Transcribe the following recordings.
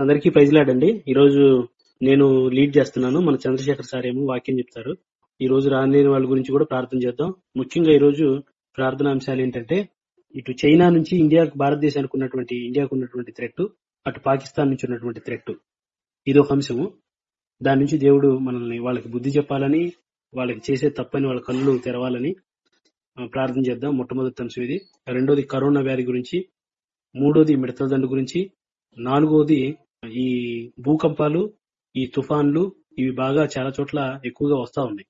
అందరికీ ప్రైజ్లాడండి ఈరోజు నేను లీడ్ చేస్తున్నాను. మన చంద్రశేఖర్ సార్ ఏమో వాక్యం చెప్తారు. ఈ రోజు రాలేని వాళ్ళ గురించి కూడా ప్రార్థన చేద్దాం. ముఖ్యంగా ఈ రోజు ప్రార్థన అంశాలు ఏంటంటే ఇటు చైనా నుంచి ఇండియాకు భారతదేశానికి ఉన్నటువంటి ఇండియాకు ఉన్నటువంటి థ్రెట్ అటు పాకిస్తాన్ నుంచి ఉన్నటువంటి థ్రెట్ ఇది ఒక అంశము. దాని నుంచి దేవుడు మనల్ని వాళ్ళకి బుద్ధి చెప్పాలని వాళ్ళకి చేసే తప్పని వాళ్ళ కళ్ళు తెరవాలని ప్రార్థన చేద్దాం. మొట్టమొదటి అంశం ఇది. రెండోది కరోనా వ్యాధి గురించి మూడోది మిడతల దండు గురించి నాలుగోది ఈ భూకంపాలు ఈ తుఫాన్లు ఇవి బాగా చాలా చోట్ల ఎక్కువగా వస్తా ఉన్నాయి.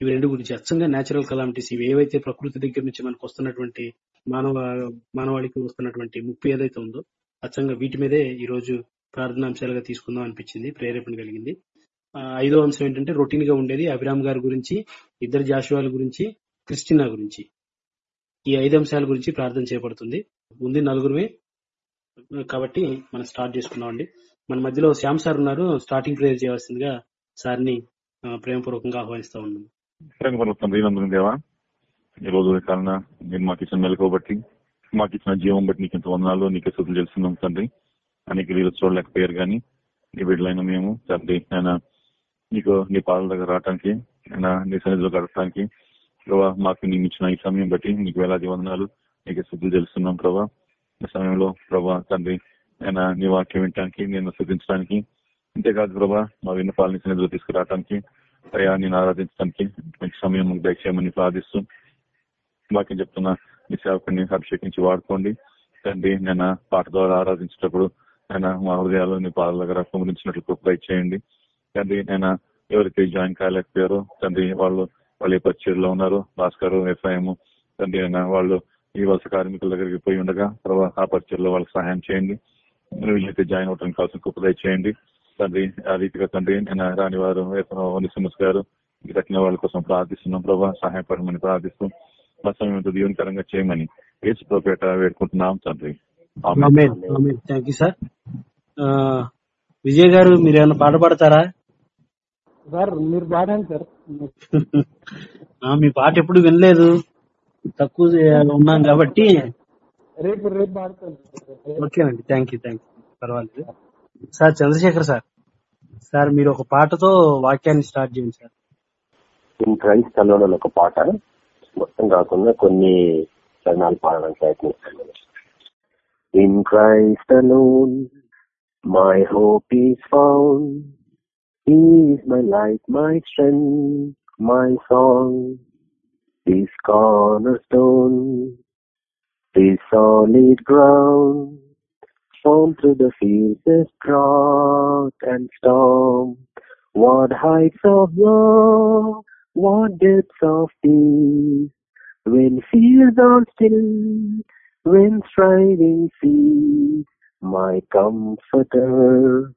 ఇవి రెండు గురించి అచ్చంగా నేచురల్ కలామిటీస్ ఇవి ఏవైతే ప్రకృతి దగ్గర నుంచి మనకు వస్తున్నటువంటి మానవ మానవాళికి వస్తున్నటువంటి ముప్పు ఏదైతే ఉందో అచ్చంగా వీటి మీదే ఈ రోజు ప్రార్థనా అంశాలుగా తీసుకుందాం అనిపించింది ప్రేరేపణ కలిగింది. ఆ, ఐదో అంశం ఏంటంటే రొటీన్గా ఉండేది అభిరామ్ గారి గురించి ఇద్దరు జాషువాల గురించి క్రిస్టినా గురించి. ఈ ఐదు అంశాల గురించి ప్రార్థన చేయబడుతుంది ఉంది నలుగురుమే కాబట్టి మనం స్టార్ట్ చేసుకున్నాం అండి. మన మధ్యలో శ్యామ్ సార్ ఉన్నారు. స్టార్టింగ్ ప్రేయర్ చేయవలసిందిగా సార్ని ని ప్రేమపూర్వకంగా ఆహ్వానిస్తా ఉన్నాం. ప్రేమ దేవా ఈ రోజు నేను మాకు ఇచ్చిన మెలకు బట్టి మాకు ఇచ్చిన జీవం బట్టి నీకు ఇంత వందనాలు నీకే శుద్ధులు చేస్తున్నాం తండ్రి. అనేక వీళ్ళు చూడలేకపోయారు కానీ నీ బిడ్డలైన మేము తండ్రి ఆయన నీకు నీ పాదాల దగ్గర రావడానికి ఆయన నీ సన్నిధిలో గడపడానికి ప్రభా మాకు నీకు ఇచ్చిన ఈ సమయం బట్టి నీకు వేలాది వందనాలు నీకే శుద్ధులు తెలుస్తున్నాం ప్రభా. సమయంలో ప్రభా తండ్రి ఆయన నీ వాక్యం వినటానికి నేను శుద్ధించడానికి అంతేకాదు ప్రభా మా విన్నపాలని సన్నిధిలో తీసుకురావడానికి అయ్యా నేను ఆరాధించడానికి మంచి సమయం దయచేయమని ప్రార్థిస్తూ వాక్యం చెప్తున్న మీ సేవకుని అభిషేకించి వాడుకోండి. తండ్రి నేను పాట ద్వారా ఆరాధించేటప్పుడు ఆయన మా హృదయాలు నీ పాదాల దగ్గర కుమరించినట్లు కృప చేయండి తండ్రి నేను ఎవరికి జాయిన్ కాలేకపోయారో తండ్రి వాళ్ళు వాళ్ళు ఏ పరిచయలో ఉన్నారు భాస్కర్ ఎఫ్ఐఎం తండ్రి ఆయన వాళ్ళు ఈ వలస కార్మికుల దగ్గరికి పోయి ఉండగా తర్వాత ఆ పరిచయలో వాళ్ళకి సహాయం చేయండి. వీళ్ళైతే జాయిన్ అవడానికి కావాల్సిన కృప చేయండి తండ్రి ఆ రీతిగా తండ్రి నేను రాని వారు నిశ్రమస్ గారు కట్టిన వాళ్ళ కోసం ప్రార్థిస్తున్నాం ప్రభా సహాయపడమని ప్రార్థిస్తూ మా సమయం దీవెనకరంగా చేయమని ఏసు ప్రోపేట వేడుకుంటున్నాం తండ్రి. Amen. Thank you sir. Vijay garu మీరు ఏమైనా పాట పాడతారా? సార్ మీరు పాడండి సార్. మీ పాట ఎప్పుడు వినలేదు. తక్కువ ఉన్నాం కాబట్టి రేపు రేపు సార్. ఓకేనండి థ్యాంక్ యూ థ్యాంక్ యూ. పర్వాలేదు. Sir Chandrashekar sir. సార్ మీరు ఒక పాటతో వాక్యాన్ని స్టార్ట్ చేయండి సార్. ఇన్ క్రైస్ట్ అలోన్ ఒక పాట. మొత్తం కాకుండా కొన్ని చరణాలు పాడడానికి ప్రయత్నిస్తాను. In Christ alone my hope is found is my light my strength my song this this cornerstone, this solid ground, formed through the fiercest drought and storm. What heights of love, what depths of peace, when fields are still, when striving cease, my comforter,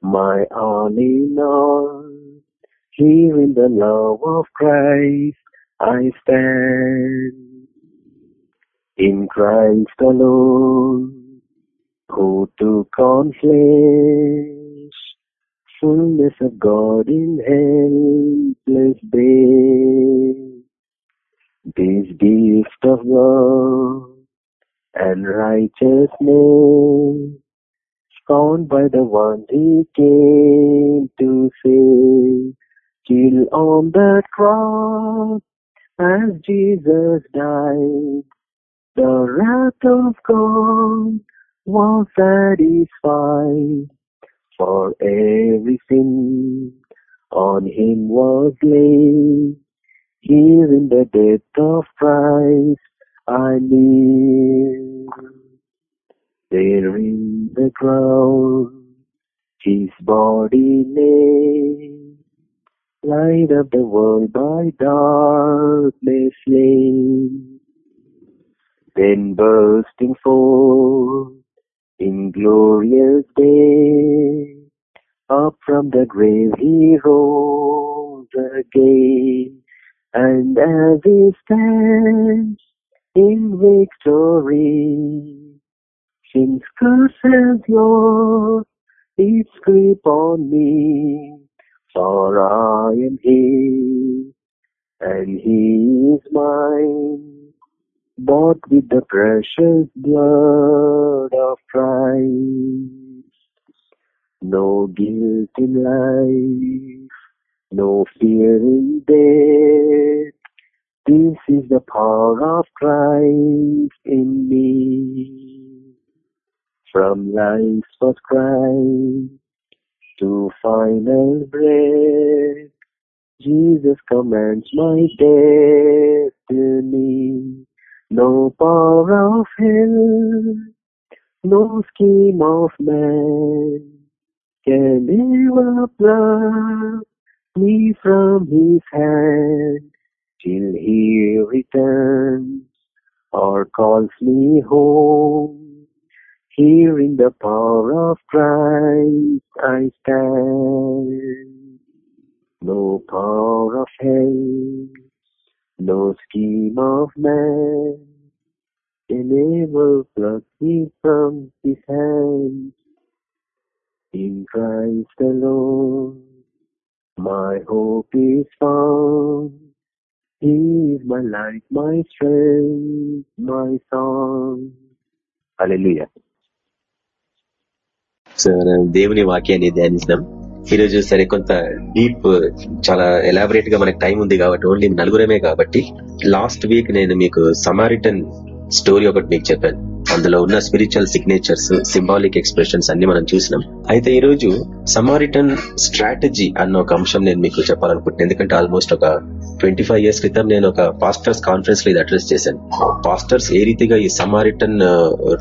my all in all, here in the love of Christ, I stand, in Christ alone, who took on flesh, fullness of God in helpless babe. This gift of love and righteousness found by the one he came to save. Till on that cross, as Jesus died, the wrath of God was satisfied. For every sin on him was laid. Here in the death of Christ I live. There in the ground his body lay. Light of the world by darkness slain. Then bursting forth in glorious day, up from the grave he rose again, and as he stands in victory, sin's curse has lost its grip on me, for I am his, and he is mine bought with the precious blood of Christ. No guilt in life, no fear in death. This is the power of Christ in me. From life's first cry to final breath, Jesus commands my destiny. No power of hell, no scheme of man can ever pluck me from his hand till he returns or calls me home. Here in the power of Christ I stand. No power of hell, no scheme of man ever pluck me from his hand. In Christ alone, my hope is found. He is my life, my strength, my song. Hallelujah. So మనం దేవుని వాక్యాన్ని ధ్యానించినాం ఈరోజు సరే కొంత deep చాలా ఎలాబరేట్గా మనకు time ఉంది కాబట్టి ఓన్లీ నలుగురమే కాబట్టి లాస్ట్ వీక్ నేను మీకు సమారిటన్ స్టోరీ ఒకటి మీకు చెప్పాను. అందులో ఉన్న స్పిరిచువల్ సిగ్నేచర్స్ సింబాలిక్ ఎక్స్ప్రెషన్స్ అన్ని మనం చూసినాం. అయితే ఈ రోజు సమారిటన్ స్ట్రాటజీ అన్న ఒక అంశం నేను మీకు చెప్పాలనుకుంటున్నాను. ఎందుకంటే ఆల్మోస్ట్ ఒక ట్వంటీ ఫైవ్ ఇయర్స్ క్రితం నేను ఒక పాస్టర్స్ కాన్ఫరెన్స్లో ఇది అడ్రస్ చేశాను. పాస్టర్స్ ఏ రీతిగా ఈ సమారిటన్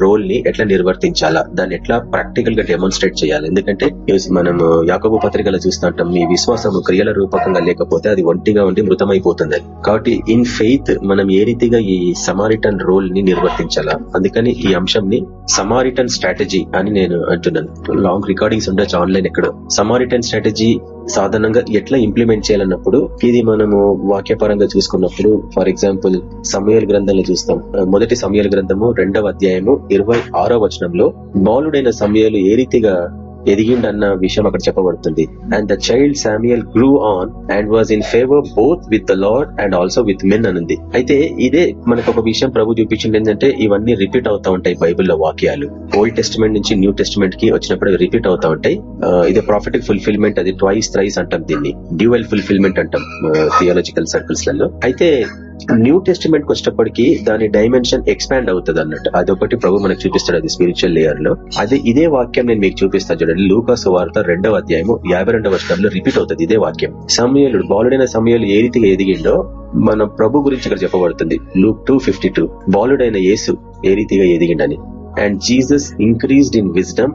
రోల్ uh, ని ఎట్లా నిర్వర్తించాలా? దాన్ని ఎట్లా ప్రాక్టికల్గా డెమాన్స్ట్రేట్ చేయాలి? ఎందుకంటే మనం uh, యాకబు పత్రికలో చూస్తుంటాం మీ విశ్వాసం క్రియల రూపకంగా లేకపోతే అది ఒంటిగా ఉండి మృతమైపోతుంది. కాబట్టి ఇన్ ఫెయిత్ మనం ఏ రీతిగా ఈ సమారిటన్ రోల్ని నిర్వర్తించాలా? అందుకని ఈ అంశంని సమారిటన్ స్ట్రాటజీ అని నేను అంటున్నాను. లాంగ్ రికార్డింగ్స్ ఉండొచ్చు ఆన్లైన్ ఎక్కడో. సమారిటన్ స్ట్రాటజీ సాధారణంగా ఎట్లా ఇంప్లిమెంట్ చేయాలన్నప్పుడు ఇది మనము వాక్యపరంగా చూసుకున్నప్పుడు ఫర్ ఎగ్జాంపుల్ సమయాల గ్రంథంలో చూస్తాం. మొదటి సమయాల గ్రంథము రెండవ అధ్యాయము ఇరవై ఆరో వచనంలో బాలుడైన సమయాలు ఏ రీతిగా ఎదిగిండన్న విషయం అక్కడ చెప్పబడుతుంది. And the child Samuel grew on and was in favour both with the Lord and also with men అనుంది. అయితే ఇదే మనకు ఒక విషయం ప్రభు చూపించింది ఏంటంటే ఇవన్నీ రిపీట్ అవుతా ఉంటాయి బైబిల్లో వాక్యాలు. ఓల్డ్ టెస్ట్మెంట్ నుంచి న్యూ టెస్టిమెంట్కి వచ్చినప్పుడు రిపీట్ అవుతా ఉంటాయి. ఇది ప్రాఫిటిక్ ఫుల్ఫిల్మెంట్ అది ట్వైస్ థ్రైస్ అంటాం దీన్ని. డ్యూవెల్ ఫుల్ఫిల్మెంట్ అంటాం థియాలజికల్ సర్కిల్స్లలో. అయితే న్యూ టెస్టిమెంట్ వచ్చినప్పటికీ దాని డైమెన్షన్ ఎక్స్పాండ్ అవుతుంది అన్నట్టు. అదొకటి ప్రభు మనకు చూపిస్తాడు అది స్పిరిచువల్ లేయర్లో అది ఇదే వాక్యం నేను మీకు చూపిస్తాను చూడండి. లూకాస్ వార్త రెండవ అధ్యాయము యాభై రెండవ వర్షంలో రిపీట్ అవుతుంది ఇదే వాక్యం. సమయాలు బాలుడైన సమయాలు ఏ రీతిగా ఎదిగిండో మన ప్రభు గురించి ఇక్కడ చెప్పబడుతుంది. Luke two fifty two. బాలుడైన యేసు ఏ రీతిగా ఎదిగిండని. And Jesus increased in wisdom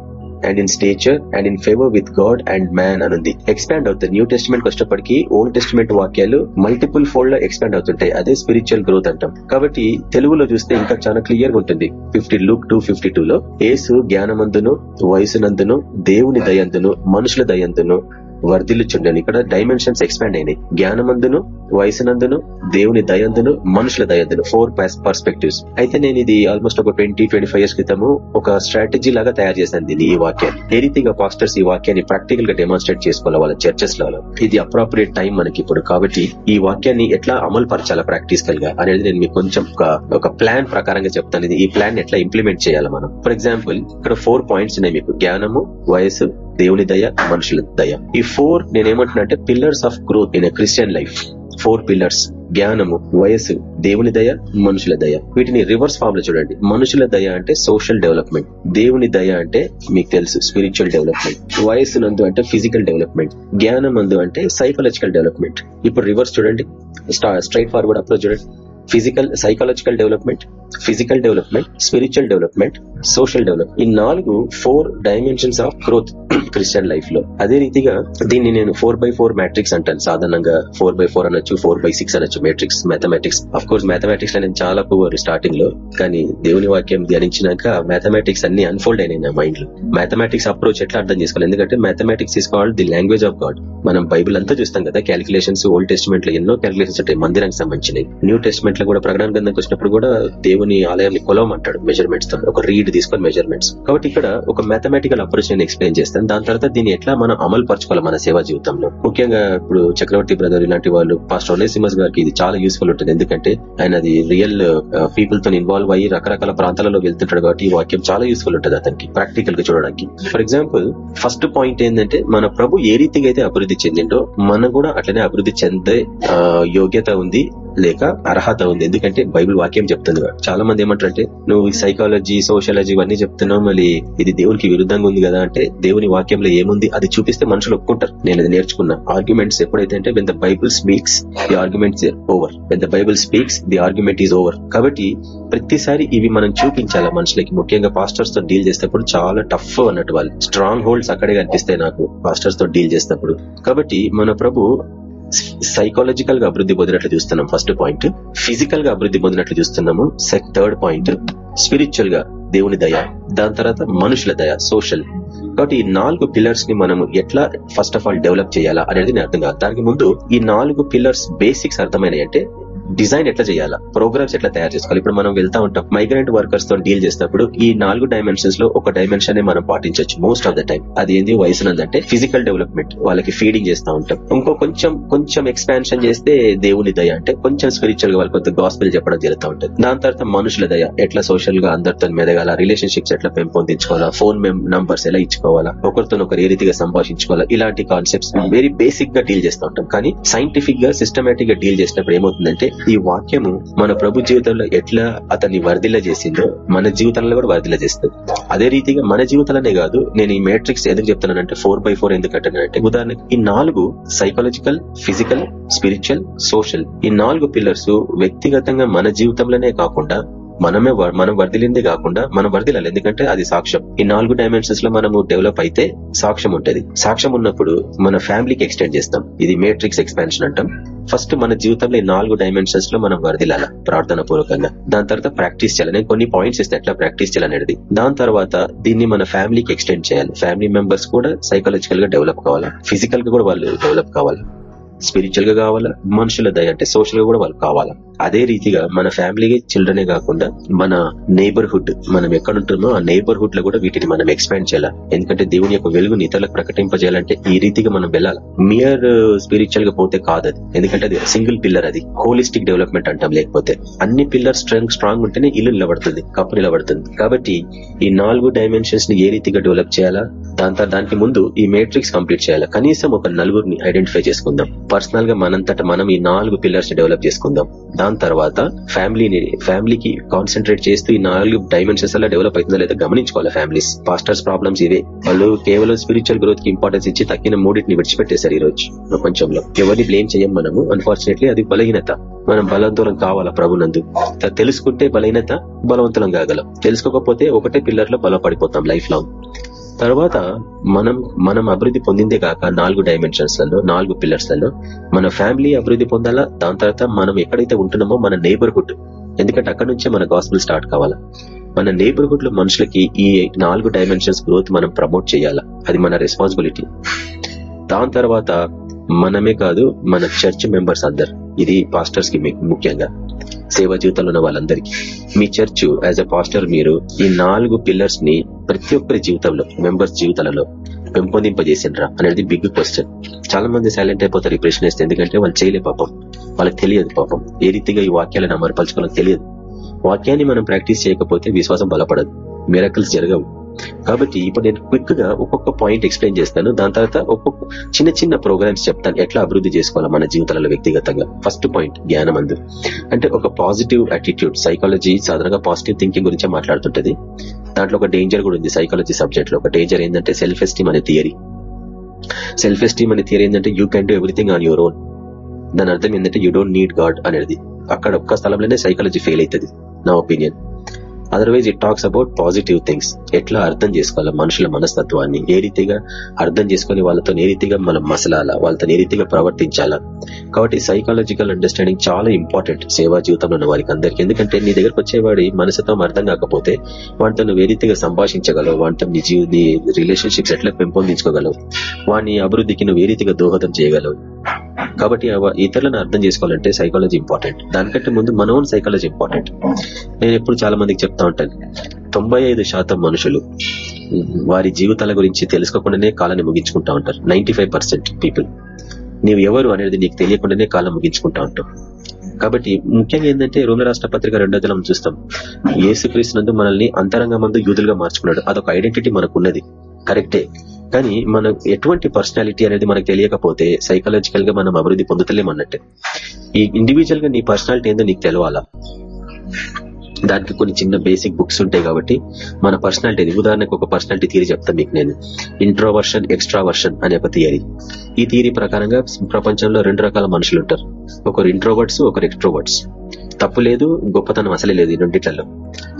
and in stature and in favour with God and man అనుంది. ఎక్స్పాండ్ అవుతుంది. న్యూ టెస్ట్మెంట్ వచ్చేటప్పటికి ఓల్డ్ టెస్ట్మెంట్ వాక్యాలు మల్టిపుల్ ఫోల్డ్లో ఎక్స్పాండ్ అవుతుంటాయి. అదే స్పిరిచువల్ గ్రోత్ అంటాం. కాబట్టి తెలుగులో చూస్తే ఇంకా చాలా క్లియర్గా ఉంటుంది. Fifty Luke two fifty two లో ఏసు జ్ఞానమందును వయసునందును దేవుని దయందును మనుషుల దయందును వర్ధిల్లుచుండని. ఇక్కడ డైమెన్షన్స్ ఎక్స్పాండ్ అయినాయి. జ్ఞానమందును వయసునందును దేవుని దయందును మనుషుల దయందును. ఫోర్ పర్స్పెక్టివ్స్ అయితే నేను ఇది ఆల్మోస్ట్ ఒక ట్వంటీ ట్వంటీ ఫైవ్ ఇయర్స్ క్రితము ఒక స్ట్రాటజీ లాగా తయారు చేశాను దీన్ని ఈ వాక్యాన్ని. ఏ రీతిగా పాస్టర్స్ ఈ వాక్యాన్ని ప్రాక్టికల్గా డెమాన్స్ట్రేట్ చేసుకోవాలి వాళ్ళ చర్చెస్లో ఇది అప్రాపరియేట్ టైం మనకి ఇప్పుడు. కాబట్టి ఈ వాక్యాన్ని ఎట్లా అమలు పరచాలా ప్రాక్టికల్గా అనేది నేను మీకు కొంచెం ఒక ప్లాన్ ప్రకారంగా చెప్తాను. ఈ ప్లాన్ ఎట్లా ఇంప్లిమెంట్ చేయాలి మనం. ఫర్ ఎగ్జాంపుల్ ఇక్కడ ఫోర్ పాయింట్స్ ఉన్నాయి మీకు. జ్ఞానము వయసు దేవుని దయ మనుషుల దయ. ఈ ఫోర్ నేనేమంటున్నా అంటే pillars of growth in Christian life four pillars జ్ఞానము వయస్సు దేవుని దయ మనుషుల దయ. వీటిని రివర్స్ ఫామ్లో చూడండి. మనుషుల దయ అంటే సోషల్ డెవలప్మెంట్ దేవుని దయ అంటే మీకు తెలుసు స్పిరిచువల్ డెవలప్మెంట్ వయస్సు నందు అంటే ఫిజికల్ డెవలప్మెంట్ జ్ఞానం అందు అంటే సైకలాజికల్ డెవలప్మెంట్ ఇప్పుడు రివర్స్ చూడండి. స్ట్రైట్ ఫార్వర్డ్ అప్రోచ్ చూడండి. Physical psychological development physical development spiritual development social development ఈ నాలుగు four dimensions of growth Christian లైఫ్లో అదే రీతిగా దీన్ని నేను ఫోర్ బై ఫోర్ మ్యాట్రిక్స్ అంటాను. సాధారణంగా ఫోర్ బై ఫోర్ అనొచ్చు ఫోర్ బై సిక్స్ అనొచ్చు మ్యాట్రిక్స్ మ్యాథమెటిక్స్. అఫ్ కోర్స్ మ్యాథమెటిక్స్లో నేను చాలా పువర్ స్టార్టింగ్లో కానీ దేవుని వాక్యం ధ్యానించినాక మ్యాథమెటిక్స్ అన్ని అన్ఫోల్డ్ అయినాయి నా మైండ్లో. మ్యాథమెటిక్స్ అప్రోచ్ ఎట్లా అర్థం చేసుకోవాలి? ఎందుకంటే mathematics is called the language of God మనం బైబిల్ అంతా చూస్తాం కదా క్యాలిక్యులేషన్స్ ఓల్డ్ టెస్ట్మెంట్లో ఎన్నో క్యాలిక్యులేషన్స్ ఉంటాయి మందిరానికి సంబంధించినవి. న్యూ టెస్ట్మెంట్లో కూడా ప్రకటన గ్రంథంకి వచ్చినప్పుడు కూడా దేవుడు దేవుని ఆలయాన్ని కొలవమంటాడు మెజర్మెంట్స్తో ఒక రీడ్ తీసుకొని మెజర్మెంట్స్ కాబట్టి ఇక్కడ ఒక మ్యాథమెటికల్ అప్రోచ్ నేను ఎక్స్ప్లెయిన్ చేస్తాను. దాని తర్వాత దీన్ని ఎట్లా మనం అమలు పరచుకోవాలి మన సేవా జీవితంలో? ముఖ్యంగా ఇప్పుడు చక్రవర్తి బ్రదర్ ఇలాంటి వాళ్ళు పాస్టర్ ఒనేసిమస్ గారికి ఇది చాలా యూస్ఫుల్ ఉంటుంది. ఎందుకంటే ఆయన అది రియల్ పీపుల్తో ఇన్వాల్వ్ అయ్యి రకరకాల ప్రాంతాలలో వెళ్తుంటాడు కాబట్టి ఈ వాక్యం చాలా యూస్ఫుల్ ఉంటుంది అతనికి ప్రాక్టికల్గా చూడడానికి. ఫర్ ఎగ్జాంపుల్ ఫస్ట్ పాయింట్ ఏంటంటే మన ప్రభు ఏ రీతిగా అయితే అభివృద్ధి చెందిండో మనం కూడా అట్లనే అభివృద్ధి చెందే uh, యోగ్యత ఉంది. లేక అర్హత ఉంది. ఎందుకంటే బైబిల్ వాక్యం చెప్తుంది చాలా మంది ఏమంటారంటే నువ్వు సైకాలజీ సోషాలజీ ఇవన్నీ చెప్తున్నావు మళ్ళీ ఇది దేవునికి విరుద్ధంగా ఉంది కదా అంటే దేవుని వాక్యంలో ఏముంది? అది చూపిస్తే మనుషులు ఒప్పుకుంటారు. నేను అది నేర్చుకున్నా. ఆర్గ్యుమెంట్స్ ఎప్పుడైతే అంటే when the Bible speaks the arguments over when the Bible speaks the argument is over కాబట్టి ప్రతిసారి ఇవి మనం చూపించాలి మనుషులకి? ముఖ్యంగా పాస్టర్స్తో డీల్ చేసేటప్పుడు చాలా టఫ్ అన్నట్టు వాళ్ళు. స్ట్రాంగ్ హోల్డ్స్ అక్కడే కనిపిస్తాయి నాకు పాస్టర్స్తో డీల్ చేసినప్పుడు కాబట్టి మన ప్రభు సైకాలజికల్గా అభివృద్ధి పొందినట్లు చూస్తున్నాం. ఫస్ట్ పాయింట్ ఫిజికల్గా అభివృద్ధి పొందినట్లు చూస్తున్నాము. థర్డ్ పాయింట్ స్పిరిచువల్గా దేవుని దయ దాని తర్వాత మనుషుల దయ సోషల్ కాబట్టి ఈ నాలుగు పిల్లర్స్ని మనం ఎట్లా ఫస్ట్ ఆఫ్ ఆల్ డెవలప్ చేయాలా అనేది నేను అర్థం కాదు. దానికి ముందు ఈ నాలుగు పిల్లర్స్ బేసిక్స్ అర్థమైనాయి అంటే డిజైన్ ఎట్లా చేయాలా? ప్రోగ్రామ్స్ ఎట్లా తయారు చేసుకోవాలి? ఇప్పుడు మనం వెళ్తా ఉంటాం. మైగ్రెంట్ వర్కర్స్తో డీల్ చేసినప్పుడు ఈ నాలుగు డైమెన్షన్స్లో ఒక డైమెన్షన్ మనం పాటించవచ్చు మోస్ట్ ఆఫ్ ద టైం అది ఏంది? వయసునందంటే ఫిజికల్ డెవలప్మెంట్ వాళ్ళకి ఫీడింగ్ చేస్తూ ఉంటాం. ఇంకో కొంచెం కొంచెం ఎక్స్పాన్షన్ చేస్తే దేవుని దయ అంటే కొంచెం స్పిరిచువల్గా వాళ్ళకి కొంత గాస్పిల్ చెప్పడం జరుగుతూ ఉంటుంది. దాని తర్వాత మనుషుల దయ. ఎట్లా సోషల్గా అందరితో మెదగాల? రిలేషన్షిప్స్ ఎట్లా పెంపొందించుకోవాలా? ఫోన్ నంబర్స్ ఎలా ఇచ్చుకోవాలా? ఒకరితో ఒకరు ఏ రీతిగా సంభాషించుకోవాలా? ఇలాంటి కాన్సెప్ట్స్ వెరీ బేసిక్గా డీల్ చేస్తూ ఉంటాం. కానీ సైంటిఫిక్గా సిస్టమేటిక్గా డీల్ చేసినప్పుడు ఏమవుతుందంటే ఈ వాక్యము మన ప్రభు జీవితంలో ఎట్లా అతన్ని వర్ధిల్ల చేసిందో మన జీవితంలో కూడా వర్ధిల్ల చేస్తుంది. అదే రీతిగా మన జీవితంలోనే కాదు నేను ఈ మేట్రిక్స్ ఎందుకు చెప్తున్నానంటే ఫోర్ బై ఫోర్ ఎందుకు అంటున్నానంటే ఉదాహరణకి ఈ నాలుగు సైకాలజికల్ ఫిజికల్ స్పిరిచువల్ సోషల్ ఈ నాలుగు పిల్లర్స్ వ్యక్తిగతంగా మన జీవితంలోనే కాకుండా మనమే మనం వర్దిలిందే కాకుండా మనం వర్దిలాలి ఎందుకంటే అది సాక్ష్యం. ఈ నాలుగు డైమెన్షన్స్లో మనము డెవలప్ అయితే సాక్ష్యం ఉంటది. సాక్ష్యం ఉన్నప్పుడు మన ఫ్యామిలీకి ఎక్స్టెండ్ చేస్తాం. ఇది మేట్రిక్స్ ఎక్స్పాన్షన్ అంటాం. ఫస్ట్ మన జీవితంలో ఈ నాలుగు డైమెన్షన్స్లో మనం వరదిలాల ప్రార్థన పూర్వకంగా. దాని తర్వాత ప్రాక్టీస్ చేయాలి? నేను కొన్ని పాయింట్స్ ఇస్తే ఎట్లా ప్రాక్టీస్ చేయాలనేది దాని తర్వాత దీన్ని మన ఫ్యామిలీకి ఎక్స్టెండ్ చేయాలి. ఫ్యామిలీ మెంబర్స్ కూడా సైకాలజికల్గా డెవలప్ కావాలా? ఫిజికల్గా కూడా వాళ్ళు డెవలప్ కావాలా? స్పిరిచువల్గా కావాలా? మనుషుల దయ అంటే సోషల్గా కూడా వాళ్ళు కావాలా? అదే రీతిగా మన ఫ్యామిలీ చిల్డ్రనే కాకుండా మన నేబర్హుడ్ మనం ఎక్కడ ఉంటున్నామో ఆ నేబర్హుడ్లో కూడా వీటిని మనం ఎక్స్పాండ్ చేయాలి? ఎందుకంటే దేవుని యొక్క వెలుగుని ఇతరులకు ప్రకటింపజేయాలంటే ఈ రీతిగా మనం వెళ్ళాలి? మియర్ స్పిరిచువల్గా పోతే కాదు అది ఎందుకంటే అది సింగిల్ పిల్లర్ అది. హోలిస్టిక్ డెవలప్మెంట్ అంటాం లేకపోతే. అన్ని పిల్లర్ స్ట్రాంగ్ స్ట్రాంగ్ ఉంటేనే ఇల్లు నిలబడుతుంది కప్పు నిలబడుతుంది. కాబట్టి ఈ నాలుగు డైమెన్షన్స్ని ఏ రీతిగా డెవలప్ చేయాలా? దాని దానికి ముందు ఈ మేట్రిక్స్ కంప్లీట్ చేయాలి? కనీసం ఒక నలుగురిని ఐడెంటిఫై చేసుకుందాం. పర్సనల్గా మనంతట మనం ఈ నాలుగు పిల్లర్స్ని డెవలప్ చేసుకుందాం. దాని తర్వాత ఫ్యామిలీని ఫ్యామిలీకి కాన్సన్ట్రేట్ చేస్తూ ఈ నాలుగు డైమెన్షన్స్ అలా డెవలప్ అవుతుందో లేదా గమనించుకోవాలి ఫ్యామిలీస్ పాస్టర్స్ ప్రాబ్లమ్స్ ఇవే. వాళ్ళు కేవలం స్పిరిచువల్ గ్రోత్కి ఇంపార్టెన్స్ ఇచ్చి తక్కిన మూడింటిని విడిచిపెట్టేశారు ఈ రోజు ప్రపంచంలో. ఎవరిని బ్లేమ్ చేయం మనము? అన్ఫార్చునేట్లీ అది బలహీనత. మనం బలవంతులం కావాలా ప్రభునందు తెలుసుకుంటే బలహీనత బలవంతులం కాగలం. తెలుసుకోకపోతే ఒకటే పిల్లర్లో బలపడిపోతాం లైఫ్ లాంగ్ తర్వాత మనం మనం అభివృద్ధి పొందిందే కాక నాలుగు డైమెన్షన్స్లలో నాలుగు పిల్లర్స్లలో మన ఫ్యామిలీ అభివృద్ధి పొందాలా? దాని తర్వాత మనం ఎక్కడైతే ఉంటున్నామో మన నేబర్హుడ్ ఎందుకంటే అక్కడ నుంచే మన గాస్పుల్ స్టార్ట్ కావాలా? మన నేబర్హుడ్లో మనుషులకి ఈ నాలుగు డైమెన్షన్స్ గ్రోత్ మనం ప్రమోట్ చేయాలా? అది మన రెస్పాన్సిబిలిటీ దాని తర్వాత మనమే కాదు మన చర్చ్ మెంబర్స్ అందరు. ఇది పాస్టర్స్కి మీకు ముఖ్యంగా. సేవా జీవితంలో ఉన్న వాళ్ళందరికీ. మీ చర్చ్ యాజ్ అ పాస్టర్ మీరు ఈ నాలుగు పిల్లర్స్ని ప్రతి ఒక్కరి జీవితంలో మెంబర్స్ జీవితాలలో పెంపొందింపజేసిండ్రా అనేది బిగ్ క్వశ్చన్ చాలా మంది సైలెంట్ అయిపోతారు ఈ ప్రశ్న వేస్తే. ఎందుకంటే వాళ్ళు చేయలే పాపం. వాళ్ళకి తెలియదు పాపం. ఏ రీతిగా ఈ వాక్యాలను అమరపరచుకోవాలో తెలియదు. వాక్యాన్ని మనం ప్రాక్టీస్ చేయకపోతే విశ్వాసం బలపడదు. మిరకల్స్ జరగవు. కాబట్టి ఇప్పుడు నేను క్విక్గా ఒక్కొక్క పాయింట్ ఎక్స్ప్లెయిన్ చేస్తాను. దాని తర్వాత ఒక్కొక్క చిన్న చిన్న ప్రోగ్రామ్స్ చెప్తాను. ఎట్లా అభివృద్ధి చేసుకోవాలా మన జీవితాలలో వ్యక్తిగతంగా. ఫస్ట్ పాయింట్ జ్ఞానం అందు అంటే ఒక పాజిటివ్ అటిట్యూడ్ సైకాలజీ సాధారణంగా పాజిటివ్ థింకింగ్ గురించే మాట్లాడుతుంటది. దాంట్లో ఒక డేంజర్ కూడా ఉంది సైకాలజీ సబ్జెక్ట్లో. ఒక డేంజర్ ఏంటంటే సెల్ఫ్ ఎస్టీమ్ అనే థియరీ సెల్ఫ్ ఎస్టీమ్ అనే థియరీ ఏంటంటే you can do everything on your own దాని అర్థం ఏంటంటే యూ డోంట్ నీడ్ గాడ్ అనేది అక్కడ ఒక్క స్థలంలోనే సైకాలజీ ఫెయిల్ అవుతుంది నా opinion otherwise it talks about positive things ఎట్లా అర్థం చేసుకోవాలి మనుషుల మనస్తత్వాన్ని? ఏ రీతిగా అర్థం చేసుకుని వాళ్ళతో ఏ రీతిగా మనం మసలాలా? వాళ్ళతో ఏ రీతిగా ప్రవర్తించాలా? కాబట్టి సైకాలజికల్ అండర్స్టాండింగ్ చాలా ఇంపార్టెంట్ సేవా జీవితంలో ఉన్న వారికి అందరికీ. ఎందుకంటే నీ దగ్గరకు వచ్చేవాడి మనసుతో అర్థం కాకపోతే వాటితో నువ్వు ఏ రీతిగా సంభాషించగలవు? వాటితో నీ జీవి నీ రిలేషన్షిప్స్ ఎట్లా పెంపొందించుకోగలవు? వాని అభివృద్ధికి నువ్వు ఏ రీతిగా దోహదం చేయగలవు? కాబట్టి ఇతరులను అర్థం చేసుకోవాలంటే సైకాలజీ ఇంపార్టెంట్ దానికంటే ముందు మన ఓన్ సైకాలజీ ఇంపార్టెంట్ నేను ఎప్పుడు చాలా మందికి చెప్తా ఉంటాను. తొంభై ఐదు శాతం మనుషులు వారి జీవితాల గురించి తెలుసుకోకుండానే కాలాన్ని ముగించుకుంటా ఉంటారు. Ninety people. నీవు ఎవరు అనేది నీకు తెలియకుండానే కాలం ముగించుకుంటా ఉంటావు. కాబట్టి ముఖ్యంగా ఏంటంటే రోమిల రాష్ట్ర పత్రిక రెండోదలం చూస్తాం. చూస్తాం యేసుక్రీస్తునందు మనల్ని అంతరంగ మందు యూదులుగా మార్చుకున్నాడు. అదొక ఐడెంటిటీ మనకున్నది. కరెక్టే. కానీ మనం ఎటువంటి పర్సనాలిటీ అనేది మనకు తెలియకపోతే సైకలాజికల్గా మనం అభివృద్ధి పొందుతలేమన్నట్టే ఈ ఇండివిజువల్గా నీ పర్సనాలిటీ ఏందో నీకు తెలవాలా? దానికి కొన్ని చిన్న బేసిక్ బుక్స్ ఉంటాయి కాబట్టి మన పర్సనాలిటీ ఉదాహరణకు ఒక పర్సనాలిటీ థియరీ చెప్తాను మీకు నేను. ఇంట్రోవర్షన్ ఎక్స్ట్రావర్షన్ అనే ఒక థియరీ ఈ థియరీ ప్రకారంగా ప్రపంచంలో రెండు రకాల మనుషులు ఉంటారు ఒకరు ఇంట్రోవర్ట్స్ ఒకరు ఎక్స్ట్రోవర్ట్స్ తప్పు లేదు గొప్పతనం అసలే లేదు ఈ రెండిట్లలో.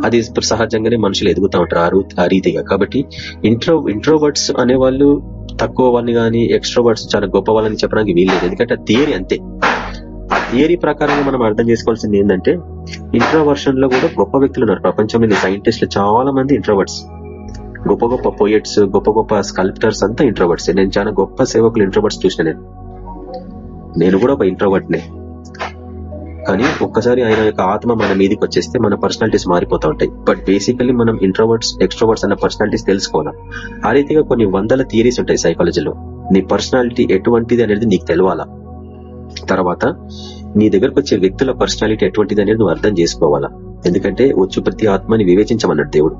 అది సహజంగానే మనుషులు ఎదుగుతా ఉంటారు ఆ రూ- ఆ రీతిగా. కాబట్టి ఇంట్రో ఇంట్రోవర్ట్స్ అనేవాళ్ళు తక్కువ వాళ్ళని కానీ ఎక్స్ట్రోవర్ట్స్ చాలా గొప్ప వాళ్ళని చెప్పడానికి వీల్లేదు ఎందుకంటే ఆ థియరీ అంతే. ఆ థియరీ ప్రకారంగా మనం అర్థం చేసుకోవాల్సింది ఏంటంటే ఇంట్రోవర్షన్లో కూడా గొప్ప వ్యక్తులు ఉన్నారు. ప్రపంచంలో సైంటిస్టులు చాలా మంది ఇంట్రోవర్ట్స్. గొప్ప గొప్ప పోయట్స్ గొప్ప గొప్ప స్కల్ప్టర్స్ అంతా ఇంట్రోవర్ట్స్. నేను చాలా గొప్ప సేవకులు ఇంట్రోవర్ట్స్ చూసిన నేను. నేను కూడా ఒక ఇంట్రోవర్ట్నే. కానీ ఒక్కసారి ఆయన యొక్క ఆత్మ మన మీదకి వచ్చేస్తే మన పర్సనాలిటీస్ మారిపోతా ఉంటాయి. బట్ బేసికల్లీ మనం ఇంట్రోవర్ట్స్ ఎక్స్ట్రోవర్ట్స్ అన్న పర్సనాలిటీస్ తెలుసుకోవాలా? ఆ రీతిగా కొన్ని వందల థియరీస్ ఉంటాయి సైకాలజీలో నీ పర్సనాలిటీ ఎటువంటిది అనేది నీకు తెలవాలా? తర్వాత నీ దగ్గరకు వచ్చే వ్యక్తుల పర్సనాలిటీ ఎటువంటిది అనేది నువ్వు అర్థం చేసుకోవాలా? ఎందుకంటే వచ్చు ప్రతి ఆత్మని వివేచించమన్నాడు దేవుడు.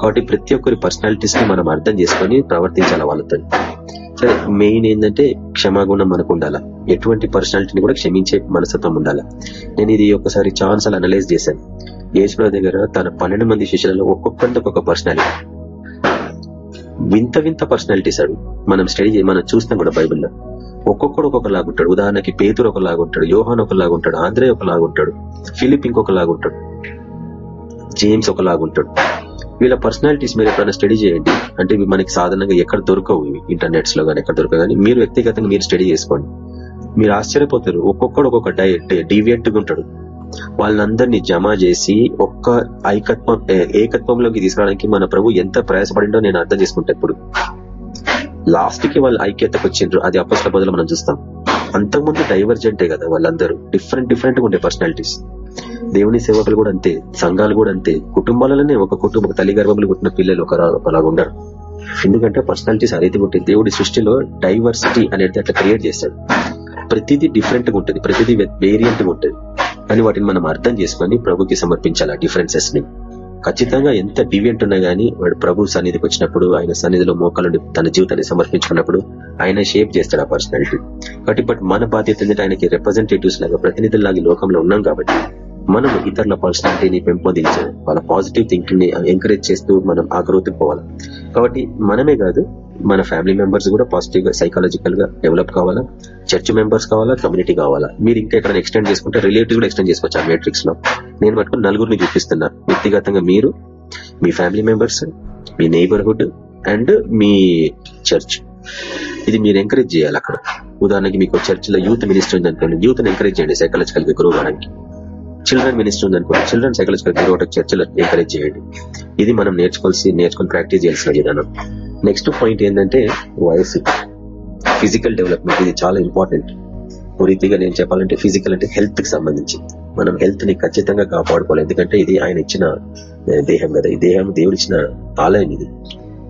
కాబట్టి ప్రతి ఒక్కరి పర్సనాలిటీస్ని మనం అర్థం చేసుకొని ప్రవర్తించాలా వాళ్ళతో సరే మెయిన్ ఏంటంటే క్షమాగుణం మనకు ఉండాలా ఎటువంటి పర్సనాలిటీని కూడా క్షమించే మనస్తత్వం ఉండాలా. నేను ఇది ఒకసారి ఛాన్స్ అనలైజ్ చేశాను. యేసుప్రభు దగ్గర తన పన్నెండు మంది శిష్యులలో ఒక్కొక్కరికి ఒక్కొక్క పర్సనాలిటీ వింత వింత పర్సనాలిటీస్ అవి. మనం స్టడీ చేయ మనం చూస్తాం కూడా బైబిల్లో. ఒక్కొక్కడు ఒక్కొక్కలాగుంటాడు ఉదాహరణకి పేతురు ఒకలాగుంటాడు యోహాన్ ఒకలాగుంటాడు ఆంధ్రే ఒకలాగుంటాడు ఫిలిప్ ఇంకొకలాగుంటాడు జేమ్స్ ఒకలాగుంటాడు వీళ్ళ పర్సనాలిటీస్ మీరు ఎప్పుడైనా స్టడీ చేయండి. అంటే ఇవి మనకి సాధారణంగా ఎక్కడ దొరకవు ఇంటర్నెట్స్లో కానీ ఎక్కడ దొరకవు కానీ మీరు వ్యక్తిగతంగా మీరు స్టడీ చేసుకోండి. మీరు ఆశ్చర్యపోతారు. ఒక్కొక్కడు ఒక్కొక్క డీవియంట్గా ఉంటాడు. వాళ్ళందరినీ జమ చేసి ఒక్క ఐకత్వం ఏకత్వంలోకి తీసుకురావడానికి మన ప్రభు ఎంత ప్రయాసపడిండో నేను అర్థం చేసుకుంటా ఇప్పుడు. లాస్ట్కి వాళ్ళు ఐక్యతకు వచ్చిండ్రు. అది అపస్ల బదులు మనం చూస్తాం. అంతకుముందు డైవర్జెంటే కదా వాళ్ళందరూ. డిఫరెంట్ డిఫరెంట్గా ఉండే పర్సనాలిటీస్ దేవుని సేవకులు కూడా అంతే సంఘాలు కూడా అంతే. కుటుంబాలలోనే ఒక కుటుంబ తల్లి గర్భములు పుట్టిన పిల్లలు ఒక ఒకలాగా ఉండరు. ఎందుకంటే పర్సనాలిటీస్ అనేది ఉంటుంది దేవుడి సృష్టిలో డైవర్సిటీ అనేది అట్లా క్రియేట్ చేశాడు ప్రతిదీ డిఫరెంట్గా ఉంటుంది. ప్రతిదీ వేరియంట్గా ఉంటుంది. కానీ వాటిని మనం అర్థం చేసుకొని ప్రభుకి సమర్పించాలి ఆ డిఫరెన్సెస్ని. ఖచ్చితంగా ఎంత డివియంట్ ఉన్నా గానీ వాడు ప్రభు సన్నిధికి వచ్చినప్పుడు ఆయన సన్నిధిలో మోకాలుండి తన జీవితాన్ని సమర్పించుకున్నప్పుడు ఆయన షేప్ చేస్తాడు ఆ పర్సనాలిటీ కాబట్టి బట్ మన బాధ్యత ఏంటంటే ఆయనకి రిప్రజెంటేటివ్స్ లాగా ప్రతినిధుల లాగా లోకంలో ఉన్నాం కాబట్టి మనం ఇతరుల పర్సనాలిటీని పెంపొందించాలి వాళ్ళ పాజిటివ్ థింకింగ్ని ఎంకరేజ్ చేస్తూ మనం ఆ పోవాలి. కాబట్టి మనమే కాదు మన ఫ్యామిలీ మెంబర్స్ కూడా పాజిటివ్గా సైకాలజికల్గా డెవలప్ కావాలా? చర్చ్ మెంబర్స్ కావాలా? కమ్యూనిటీ కావాలా? మీరు ఇంకా ఎక్కడ ఎక్స్టెండ్ చేసుకుంటే రిలేటివ్ కూడా ఎక్స్టెండ్ చేసుకోవచ్చు ఆ మేట్రిక్స్లో. నేను మటుకు నలుగురిని చూపిస్తున్నా. వ్యక్తిగతంగా మీరు మీ ఫ్యామిలీ మెంబర్స్ మీ నైబర్హుడ్ అండ్ మీ చర్చ్ ఇది మీరు ఎంకరేజ్ చేయాలి అక్కడ. ఉదాహరణకి మీకు చర్చ్లో యూత్ మినిస్టర్ ఉంది అనుకోండి యూత్ ఎంకరేజ్ చేయండి సైకాలజికల్గా గ్రో అవడానికి చిల్డ్రన్ మినిస్టర్ ఉంది అనుకోండి చిల్డ్రన్ సైకాలజికల్ గ్రో ఒకటి చర్చలు ఎంకరేజ్ చేయండి. ఇది మనం నేర్చుకోవాల్సి నేర్చుకుని ప్రాక్టీస్ చేయాల్సిన విధానం. నెక్స్ట్ పాయింట్ ఏంటంటే వయసు ఫిజికల్ డెవలప్మెంట్ ఇది చాలా ఇంపార్టెంట్ పూర్తిగా నేను చెప్పాలంటే ఫిజికల్ అంటే హెల్త్కి సంబంధించి. మనం హెల్త్ని ఖచ్చితంగా కాపాడుకోవాలి. ఎందుకంటే ఇది ఆయన ఇచ్చిన దేహం కదా. ఈ దేహం దేవుడు ఇచ్చిన ఆలయం ఇది.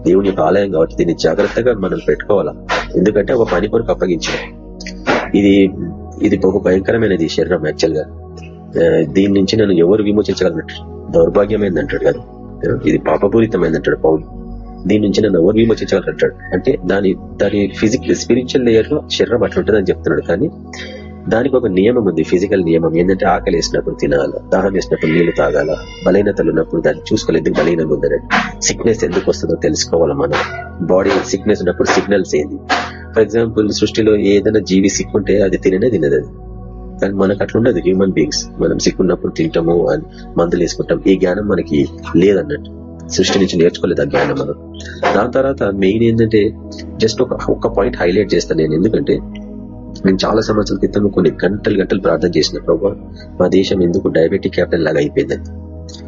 దేవుని యొక్క ఆలయం కాబట్టి దీన్ని జాగ్రత్తగా మనం పెట్టుకోవాలా. ఎందుకంటే ఒక పని కొరకు అప్పగించాం ఇది ఇది ఒక భయంకరమైనది శరీరం యాక్చువల్గా. దీని నుంచి నన్ను ఎవరు విమోచించగలనట్టు దౌర్భాగ్యమైంది అంటాడు కదా ఇది పాపపూరితమైంది అంటాడు పౌలు. దీని నుంచి నన్ను ఎవరు విమోచించగలంటాడు అంటే దాని దాని ఫిజికల్ స్పిరిచువల్ లేయర్లో శరీరం అట్లుంటుందని చెప్తున్నాడు. కానీ దానికి ఒక నియమం ఉంది ఫిజికల్ నియమం. ఏంటంటే ఆకలి వేసినప్పుడు తినాల? దాహం వేసినప్పుడు నీళ్ళు తాగాల? బలహీనతలు ఉన్నప్పుడు దాన్ని చూసుకోలేదు ఎందుకు బలహీనంగా ఉందని? సిక్నెస్ ఎందుకు వస్తుందో తెలుసుకోవాలి మనం? బాడీ సిక్నెస్ ఉన్నప్పుడు సిగ్నల్స్ ఏంది? ఫర్ ఎగ్జాంపుల్ సృష్టిలో ఏదైనా జీవి సిక్కుంటే అది తిననే తినదు. కానీ మనకు అట్లా ఉండదు. హ్యూమన్ బీయింగ్స్ మనం సిక్కున్నప్పుడు తింటాము అని మందులు వేసుకుంటాం ఈ జ్ఞానం మనకి లేదన్నట్టు. సృష్టి నుంచి నేర్చుకోలేదు ఆ జ్ఞానం మనం. దాని తర్వాత మెయిన్ ఏంటంటే జస్ట్ ఒక ఒక్క పాయింట్ హైలైట్ చేస్తాను నేను. ఎందుకంటే నేను చాలా సంవత్సరాల క్రితం కొన్ని గంటలు గంటలు ప్రార్థన చేసిన ప్రభు మా దేశం ఎందుకు డయాబెటిక్ క్యాపిటల్ లాగా అయిపోయిందని.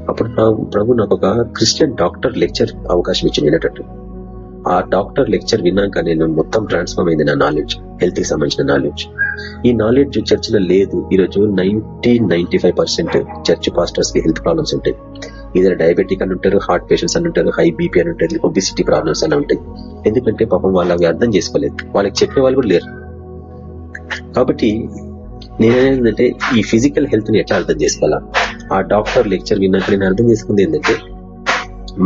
అప్పుడు ప్రభు ప్రభు నాకు ఒక క్రిస్టియన్ డాక్టర్ లెక్చర్ అవకాశం ఇచ్చింది వినేటట్టు ఆ డాక్టర్ లెక్చర్ విన్నాక నేను మొత్తం ట్రాన్స్ఫార్మ్ అయింది నా నాలెడ్జ్ హెల్త్కి సంబంధించిన నాలెడ్జ్ ఈ నాలెడ్జ్ చర్చిలో లేదు. ఈరోజు ninety ninety five percent church పాస్టర్స్కి health problems ఉంటాయి. ఇద్దరు డయాబెటిక్ అని ఉంటారు హార్ట్ పేషెంట్స్ అని ఉంటారు హై బీపీ అని ఉంటుంది ఒబిసిటీ ప్రాబ్లమ్స్ అని ఉంటాయి. ఎందుకంటే పాపం వాళ్ళు అవి అర్థం చేసుకోలేదు. వాళ్ళకి చెప్పే వాళ్ళు కూడా లేరు. కాబట్టి నేనేంటంటే ఈ ఫిజికల్ హెల్త్ని ఎట్లా అర్థం చేసుకోవాలా? ఆ డాక్టర్ లెక్చర్ విన్నాక నేను అర్థం చేసుకుంది ఏంటంటే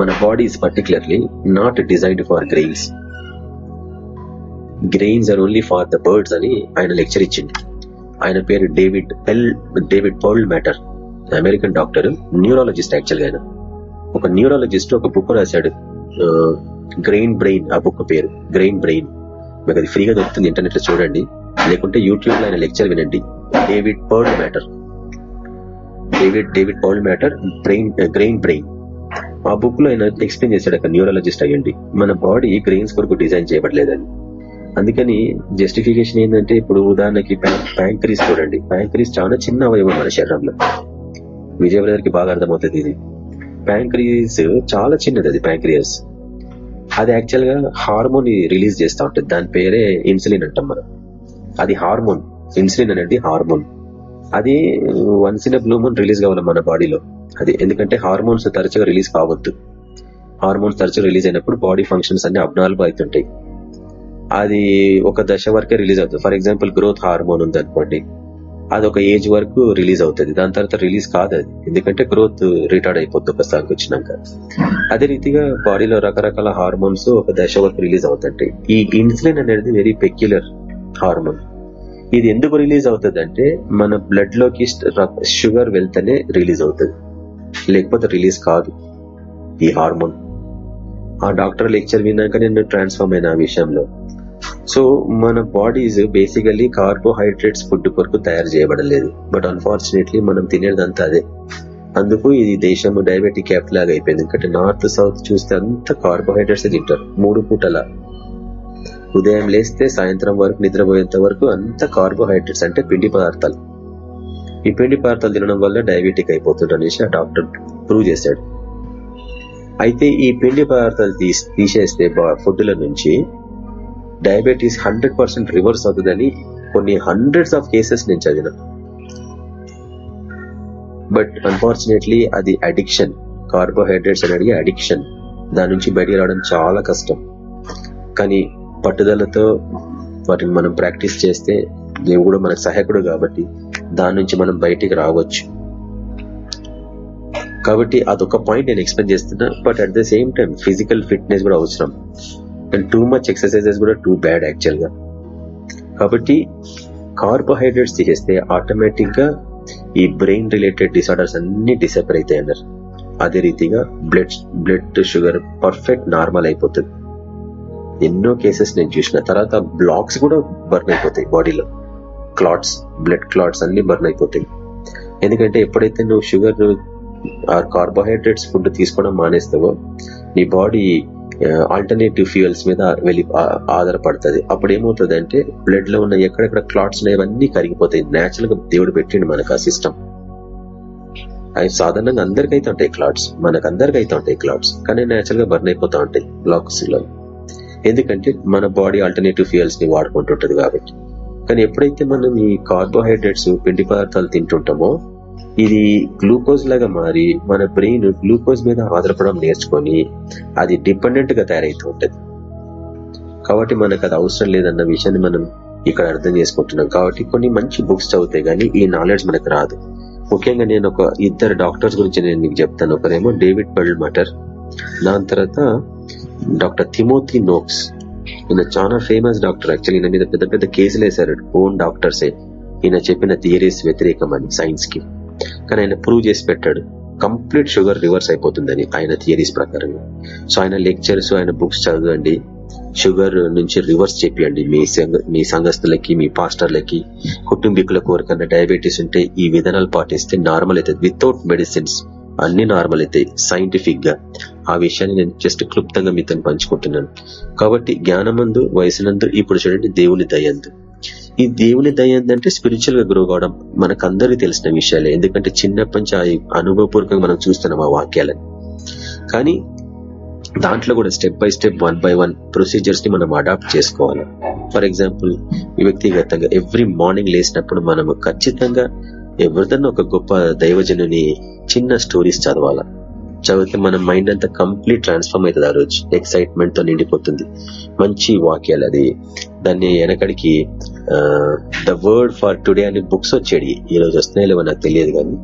మన bodies particularly not designed for grains grains are only for the birds అని ఆయన లెక్చర్ ఇచ్చింది. ఆయన పేరు David పెల్ David Perlmutter American doctor neurologist యాక్చువల్గా ఆయన. ఒక న్యూరాలజిస్ట్ ఒక బుక్ రాశాడు గ్రెయిన్ బ్రెయిన్ ఆ బుక్ పేరు గ్రెయిన్ బ్రెయిన్ మీకు అది ఫ్రీగా దొరుకుతుంది ఇంటర్నెట్లో చూడండి. లేకుంటే యూట్యూబ్లో ఆయన లెక్చర్ వినండి. David Perlmutter David David Perlmutter brain grain brain ఆ బుక్లో ఆయన ఎక్స్ప్లెయిన్ చేశాడు అక్కడ న్యూరాలజిస్ట్ అయ్యండి. మన బాడీ గ్రెయిన్స్ కొరకు డిజైన్ చేయబడలేదని. అందుకని జస్టిఫికేషన్ ఏంటంటే ఇప్పుడు ఉదాహరణకి ప్యాంక్రీస్ చూడండి. ప్యాంక్రీస్ చాలా చిన్న అవయవం మన శరీరంలో. విజయవాడకి బాగా అర్థమవుతుంది ఇది. ప్యాంక్రీస్ చాలా చిన్నది అది ప్యాంక్రియస్ అది యాక్చువల్గా హార్మోన్ రిలీజ్ చేస్తూ ఉంటుంది. దాని పేరే ఇన్సులిన్ అంటాం మనం. అది హార్మోన్ ఇన్సులిన్ అనేది హార్మోన్ అది once in blue moon release కావాలి మన బాడీలో అది. ఎందుకంటే హార్మోన్స్ తరచుగా రిలీజ్ కావద్దు. హార్మోన్స్ తరచుగా రిలీజ్ అయినప్పుడు బాడీ ఫంక్షన్స్ అన్ని అబ్నాల్బ్ అవుతుంటాయి. అది ఒక దశ వరకే రిలీజ్ అవుతుంది. ఫర్ ఎగ్జాంపుల్ గ్రోత్ హార్మోన్ ఉంది అనుకోండి. అది ఒక ఏజ్ వరకు రిలీజ్ అవుతుంది. దాని తర్వాత రిలీజ్ కాదు అది. ఎందుకంటే గ్రోత్ రిటార్డ్ అయిపోద్ది ఒక స్థాయికి వచ్చినాక. అదే రీతిగా బాడీలో రకరకాల హార్మోన్స్ ఒక దశ వరకు రిలీజ్ అవుతుంటాయి. ఈ ఇన్సులిన్ అనేది వెరీ పెక్యులర్ హార్మోన్. ఇది ఎందుకు రిలీజ్ అవుతుంది అంటే మన బ్లడ్లోకి షుగర్ వెళ్తేనే రిలీజ్ అవుతుంది. లేకపోతే రిలీజ్ కాదు ఈ హార్మోన్. ఆ డాక్టర్ లెక్చర్ విన్నాక నేను ట్రాన్స్ఫార్మ్ అయిన ఆ విషయంలో. సో మన బాడీస్ బేసికలీ కార్బోహైడ్రేట్స్ ఫుడ్ కొరకు తయారు చేయబడలేదు. బట్ అన్ఫార్చునేట్లీ మనం తినేదంతా అదే. అందుకు ఇది దేశం డయాబెటిక్ క్యాప్ లాగా అయిపోయింది. ఎందుకంటే నార్త్ సౌత్ చూస్తే అంత కార్బోహైడ్రేట్స్ తింటారు. మూడు పూటల. ఉదయం లేస్తే సాయంత్రం వరకు నిద్రపోయేంత వరకు అంత కార్బోహైడ్రేట్స్ అంటే పిండి పదార్థాలు. ఈ పిండి పదార్థాలు తినడం వల్ల డయాబెటిక్ అయిపోతుంది అనేసి ఆ డాక్టర్ ప్రూవ్ చేశాడు. అయితే ఈ పిండి పదార్థాలు తీసేస్తే ఫుడ్ల నుంచి డయాబెటీస్ హండ్రెడ్ పర్సెంట్ రివర్స్ అవుతుందని కొన్ని హండ్రెడ్స్ ఆఫ్ కేసెస్ నేను చదివిన. బట్ అన్ఫార్చునేట్లీ అది అడిక్షన్. కార్బోహైడ్రేట్స్ అనేది అడిక్షన్. దాని నుంచి బయటికి రావడం చాలా కష్టం. కానీ పట్టుదలతో వాటిని మనం ప్రాక్టీస్ చేస్తే దేవుడు మనకు సహాయకుడు కాబట్టి దాని నుంచి మనం బయటికి రావచ్చు. కాబట్టి అదొక పాయింట్ నేను ఎక్స్ప్లెయిన్ చేస్తున్నా but at the same time physical fitness కూడా అవసరం. అండ్ టూ మచ్ ఎక్సర్సైజెస్ కూడా టూ బ్యాడ్ యాక్చువల్గా. కాబట్టి కార్బోహైడ్రేట్స్ తీసేస్తే ఆటోమేటిక్గా ఈ బ్రెయిన్ రిలేటెడ్ డిసార్డర్స్ అన్ని డిసపర్ అవుతాయి అన్నారు. అదే రీతిగా blood blood sugar perfect normal అయిపోతుంది. ఎన్నో కేసెస్ నేను చూసిన. తర్వాత బ్లాక్స్ కూడా బర్న్ అయిపోతాయి బాడీలో క్లాట్స్ బ్లడ్ క్లాట్స్ అన్ని బర్న్ అయిపోతాయి. ఎందుకంటే ఎప్పుడైతే నువ్వు షుగర్ కార్బోహైడ్రేట్స్ ఫుడ్ తీసుకోవడం మానేస్తావో నీ బాడీ ఆల్టర్నేటివ్ ఫ్యూయల్స్ మీద వెళ్ళి ఆధారపడుతుంది. అప్పుడు ఏమవుతుంది అంటే బ్లడ్లో ఉన్న ఎక్కడెక్కడ క్లాట్స్ ఉన్నాయవన్నీ కరిగిపోతాయి. నేచురల్గా దేవుడు పెట్టిండు మనకు ఆ సిస్టమ్ అవి సాధారణంగా అందరికైతే ఉంటాయి క్లాట్స్ మనకు అందరికి అయితే ఉంటాయి క్లాట్స్ కానీ నేచురల్గా బర్న్ అయిపోతా ఉంటాయి బ్లాక్స్లో. ఎందుకంటే మన బాడీ ఆల్టర్నేటివ్ ఫ్యూయల్స్ని వాడుకుంటుంటది కాబట్టి. కానీ ఎప్పుడైతే మనం ఈ కార్బోహైడ్రేట్స్ పిండి పదార్థాలు తింటుంటామో ఇది గ్లూకోజ్ లాగా మారి మన బ్రెయిన్ గ్లూకోజ్ మీద ఆధారపడడం నేర్చుకొని అది డిపెండెంట్గా తయారైతూ ఉంటది. కాబట్టి మనకు అది అవసరం లేదన్న విషయాన్ని మనం ఇక్కడ అర్థం చేసుకుంటున్నాం. కాబట్టి కొన్ని మంచి బుక్స్ చదివితే గానీ ఈ నాలెడ్జ్ మనకు రాదు. ముఖ్యంగా నేను ఒక ఇద్దరు డాక్టర్స్ గురించి నేను మీకు చెప్తాను. ఒకరేమో డేవిడ్ పర్ల్ మటర్ దాని తర్వాత డాక్టర్ తిమోతి నోక్స్. ఈయన చాలా ఫేమస్ డాక్టర్ యాక్చువల్లీ ఈయన మీద పెద్ద పెద్ద కేసులు వేశారు. ఓన్ డాక్టర్సే ఈయన చెప్పిన థియరీస్ వ్యతిరేకమని సైన్స్కి. కానీ ఆయన ప్రూవ్ చేసి పెట్టాడు. కంప్లీట్ షుగర్ రివర్స్ అయిపోతుందని ఆయన థియరీస్ ప్రకారం సో ఆయన లెక్చర్స్ ఆయన బుక్స్ చదవండి. షుగర్ నుంచి రివర్స్ చెప్పండి మీ మీ సంఘస్థులకి మీ పాస్టర్లకి కుటుంబీకులకు ఎవరికన్నా డయాబెటీస్ ఉంటే ఈ విధానాలు పాటిస్తే నార్మల్ అవుతుంది. వితౌట్ మెడిసిన్స్ అన్ని నార్మల్ అయితే సైంటిఫిక్గా ఆ విషయాన్ని నేను జస్ట్ క్లుప్తంగా మీతో పంచుకుంటున్నాను. కాబట్టి జ్ఞానమందు వయసునందు ఇప్పుడు చూడండి దేవుని దయందు. ఈ దేవుని దయందంటే స్పిరిచువల్గా గ్రో కావడం మనకందరికీ తెలిసిన విషయాలే. ఎందుకంటే చిన్నప్పటి నుంచి అనుభవపూర్వకంగా మనం చూస్తున్నాం ఆ వాక్యాలని. కానీ దాంట్లో కూడా step by step one by one ప్రొసీజర్స్ని మనం అడాప్ట్ చేసుకోవాలి. ఫర్ ఎగ్జాంపుల్ వ్యక్తిగతంగా ఎవ్రీ మార్నింగ్ లేసినప్పుడు మనము ఖచ్చితంగా ఎవరిదన్నా ఒక గొప్ప దైవజనుని చిన్న స్టోరీస్ చదవాలా? చదివితే మన మైండ్ అంతా కంప్లీట్ ట్రాన్స్ఫార్మ్ అవుతుంది ఆ రోజు. ఎక్సైట్మెంట్తో నిండిపోతుంది. మంచి వాక్యాలు అది. దాన్ని వెనకడికి ద వర్డ్ ఫర్ టుడే అనే బుక్స్ వచ్చేది ఈ రోజు వస్తున్నాయి లేవో నాకు తెలియదు కానీ.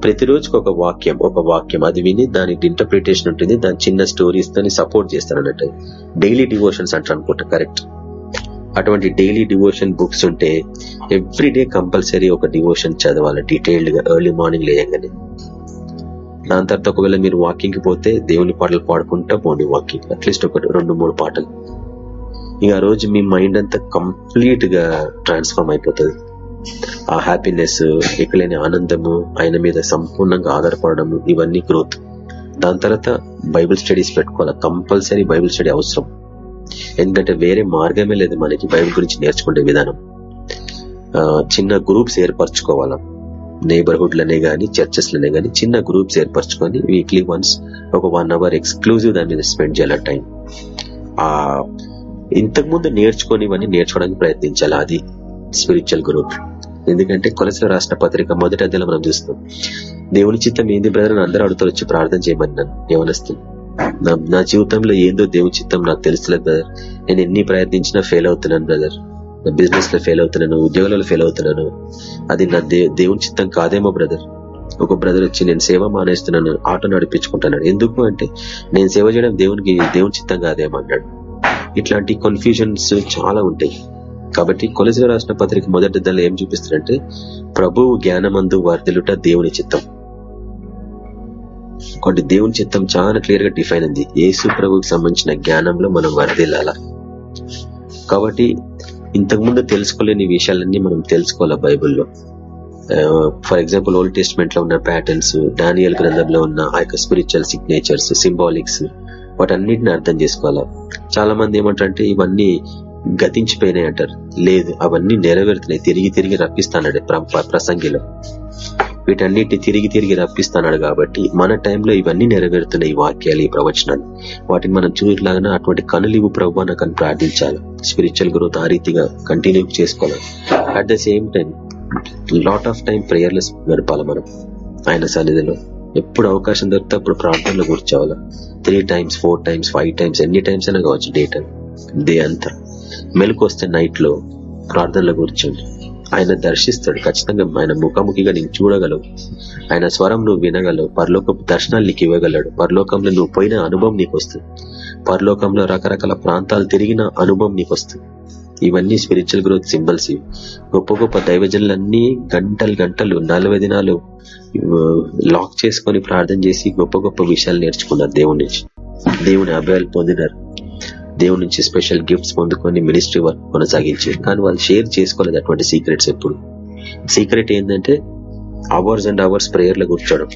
ప్రతిరోజుకి ఒక వాక్యం ఒక వాక్యం. అది విని దానికి ఇంటర్ప్రిటేషన్ ఉంటుంది. దాని చిన్న స్టోరీస్తో సపోర్ట్ చేస్తాను అన్నట్టు డైలీ డివోషన్స్ అంటారు అనుకుంటా. కరెక్ట్ అటువంటి డైలీ డివోషన్ బుక్స్ ఉంటే ఎవ్రీ డే కంపల్సరీ ఒక డివోషన్ చదవాలి డీటెయిల్డ్గా ఎర్లీ మార్నింగ్ లేయంగానే. దాని తర్వాత ఒకవేళ మీరు వాకింగ్కి పోతే దేవుని పాటలు పాడుకుంటా పోండి వాకింగ్ అట్లీస్ట్ ఒక రెండు మూడు పాటలు. ఇక ఆ రోజు మీ మైండ్ అంతా కంప్లీట్గా ట్రాన్స్ఫార్మ్ అయిపోతుంది. ఆ హ్యాపీనెస్ ఎక్కలేని ఆనందము ఆయన మీద సంపూర్ణంగా ఆధారపడము ఇవన్నీ గ్రోత్ దాని తర్వాత బైబిల్ స్టడీస్ పెట్టుకోవాలి. కంపల్సరీ బైబిల్ స్టడీ అవసరం. ఎందుకంటే వేరే మార్గమే లేదు మనకి బైబిల్ గురించి నేర్చుకునే విధానం. ఆ, చిన్న గ్రూప్స్ ఏర్పరచుకోవాలా. నేబర్హుడ్ లనే గానీ చర్చెస్ లనే గానీ చిన్న గ్రూప్స్ ఏర్పరచుకొని వీక్లీ వన్స్ ఒక వన్ అవర్ ఎక్స్క్లూజివ్ దాని మీద స్పెండ్ చేయాలి టైం ఆ ఇంతకు ముందు నేర్చుకునేవన్నీ నేర్చుకోవడానికి ప్రయత్నించాలి అది స్పిరిచువల్ గ్రూప్ ఎందుకంటే కొలసలో రాసిన పత్రిక మొదటి అధ్యాయంలో మనం చూస్తాం. దేవుని చిత్తం ఏంది బ్రదర్ అందరూ అడుగుతూ వచ్చి ప్రార్థన చేయమని నన్ను. ఏమనిస్తుంది? నా నా జీవితంలో ఏందో దేవుని చిత్తం నాకు తెలుసులేదు బ్రదర్ నేను ఎన్ని ప్రయత్నించినా ఫెయిల్ అవుతున్నాను బ్రదర్ నా బిజినెస్లో ఫెయిల్ అవుతున్నాను ఉద్యోగాలలో ఫెయిల్ అవుతున్నాను. అది నా దే- దేవుని చిత్తం కాదేమో బ్రదర్ ఒక బ్రదర్ వచ్చి నేను సేవ మానేస్తున్నాను ఆటో నడిపించుకుంటున్నాడు ఎందుకు అంటే నేను సేవ చేయడం దేవునికి దేవుని చిత్తం కాదేమో అన్నాడు. ఇట్లాంటి కన్ఫ్యూజన్స్ చాలా ఉంటాయి. కాబట్టి కొలసిలో రాసిన పత్రిక మొదటి దళ ఏం చూపిస్తుందంటే ప్రభువు జ్ఞానమందు వర్ధిలుట దేవుని చిత్తం. కొన్ని దేవుని చిత్తం చాలా క్లియర్గా డిఫైన్ ఉంది యేసు ప్రభుకి సంబంధించిన జ్ఞానంలో మనం వరదిల్లాల? కాబట్టి ఇంతకుముందు తెలుసుకోలేని విషయాలన్నీ మనం తెలుసుకోవాలా బైబిల్లో? ఫర్ ఎగ్జాంపుల్ ఓల్డ్ టెస్ట్మెంట్లో ఉన్న ప్యాటర్న్స్ డానియల్ గ్రంథంలో ఉన్న ఆ యొక్క స్పిరిచువల్ సిగ్నేచర్స్ సింబాలిక్స్ వాటన్నిటిని అర్థం చేసుకోవాలా? చాలా మంది ఏమంటారంటే ఇవన్నీ గతించిపోయినాయి అంటారు. లేదు అవన్నీ నెరవేరుతున్నాయి. తిరిగి తిరిగి రప్పిస్తాడు ప్రసంగిలో. వీటన్నిటిని తిరిగి తిరిగి రప్పిస్తున్నాడు కాబట్టి మన టైంలో ఇవన్నీ నెరవేరుతున్నాయి ఈ వాక్యాలు ఈ ప్రవచనాలు. వాటిని మనం చూడలాగా అటువంటి కనులివు ప్రభు నాకు ప్రార్థించాలి. స్పిరిచువల్ గ్రోత్ ఆ రీతిగా కంటిన్యూ చేసుకోవాలి. At the same time lot of time prayerless గడపాలి మనం ఆయన సన్నిధిలో. ఎప్పుడు అవకాశం దొరికితే అప్పుడు ప్రార్థనలో కూర్చోవాలా. Three times four times five times ఎన్ని టైమ్స్ అయినా కావచ్చు డే టైం డే అంతా. మెలకు వస్తే నైట్లో ప్రార్థనలో కూర్చోండి. ఆయన దర్శిస్తాడు. ఖచ్చితంగా ఆయన ముఖాముఖిగా నీకు చూడగలవు ఆయన స్వరం నువ్వు వినగలవు. పరలోకపు దర్శనాలు నీకు ఇవ్వగలడు. పరలోకంలో నువ్వు పోయిన అనుభవం నీకు వస్తుంది. పరలోకంలో రకరకాల ప్రాంతాలు తిరిగిన అనుభవం నీకు వస్తుంది. ఇవన్నీ స్పిరిచువల్ గ్రోత్ సింబల్స్ ఇవి. గొప్ప గొప్ప దైవజనులన్నీ గంటలు గంటలు నలభై దినాలు లాక్ చేసుకొని ప్రార్థన చేసి గొప్ప గొప్ప విషయాలు నేర్చుకున్నారు దేవుడి నుంచి. దేవుని అభయాలు పొందినారు. దేవుడి నుంచి స్పెషల్ గిఫ్ట్స్ పొందుకొని మినిస్ట్రీ వర్క్ కొనసాగించారు కానీ వాళ్ళు షేర్ చేసుకోలేదు అటువంటి సీక్రెట్స్ ఎప్పుడు. సీక్రెట్ ఏంటంటే అవర్స్ అండ్ అవర్స్ ప్రేయర్లో కూర్చోవడం.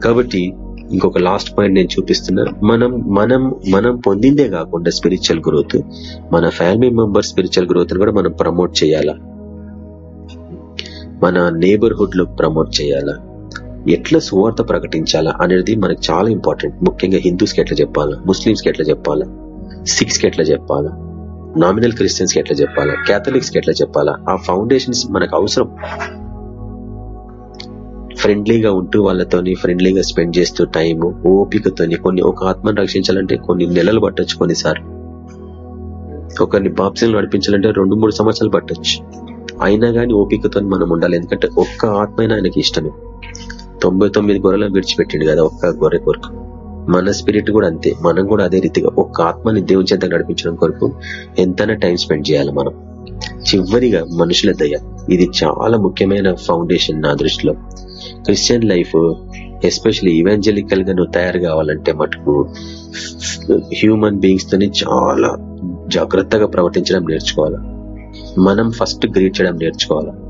కాబట్టి ఇంకొక లాస్ట్ పాయింట్ నేను చూపిస్తున్నా. మనం మనం మనం పొందిందే కాకుండా స్పిరిచువల్ గ్రోత్ మన ఫ్యామిలీ మెంబర్ స్పిరిచువల్ గ్రోత్ కూడా మనం ప్రమోట్ చేయాలా? మన నేబర్హుడ్లో ప్రమోట్ చేయాలా? ఎట్లా సువార్త ప్రకటించాలా అనేది మనకు చాలా ఇంపార్టెంట్. ముఖ్యంగా హిందూస్కి ఎట్లా చెప్పాలా? ముస్లిమ్స్కి ఎట్లా చెప్పాలా? సిక్స్కి ఎట్లా చెప్పాలా? నామినల్ క్రిస్టియన్స్కి ఎట్లా చెప్పాలా? క్యాథలిక్స్కి కి ఎట్లా చెప్పాలా? ఆ ఫౌండేషన్స్ మనకు అవసరం. ఫ్రెండ్లీగా ఉంటూ వాళ్ళతోని ఫ్రెండ్లీగా స్పెండ్ చేస్తూ టైము ఓపికతోని కొన్ని ఒక ఆత్మను రక్షించాలంటే కొన్ని నెలలు పట్టొచ్చు కొన్నిసార్లు. ఒకరిని బాప్సీలు నడిపించాలంటే రెండు మూడు సంవత్సరాలు పట్టొచ్చు. అయినా కానీ ఓపికతో మనం ఉండాలి. ఎందుకంటే ఒక్క ఆత్మైన ఆయనకి ఇష్టమే. తొంభై తొమ్మిది గొర్రెలను విడిచిపెట్టిండు కదా ఒక్క గొర్రె కొరకు. మన స్పిరిట్ కూడా అంతే. మనం కూడా అదే రీతిగా ఒక్క ఆత్మని దేవుని చేత నడిపించడం కొరకు ఎంతైనా టైం స్పెండ్ చేయాలి మనం. చివరిగా మనుషుల దయ. ఇది చాలా ముఖ్యమైన ఫౌండేషన్ నా దృష్టిలో. క్రిస్టియన్ లైఫ్ ఎస్పెషల్లీ ఈవెంజలికల్గా నువ్వు తయారు కావాలంటే మటుకు హ్యూమన్ బీయింగ్స్ తోని చాలా జాగ్రత్తగా ప్రవర్తించడం నేర్చుకోవాలా. మనం ఫస్ట్ గ్రీట్ చేయడం నేర్చుకోవాలా.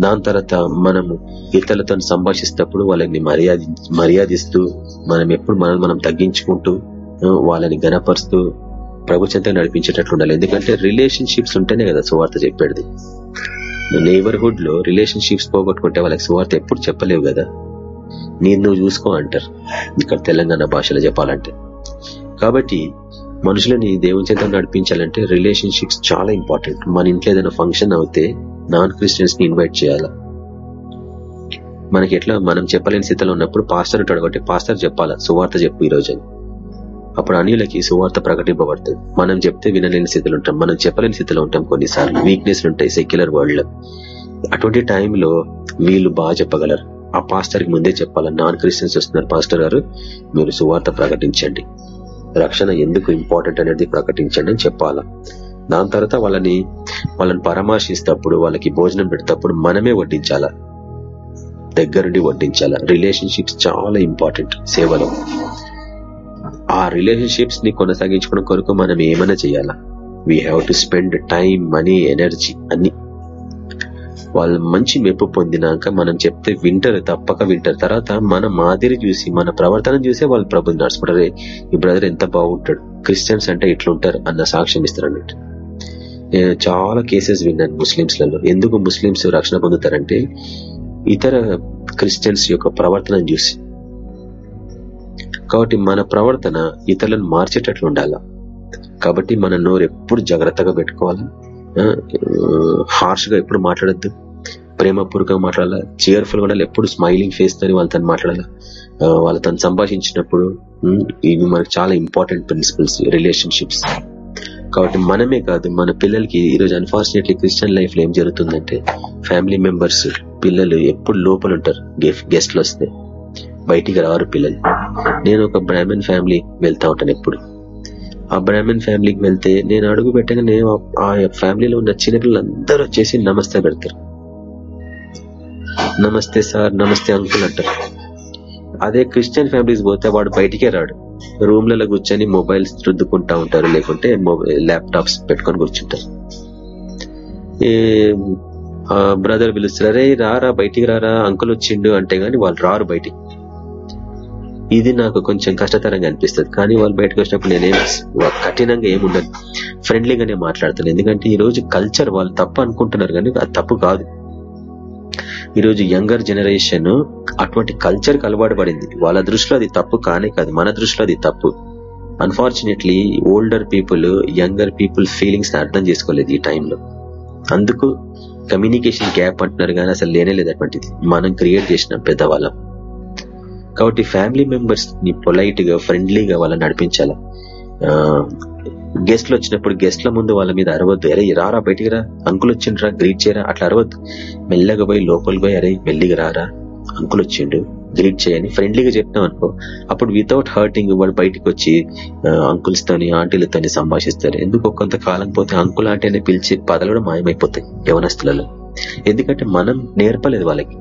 దాని తర్వాత మనము ఇతరులతో సంభాషిస్తప్పుడు వాళ్ళని మర్యాద మర్యాదిస్తూ మనం ఎప్పుడు మనల్ని మనం తగ్గించుకుంటూ వాళ్ళని గనపరుస్తూ ప్రభుత్వంతో నడిపించేటట్లు ఉండాలి. ఎందుకంటే రిలేషన్షిప్స్ ఉంటేనే కదా సువార్త చెప్పేది. నేబర్హుడ్లో రిలేషన్షిప్స్ పోగొట్టుకుంటే వాళ్ళకి సువార్త ఎప్పుడు చెప్పలేవు కదా. నేను నువ్వు చూసుకో అంటారు. ఇక్కడ తెలంగాణ భాషలో చెప్పాలంటే. కాబట్టి మనుషులని దేవుని చేత నడిపించాలంటే రిలేషన్షిప్స్ చాలా ఇంపార్టెంట్ మన ఇంట్లో ఏదైనా ఫంక్షన్ అవుతే నాన్ క్రిస్టియన్స్ని ఇన్వైట్ చేయాలా? మనకి ఎట్లా మనం చెప్పలేని స్థితిలో ఉన్నప్పుడు పాస్టర్ ఉంటాడు కాబట్టి పాస్టర్ చెప్పాలా? సువార్త చెప్పు ఈ రోజు అప్పుడు అన్యులకి సువార్త ప్రకటింపబడుతుంది. మనం చెప్తే వినలేని స్థితిలో ఉంటాం. మనం చెప్పలేని స్థితిలో ఉంటాం కొన్నిసార్లు. వీక్నెస్ ఉంటాయి. సెక్యులర్ వరల్డ్లో. అటువంటి టైంలో వీళ్ళు బాగా చెప్పగలరు. ఆ పాస్టర్కి ముందే చెప్పాలా? నాన్ క్రిస్టియన్స్ వస్తున్నారు. పాస్టర్ గారు మీరు సువార్త ప్రకటించండి. రక్షణ ఎందుకు ఇంపార్టెంట్ అనేది ప్రకటించండి అని చెప్పాలా? దాని తర్వాత వాళ్ళని వాళ్ళని పరామర్శిస్తప్పుడు వాళ్ళకి భోజనం పెడతప్పుడు మనమే వడ్డించాలా? దగ్గరుండి వడ్డించాలా? రిలేషన్షిప్స్ చాలా ఇంపార్టెంట్ సేవలో. ఆ రిలేషన్షిప్స్ని కొనసాగించుకున్న కొరకు మనం ఏమైనా చేయాలా? We have to spend time money energy అన్ని. వాళ్ళు మంచి మెప్పు పొందినాక మనం చెప్తే వింటారు తప్పక వింటారు. తర్వాత మన మాదిరి చూసి మన ప్రవర్తన చూసే వాళ్ళు ప్రభుని నడుచుకుంటారు. ఈ బ్రదర్ ఎంత బాగుంటాడు. క్రిస్టియన్స్ అంటే ఇట్లుంటారు అన్న సాక్ష్యం ఇస్తారు అన్నట్టు. నేను చాలా కేసెస్ విన్నాను ముస్లింస్లలో ఎందుకు ముస్లింస్ రక్షణ పొందుతారంటే ఇతర క్రిస్టియన్స్ యొక్క ప్రవర్తనను చూసి. కాబట్టి మన ప్రవర్తన ఇతరులను మార్చేటట్లు ఉండాలా? కాబట్టి మన నోరు ఎప్పుడు జాగ్రత్తగా పెట్టుకోవాలి? హార్ష్గా ఎప్పుడు మాట్లాడద్దు? ప్రేమపూర్వకంగా మాట్లాడాలా? చేర్ఫుల్ ఉండాలి? ఎప్పుడు స్మైలింగ్ ఫేస్తో వాళ్ళతో మాట్లాడాలా? వాళ్ళతో సంభాషించినప్పుడు ఇవి మనకు చాలా ఇంపార్టెంట్ ప్రిన్సిపల్స్ రిలేషన్షిప్స్ కాబట్టి మనమే కాదు మన పిల్లలకి ఈ రోజు అన్ఫార్చునేట్లీ క్రిస్టియన్ లైఫ్లో ఏం జరుగుతుందంటే ఫ్యామిలీ మెంబర్స్ పిల్లలు ఎప్పుడు లోపల ఉంటారు గెస్ట్లు వస్తే. బయటికి రారు పిల్లలు. నేను ఒక బ్రాహ్మణ్ ఫ్యామిలీ వెళ్తా ఉంటాను ఎప్పుడు. ఆ బ్రాహ్మణ్ ఫ్యామిలీకి వెళ్తే నేను అడుగు పెట్టగానే ఆ- ఆ ఫ్యామిలీలో ఉన్న చిన్నపిల్లలు అందరూ వచ్చేసి నమస్తే పెడతారు. నమస్తే సార్ నమస్తే అంకుల్ అంటారు. అదే క్రిస్టియన్ ఫ్యామిలీస్ పోతే వాడు బయటికే రాడు. రూమ్లలో కూర్చొని మొబైల్స్ రుద్దుకుంటా ఉంటారు లేకుంటే ల్యాప్టాప్స్ పెట్టుకొని కూర్చుంటారు. బ్రదర్ పిలుస్తున్నారు అరే రారా బయటికి రారా అంకుల్ వచ్చిండు అంటే గాని వాళ్ళు రారు బయటికి. ఇది నాకు కొంచెం కష్టతరంగా అనిపిస్తుంది కానీ వాళ్ళు బయటకు వచ్చినప్పుడు నేనేం కఠినంగా ఏముండదు ఫ్రెండ్లీగానే మాట్లాడతాను ఎందుకంటే ఈ రోజు కల్చర్ వాళ్ళు తప్పు అనుకుంటున్నారు కానీ అది తప్పు కాదు. ఈరోజు యంగర్ జనరేషన్ అటువంటి కల్చర్కి అలవాటు పడింది. వాళ్ళ దృష్టిలో అది తప్పు కానే కాదు. మన దృష్టిలో అది తప్పు. Unfortunately older people younger people ఫీలింగ్స్ని అర్థం చేసుకోలేదు ఈ టైంలో. అందుకు కమ్యూనికేషన్ గ్యాప్ అంటున్నారు కానీ అసలు లేనే లేదు అటువంటిది. మనం క్రియేట్ చేసిన పెద్దవాళ్ళం. కాబట్టి ఫ్యామిలీ మెంబర్స్ని పొలైట్గా ఫ్రెండ్లీగా వాళ్ళని నడిపించాలా? గెస్ట్లు వచ్చినప్పుడు గెస్ట్ల ముందు వాళ్ళ మీద అరవద్దు. అరే రారా బయటికి రా. అంకుల్ వచ్చిండ్రా గ్రీట్ చేయరా అట్లా అరవద్దు. మెల్లగా పోయి లోపలికి పోయి అరే మెల్లిగా రారా. అంకుల్ వచ్చిండు గ్రీట్ చేయని ఫ్రెండ్లీగా చెప్పినాం అనుకో. అప్పుడు వితౌట్ హర్టింగ్ వాడు బయటికి వచ్చి అంకుల్స్ తోని ఆంటీలతోని సంభాషిస్తారు. ఎందుకు కొంతకాలం పోతే అంకుల్ ఆంటీ అని పిలిచి పదలు కూడా మాయమైపోతాయి యవనస్తులలో. ఎందుకంటే మనం నేర్పలేదు వాళ్ళకి.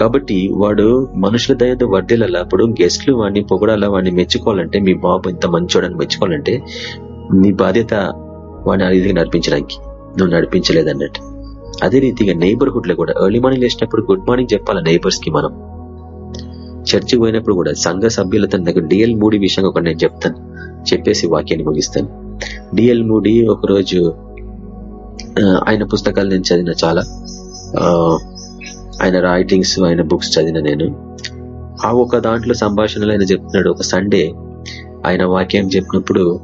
కాబట్టి వాడు మనుషుల దయతో వర్దిలలా అప్పుడు గెస్ట్లు వాడిని పొగడాలా వాడిని మెచ్చుకోవాలంటే మీ బాబు ఇంత మంచోడని మెచ్చుకోవాలంటే నీ బాధ్యత వాడిని ఆ రీతిగా నడిపించడానికి. నువ్వు నడిపించలేదన్నట్టు. అదే రీతిగా నైబర్హుడ్లో కూడా ఎర్లీ మార్నింగ్ లేచినప్పుడు గుడ్ మార్నింగ్ చెప్పాలా నైబర్స్కి మనం? చర్చి పోయినప్పుడు కూడా సంఘ సభ్యులతో నాకు డిఎల్ మూడి విషయంగా ఒకటి నేను చెప్తాను. చెప్పేసి వాక్యాన్ని ముగిస్తాను. డిఎల్ మూడి ఒకరోజు ఆయన పుస్తకాలు నేను చదివిన చాలా. ఆయన రైటింగ్స్ ఆయన బుక్స్ చదివిన నేను. ఆ ఒక దాంట్లో సంభాషణలు ఆయన చెప్తున్నాడు ఒక సండే ఆయన వాక్యం చెప్పినప్పుడు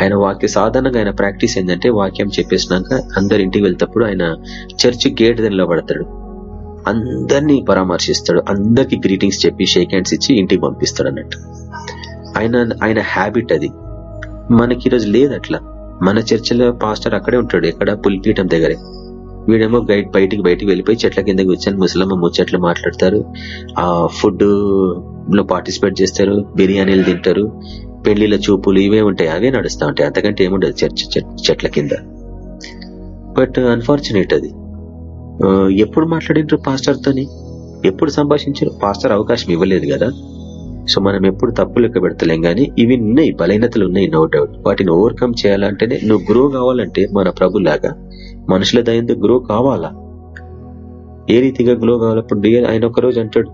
ఆయన వాక్య సాధారణంగా ఆయన ప్రాక్టీస్ ఏంటంటే వాక్యం చెప్పేసినాక అందరి ఇంటికి వెళ్తప్పుడు ఆయన చర్చి గేట్ దగ్గర పడతాడు. అందరినీ పరామర్శిస్తాడు. అందరికి గ్రీటింగ్స్ చెప్పి షేక్ హ్యాండ్స్ ఇచ్చి ఇంటికి పంపిస్తాడు అన్నట్టు. ఆయన ఆయన హ్యాబిట్ అది. మనకి ఈరోజు లేదు అట్లా. మన చర్చిలో పాస్టర్ అక్కడే ఉంటాడు ఎక్కడ? పులిపీఠం దగ్గరే. వీడేమో గైడ్ బయటికి బయటికి వెళ్ళిపోయి చెట్ల కింద కూర్చొని ముసలమ్మ ముచ్చట్లు మాట్లాడతారు. ఆ ఫుడ్లో పార్టిసిపేట్ చేస్తారు. బిర్యానీలు తింటారు. పెళ్ళిళ్ళ చూపులు ఇవే ఉంటాయి. అవే నడుస్తూ ఉంటాయి. అంతకంటే ఏముండదు చర్చ చెట్- చెట్ల కింద. బట్ అన్ఫార్చునేట్ అది. ఎప్పుడు మాట్లాడిండ్రు పాస్టర్ తోని? ఎప్పుడు సంభాషించారు? పాస్టర్ అవకాశం ఇవ్వలేదు కదా. సో మనం ఎప్పుడు తప్పు లెక్క పెడతలేం గానీ ఇవి ఉన్నాయి. బలహీనతలు ఉన్నాయి నో డౌట్ వాటిని ఓవర్కమ్ చేయాలంటేనే నువ్వు గ్రో కావాలంటే మన ప్రభులాగా మనుషుల దయంతో గ్రో కావాలా? ఏ రీతిగా గ్రో కావాలప్పుడు ఆయన ఒక రోజు అంటాడు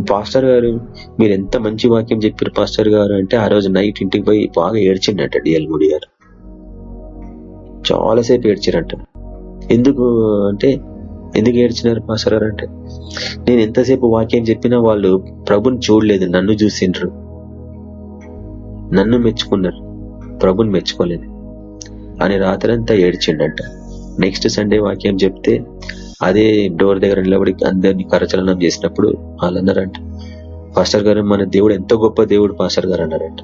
పాస్టర్ గారు మీరు ఎంత మంచి వాక్యం చెప్పారు పాస్టర్ గారు అంటే ఆ రోజు నైట్ ఇంటికి పోయి బాగా ఏడ్చిండట డిఎల్ మూడి గారు. చాలాసేపు ఏడ్చారంట. ఎందుకు అంటే ఎందుకు ఏడ్చినారు పాస్టర్ గారు అంటే నేను ఎంతసేపు వాక్యం చెప్పినా వాళ్ళు ప్రభుని చూడలేదు నన్ను చూసిండ్రు. నన్ను మెచ్చుకున్నారు ప్రభుని మెచ్చుకోలేదు. అని రాత్రంతా ఏడ్చిండంట. నెక్స్ట్ సండే వాక్యం చెప్తే అదే డోర్ దగ్గర నిలబడి అందరినీ కరచలనం చేసినప్పుడు వాళ్ళందరంట పాస్టర్ గారు మన దేవుడు ఎంత గొప్ప దేవుడు పాస్టర్ గారు అన్నారంట.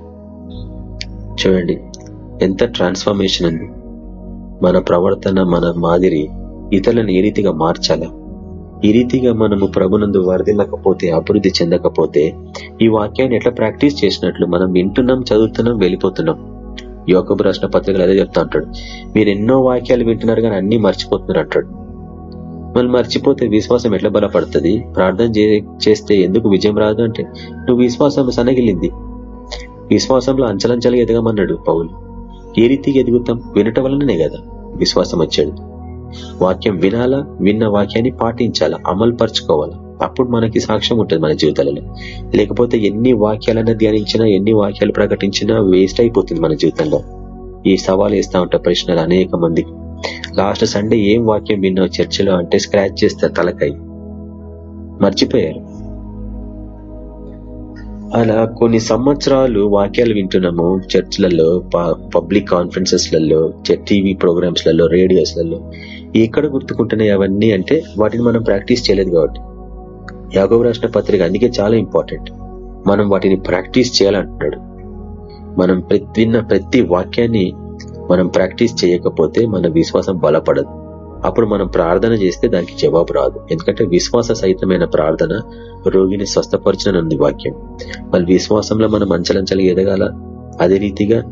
చూడండి ఎంత ట్రాన్స్ఫర్మేషన్ ఉంది మన ప్రవర్తన మన మాదిరి ఇతరులను ఏ రీతిగా మార్చాలా? ఈ రీతిగా మనము ప్రభునందు వరదిల్లకపోతే అభివృద్ధి చెందకపోతే ఈ వాక్యాన్ని ఎట్లా ప్రాక్టీస్ చేసినట్లు మనం వింటున్నాం చదువుతున్నాం వెళ్ళిపోతున్నాం. యోగపు రాసిన పత్రికలు అదే చెప్తా అంటాడు మీరు ఎన్నో వాక్యాలు వింటున్నారు కానీ అన్ని మర్చిపోతున్నారు అంటాడు. మనం మర్చిపోతే విశ్వాసం ఎట్లా బలపడుతుంది? ప్రార్థన చేస్తే ఎందుకు విజయం రాదు అంటే నువ్వు విశ్వాసం సనగిలింది. విశ్వాసంలో అంచలంచలుగా ఎదగమన్నాడు పౌలు. ఏ రీతిగా ఎదుగుతాం? వినటం వలననే కదా విశ్వాసం వచ్చాడు వాక్యం వినాలా? విన్న వాక్యాన్ని పాటించాలా? అమలు పరచుకోవాలా అప్పుడు మనకి సాక్ష్యం ఉంటుంది మన జీవితాలలో. లేకపోతే ఎన్ని వాక్యాలన్నా ధ్యానించినా ఎన్ని వాక్యాలు ప్రకటించినా వేస్ట్ అయిపోతుంది మన జీవితంలో. ఈ సవాల్ వేస్తూ ఉంటా ప్రశ్నలు అనేక మందికి. లాస్ట్ సండే ఏం వాక్యం విన్నావు చర్చిలో అంటే స్క్రాచ్ చేస్తారు తలకాయ. మర్చిపోయారు. అలా కొన్ని సంవత్సరాలు వాక్యాలు వింటున్నాము చర్చ్లలో పబ్లిక్ కాన్ఫరెన్సెస్లలో టీవీ ప్రోగ్రామ్స్లలో రేడియోస్లలో ఎక్కడ గుర్తుకుంటున్నాయి అవన్నీ అంటే వాటిని మనం ప్రాక్టీస్ చేయలేదు కాబట్టి. యాగవ రాసిన పత్రిక అందుకే చాలా ఇంపార్టెంట్ మనం వాటిని ప్రాక్టీస్ చేయాలంటున్నాడు. మనం విన్న ప్రతి వాక్యాన్ని మనం ప్రాక్టీస్ చేయకపోతే మన విశ్వాసం బలపడదు. అప్పుడు మనం ప్రార్థన చేస్తే దానికి జవాబు రాదు. ఎందుకంటే విశ్వాస సహితమైన ప్రార్థన రోగిని స్వస్థపరచనుంది వాక్యం. మళ్ళీ విశ్వాసంలో మనం అంచలంచలు ఎదగాల? అదే రీతిగా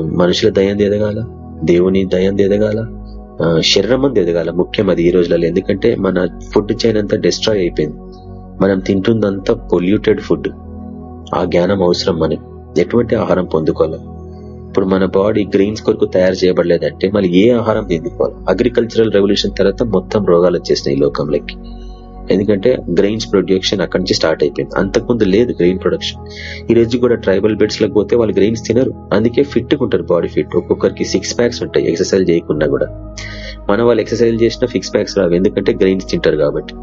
మనుషుల దయం ఎదగాల? దేవుని దయం ఎదగాల? శరీరం అంతా ఎదగాల? ముఖ్యం అది ఈ రోజులలో. ఎందుకంటే మన ఫుడ్ చైన్ అంతా డిస్ట్రాయ్ అయిపోయింది. మనం తింటుందంతా పొల్యూటెడ్ ఫుడ్ ఆ జ్ఞానం అవసరం మనకి. ఎటువంటి ఆహారం పొందుకోవాలి? ఇప్పుడు మన బాడీ గ్రెయిన్స్ కొరకు తయారు చేయబడలేదంటే మళ్ళీ ఏ ఆహారం తిందుకోవాలి అగ్రికల్చరల్ రెవల్యూషన్ తర్వాత మొత్తం రోగాలు వచ్చేసినాయి లోకంలోకి. ఎందుకంటే గ్రెయిన్స్ ప్రొడక్షన్ అక్కడి నుంచి స్టార్ట్ అయిపోయింది. అంతకుముందు లేదు గ్రెయిన్ ప్రొడక్షన్ ఈ రోజు కూడా ట్రైబల్ బెడ్స్లకు పోతే వాళ్ళు గ్రెయిన్స్ తినరు. అందుకే ఫిట్ ఉంటారు బాడీ ఫిట్ ఒక్కొక్కరికి సిక్స్ ప్యాక్స్ ఉంటాయి. ఎక్సర్సైజ్ చేయకుండా కూడా. మన వాళ్ళు ఎక్సర్సైజ్ చేసినా ఫిక్స్ ప్యాక్స్ రావు. ఎందుకంటే గ్రెయిన్స్ తింటారు కాబట్టి.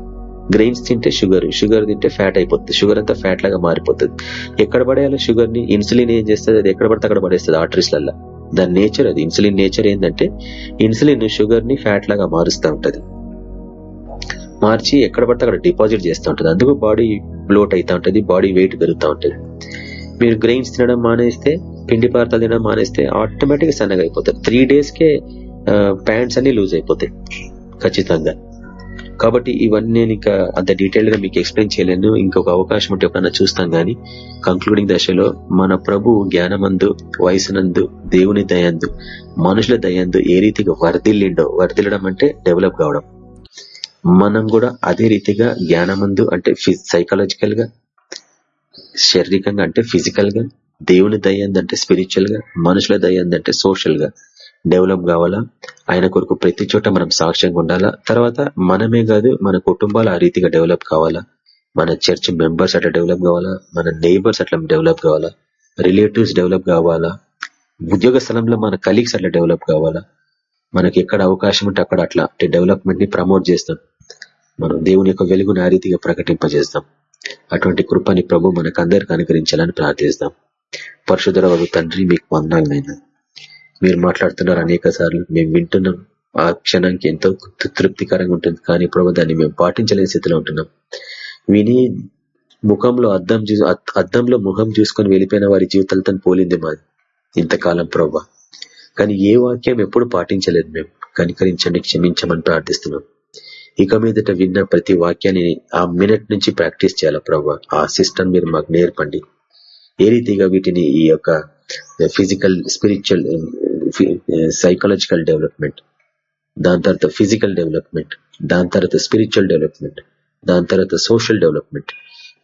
గ్రెయిన్స్ తింటే షుగర్ షుగర్ తింటే ఫ్యాట్ అయిపోతుంది. షుగర్ అంతా ఫ్యాట్ లాగా మారిపోతుంది. ఎక్కడ పడేయాలి షుగర్ని ఇన్సులిన్ ఏం చేస్తుంది? అది ఎక్కడ పడితే అక్కడ పడేస్తుంది ఆర్టరీస్లల్లో దాని నేచర్ అది. ఇన్సులిన్ నేచర్ ఏంటంటే ఇన్సులిన్ షుగర్ని ఫ్యాట్ లాగా మారుస్తూ ఉంటది. మార్చి ఎక్కడ పడితే అక్కడ డిపాజిట్ చేస్తూ ఉంటుంది. అందుకు బాడీ బ్లోట్ అవుతా ఉంటుంది బాడీ వెయిట్ పెరుగుతూ ఉంటుంది. మీరు గ్రెయిన్స్ తినడం మానేస్తే పిండి పదార్థాలు తినడం మానేస్తే ఆటోమేటిక్ సన్నగా అయిపోతారు త్రీ డేస్ కే ప్యాంట్స్ అన్ని లూజ్ అయిపోతాయి. ఖచ్చితంగా. కాబట్టి ఇవన్నీ నేను ఇంకా అంత డీటెయిల్గా మీకు ఎక్స్ప్లెయిన్ చేయలేను. ఇంకొక అవకాశం ఉంటే ఎప్పుడన్నా చూస్తాం గానీ కంక్లూడింగ్ దశలో మన ప్రభు జ్ఞానమందు వయసునందు దేవుని దయందు మనుషుల దయందు ఏ రీతిగా వర్దిల్లిండో వర్దిల్లడం అంటే డెవలప్ కావడం. మనం కూడా అదే రీతిగా జ్ఞానమందు అంటే సైకలాజికల్గా శారీరకంగా అంటే ఫిజికల్గా దేవుని దయందంటే స్పిరిచువల్గా మనుషుల దయందంటే సోషల్గా డెవలప్ కావాలా? ఆయన కొరకు ప్రతి చోట మనం సాక్ష్యంగా ఉండాలా? తర్వాత మనమే కాదు మన కుటుంబాలు ఆ రీతిగా డెవలప్ కావాలా? మన చర్చ్ మెంబర్స్ అట్లా డెవలప్ కావాలా? మన నైబర్స్ అట్లా డెవలప్ కావాలా? రిలేటివ్స్ డెవలప్ కావాలా? ఉద్యోగ స్థలంలో మన కలీగ్స్ అట్లా డెవలప్ కావాలా? మనకి ఎక్కడ అవకాశం ఉంటే అక్కడ అట్లా డెవలప్మెంట్ని ప్రమోట్ చేస్తాం. మనం దేవుని యొక్క వెలుగుని ఆ రీతిగా ప్రకటింపజేస్తాం. అటువంటి కృపని ప్రభు మనకు అందరికి అనుకరించాలని ప్రార్థిస్తాం పరశుధర తండ్రి మీకు వందాలనైనా మీరు మాట్లాడుతున్నారు అనేక సార్లు. మేము వింటున్నాం. ఆ క్షణానికి ఎంతో తృప్తికరంగా ఉంటుంది. కానీ ప్రభు దాన్ని మేము పాటించలేని స్థితిలో ఉంటున్నాం. విని ముఖంలో అద్దం అద్దంలో ముఖం చూసుకొని వెళ్ళిపోయిన వారి జీవితాలతో పోలింది మాది. ఇంతకాలం ప్రభా. కానీ ఏ వాక్యం ఎప్పుడు పాటించలేదు మేము. కనికరించండి క్షమించమని ప్రార్థిస్తున్నాం. ఇక మీదట విన్న ప్రతి వాక్యాన్ని ఆ మినిట్ నుంచి ప్రాక్టీస్ చేయాలా ప్రభా? ఆ సిస్టమ్ మీరు మాకు నేర్పండి. ఏ రీతిగా వీటిని ఈ యొక్క ఫిజికల్ స్పిరిచువల్ సైకలాజికల్ డెవలప్మెంట్ దాని తర్వాత ఫిజికల్ డెవలప్మెంట్ దాని తర్వాత స్పిరిచువల్ డెవలప్మెంట్ దాని తర్వాత సోషల్ డెవలప్మెంట్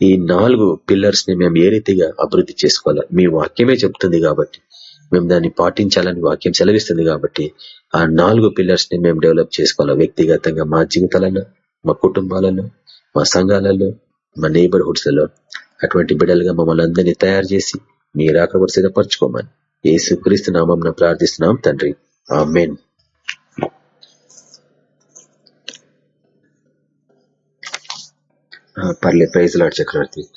ఈ నాలుగు పిల్లర్స్ని మేము ఏ రీతిగా అభివృద్ధి చేసుకోవాలా? మీ వాక్యమే చెప్తుంది కాబట్టి మేము దాన్ని పాటించాలని వాక్యం సెలవిస్తుంది కాబట్టి ఆ నాలుగు పిల్లర్స్ని మేము డెవలప్ చేసుకోవాలా? వ్యక్తిగతంగా మా జీవితాలలో మా కుటుంబాలలో మా సంఘాలలో మా నైబర్హుడ్స్లలో అటువంటి బిడలుగా మమ్మల్ని అందరినీ తయారు చేసి మీరు అక్కడ సిద్ధపరచుకోమని ఏసుక్రీస్తు నామం ప్రార్థిస్తున్నాం తండ్రి. ఆమెన్. పర్లేదు praise Lord Chakravarthi.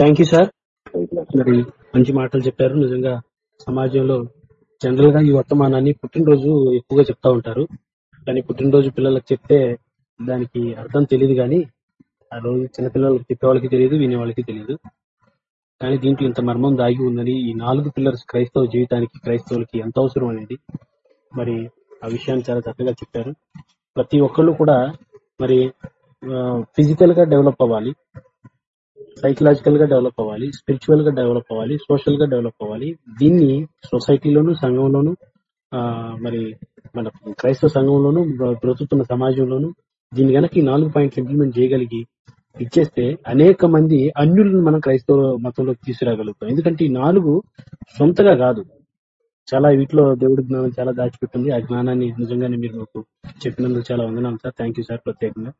Thank you sir. మరి మంచి మాటలు చెప్పారు. నిజంగా సమాజంలో జనరల్గా ఈ వర్తమానాన్ని పుట్టినరోజు ఎక్కువగా చెప్తా ఉంటారు. కానీ పుట్టినరోజు పిల్లలకు చెప్తే దానికి అర్థం తెలియదు కానీ ఆ రోజు చిన్నపిల్లలకి చెప్పే వాళ్ళకి తెలియదు వినే వాళ్ళకి తెలియదు కానీ దీంట్లో ఇంత మర్మం దాగి ఉందని ఈ నాలుగు పిల్లర్స్ క్రైస్తవ జీవితానికి క్రైస్తవులకి ఎంత అవసరం అనేది మరి ఆ విషయాన్ని చాలా చక్కగా చెప్పారు. ప్రతి ఒక్కళ్ళు కూడా మరి ఫిజికల్గా డెవలప్ అవ్వాలి. సైకలాజికల్గా డెవలప్ అవ్వాలి స్పిరిచువల్గా డెవలప్ అవ్వాలి సోషల్గా డెవలప్ అవ్వాలి. దీన్ని సొసైటీలోను సంఘంలోను ఆ, మరి మన క్రైస్తవ సంఘంలోను బ్రతుకుతున్న సమాజంలోను దీని గనక ఈ నాలుగు పాయింట్లు ఇంప్లిమెంట్ చేయగలిగి ఇచ్చేస్తే అనేక మంది అన్యులను మనం క్రైస్తవ మతంలోకి తీసుకురాగలుగుతాం. ఎందుకంటే ఈ నాలుగు సొంతగా కాదు. చాలా వీటిలో దేవుడి జ్ఞానం చాలా దాచిపెట్టింది. ఆ జ్ఞానాన్ని నిజంగానే మీరు మాకు చెప్పినందుకు చాలా వందనాలు సార్. థ్యాంక్ యూ సార్ ప్రత్యేకంగా.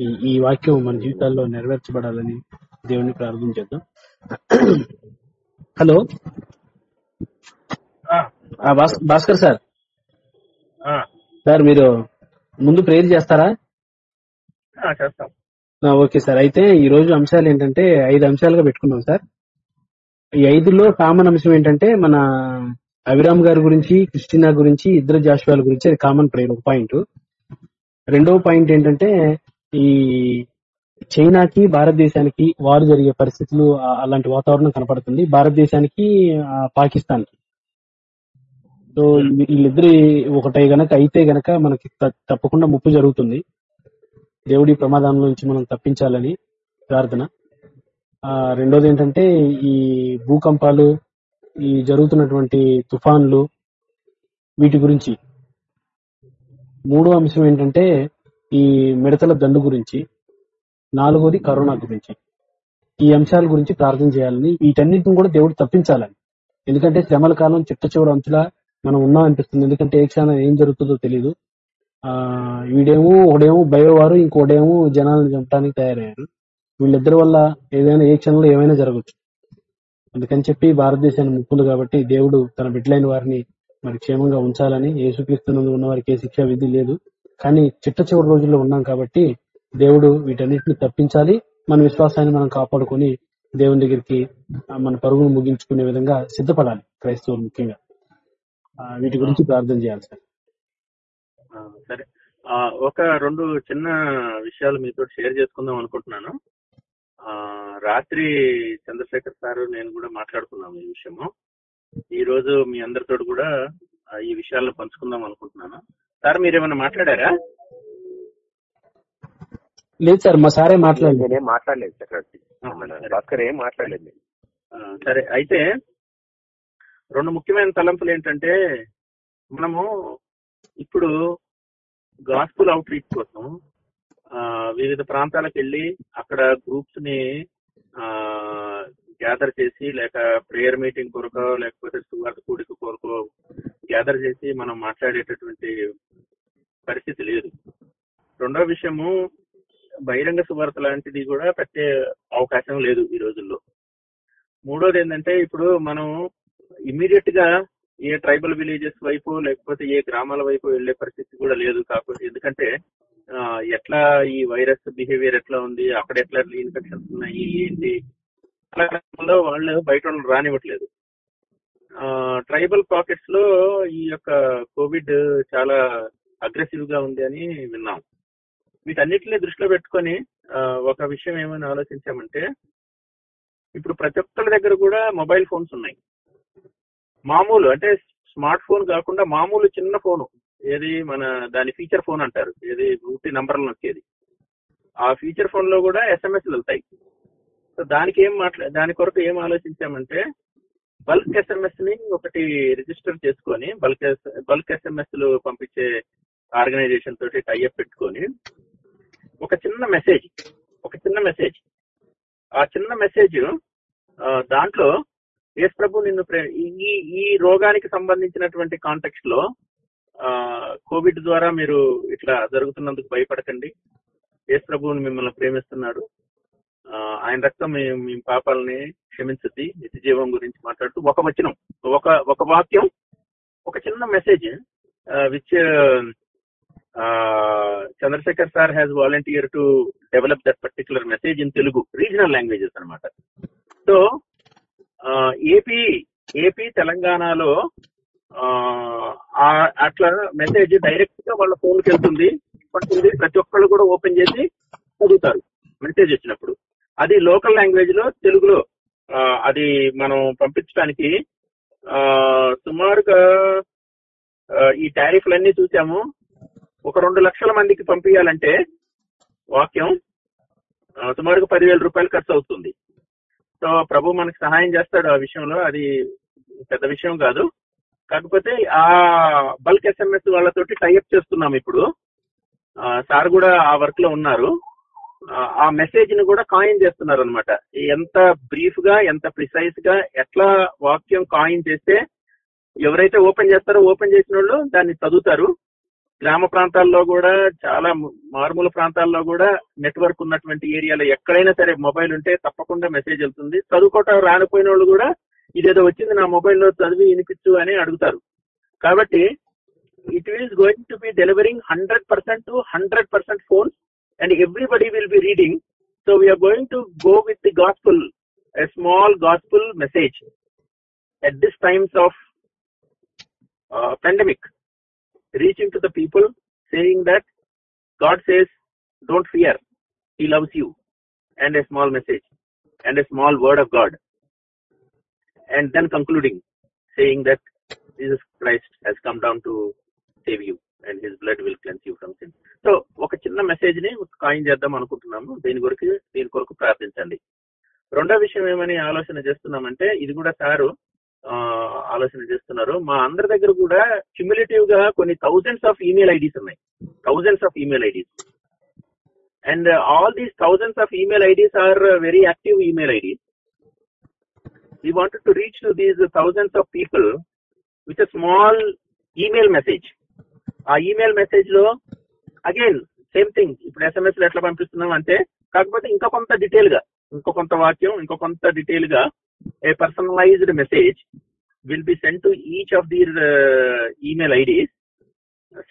ఈ ఈ వాక్యం మన జీవితాల్లో నెరవేర్చబడాలని దేవుని ప్రార్థన చేద్దాం. హలో? భాస్కర్ సార్. సార్ మీరు ముందు ప్రేయర్ చేస్తారా? చేస్తాం. Okay sir. అయితే ఈ రోజు అంశాలు ఏంటంటే ఐదు అంశాలుగా పెట్టుకున్నాం సార్. ఈ ఐదులో కామన్ అంశం ఏంటంటే మన అభిరామ్ గారి గురించి క్రిస్టినా గురించి ఇద్దరు జాషువాల గురించి అది కామన్ ప్రేయర్ ఒక పాయింట్. రెండవ పాయింట్ ఏంటంటే ఈ చైనాకి భారతదేశానికి వారు జరిగే పరిస్థితులు అలాంటి వాతావరణం కనపడుతుంది. భారతదేశానికి ఆ, పాకిస్తాన్కి సో వీ- వీళ్ళిద్దరి ఒకటై గనక అయితే గనక మనకి తప్పకుండా ముప్పు జరుగుతుంది. దేవుడి ప్రమాదం నుంచి మనం తప్పించాలని ప్రార్థన. రెండోది ఏంటంటే ఈ భూకంపాలు ఈ జరుగుతున్నటువంటి తుఫాన్లు వీటి గురించి. మూడో అంశం ఏంటంటే ఈ మిడతల దండు గురించి నాలుగోది కరోనా గురించి. ఈ అంశాల గురించి ప్రార్థన చేయాలని వీటన్నిటిని కూడా దేవుడు తప్పించాలని. ఎందుకంటే శ్రమల కాలం చిట్ట చివరి అంచులా మనం ఉన్నాం అనిపిస్తుంది. ఎందుకంటే ఏ క్షణం ఏం జరుగుతుందో తెలియదు ఆ వీడేమో ఒకడేమో భయవారు ఇంకోడేమో జనాలను చంపడానికి తయారయ్యారు. వీళ్ళిద్దరి వల్ల ఏదైనా ఏ క్షణంలో ఏమైనా జరగచ్చు. అందుకని చెప్పి భారతదేశాన్ని ముక్కులు కాబట్టి దేవుడు తన బిడ్డలైన వారిని మరి క్షేమంగా ఉంచాలని యేసుక్రీస్తునందు ఉన్న వారికి ఏ శిక్ష విధి లేదు. కానీ చిట్ట చివరి రోజుల్లో ఉన్నాం కాబట్టి దేవుడు వీటన్నిటిని తప్పించాలి. మన విశ్వాసాన్ని మనం కాపాడుకొని దేవుని దగ్గరికి మన పరుగును ముగించుకునే విధంగా సిద్ధపడాలి. క్రైస్తవులు ముఖ్యంగా. వీటి గురించి ప్రార్థన చేయాలి సార్. సరే. ఒక రెండు చిన్న విషయాలు మీతో షేర్ చేసుకుందాం అనుకుంటున్నాను. ఆ, రాత్రి చంద్రశేఖర్ సార్ నేను కూడా మాట్లాడుకున్నాము ఈ విషయము. ఈ రోజు మీ అందరితో కూడా ఈ విషయాలను పంచుకుందాం అనుకుంటున్నాను. సార్ మీరు ఏమైనా మాట్లాడారా? లేదు సార్ మా సారే మాట్లాడలేదు. నేనేం మాట్లాడలేదు చక్రవర్తి సరే. భాస్కర్ ఏం మాట్లాడలేదు. ఆ, సరే అయితే రెండు ముఖ్యమైన తలంపులు ఏంటంటే మనము ఇప్పుడు గాస్పుల్ అవుట్ రీచ్ కోసం ఆ, వివిధ ప్రాంతాలకు వెళ్ళి అక్కడ గ్రూప్స్ని గ్యాదర్ చేసి లేక ప్రేయర్ మీటింగ్ కొరకో లేకపోతే సువార్త కూడిక కొరకో గ్యాదర్ చేసి మనం మాట్లాడేటటువంటి పరిస్థితి లేదు. రెండో విషయము బహిరంగ సువార్త లాంటిది కూడా పెట్టే అవకాశం లేదు ఈ రోజుల్లో. మూడోది ఏంటంటే ఇప్పుడు మనం ఇమీడియట్గా ఏ ట్రైబల్ విలేజెస్ వైపు లేకపోతే ఏ గ్రామాల వైపు వెళ్ళే పరిస్థితి కూడా లేదు కాకపోతే ఎందుకంటే ఎట్లా ఈ వైరస్ బిహేవియర్ ఎట్లా ఉంది అక్కడ ఎట్లా ఇన్ఫెక్షన్స్ ఉన్నాయి ఏంటి వాళ్ళు బయట రానివ్వట్లేదు. ట్రైబల్ పాకెట్స్లో ఈ యొక్క కోవిడ్ చాలా అగ్రెసివ్గా ఉంది అని విన్నాం. వీటన్నిటిని దృష్టిలో పెట్టుకొని ఒక విషయం ఏమని ఆలోచించామంటే ఇప్పుడు ప్రతి ఒక్కరి దగ్గర కూడా మొబైల్ ఫోన్స్ ఉన్నాయి. మామూలు అంటే స్మార్ట్ ఫోన్ కాకుండా మామూలు చిన్న ఫోను ఏది మన దాని ఫీచర్ ఫోన్ అంటారు ఏది ఊటి నంబర్లు వచ్చేది ఆ ఫీచర్ ఫోన్లో కూడా ఎస్ఎంఎస్లు వెళ్తాయి. సో దానికి ఏం మాట్లా దాని కొరకు ఏం ఆలోచించామంటే బల్క్ ఎస్ఎంఎస్ని ఒకటి రిజిస్టర్ చేసుకొని బల్క్ బల్క్ ఎస్ఎంఎస్లు పంపించే ఆర్గనైజేషన్ తోటి టైఅప్ పెట్టుకొని ఒక చిన్న మెసేజ్ ఒక చిన్న మెసేజ్. ఆ చిన్న మెసేజ్ దాంట్లో యేసు ప్రభు నిన్ను ఈ ఈ రోగానికి సంబంధించినటువంటి కాంటెక్స్ట్లో కోవిడ్ ద్వారా మీరు ఇట్లా జరుగుతున్నందుకు భయపడకండి. యేసు ప్రభువుని మిమ్మల్ని ప్రేమిస్తున్నాడు. ఆయన రక్తం మీ మీ పాపాలని క్షమించుద్ది నిత్య జీవం గురించి మాట్లాడుతూ ఒక వచనం ఒక ఒక వాక్యం ఒక చిన్న message which Chandrashekar sir has volunteer to develop that particular message in Telugu regional languages అన్నమాట. సో ఏపీ ఏపీ తెలంగాణలో ఆ- అట్లా మెసేజ్ డైరెక్ట్గా వాళ్ళ ఫోన్కి వెళ్తుంది పడుతుంది ప్రతి ఒక్కళ్ళు కూడా ఓపెన్ చేసి చదువుతారు మెసేజ్ వచ్చినప్పుడు. అది లోకల్ లాంగ్వేజ్లో తెలుగులో. అది మనం పంపించడానికి ఆ, సుమారుగా ఆ, ఈ టారిఫ్లన్నీ చూసాము. ఒక రెండు లక్షల మందికి పంపించాలంటే వాక్యం సుమారుగా పదివేల రూపాయలు ఖర్చు అవుతుంది. సో ప్రభు మనకి సహాయం చేస్తాడు ఆ విషయంలో. అది పెద్ద విషయం కాదు. కాకపోతే ఆ బల్క్ ఎస్ఎంఎస్ వాళ్ళతోటి టైఅప్ చేస్తున్నాం ఇప్పుడు. సార్ కూడా ఆ వర్క్లో ఉన్నారు. ఆ, మెసేజ్ని కూడా కాయిన్ చేస్తున్నారు అనమాట ఎంత బ్రీఫ్గా ఎంత ప్రిసైజ్గా ఎట్లా వాక్యం కాయిన్ చేస్తే ఎవరైతే ఓపెన్ చేస్తారో ఓపెన్ చేసిన వాళ్ళు దాన్ని చదువుతారు. గ్రామ ప్రాంతాల్లో కూడా చాలా మారుమూల ప్రాంతాల్లో కూడా నెట్వర్క్ ఉన్నటువంటి ఏరియాలో ఎక్కడైనా సరే మొబైల్ ఉంటే తప్పకుండా మెసేజ్ వెళ్తుంది. చదువుకోవటం రానిపోయిన వాళ్ళు కూడా ఇదేదో వచ్చింది నా మొబైల్లో చదివి వినిపించు అని అడుగుతారు. కాబట్టి it is going to be delivering hundred percent to hundred percent and everybody will be reading. So we are going to go with the gospel, a small gospel message at this times of uh, pandemic, reaching to the people, saying that God says, don't fear, He loves you, and a small message, and a small word of God, and then concluding, saying that Jesus Christ has come down to save you. And His blood will cleanse you from sin so ఒక చిన్న మెసేజ్ని coin చేద్దాం అనుకుంటున్నాము. దీని కొరకు దీని కొరకు ప్రార్థించండి. రెండో విషయం ఏమని ఆలోచన చేస్తున్నామంటే ఇది కూడా సారు ఆలోచన చేస్తున్నారు. మా అందరి దగ్గర కూడా క్యుములేటివ్గా కొన్ని థౌజండ్స్ ఆఫ్ ఈమెయిల్ ఐడీస్ ఉన్నాయి. Thousands of email IDs and all these thousands of email IDs are very active email IDs we wanted to reach to these thousands of people with a small email message ఆ email మెసేజ్లో again same thing ఇప్పుడు ఎస్ఎంఎస్లో ఎట్లా పంపిస్తున్నాం అంటే కాకపోతే ఇంకా కొంత డీటెయిల్గా ఇంకో కొంత వాక్యం ఇంకో కొంత డీటెయిల్గా a personalised message will be send to each of their email IDs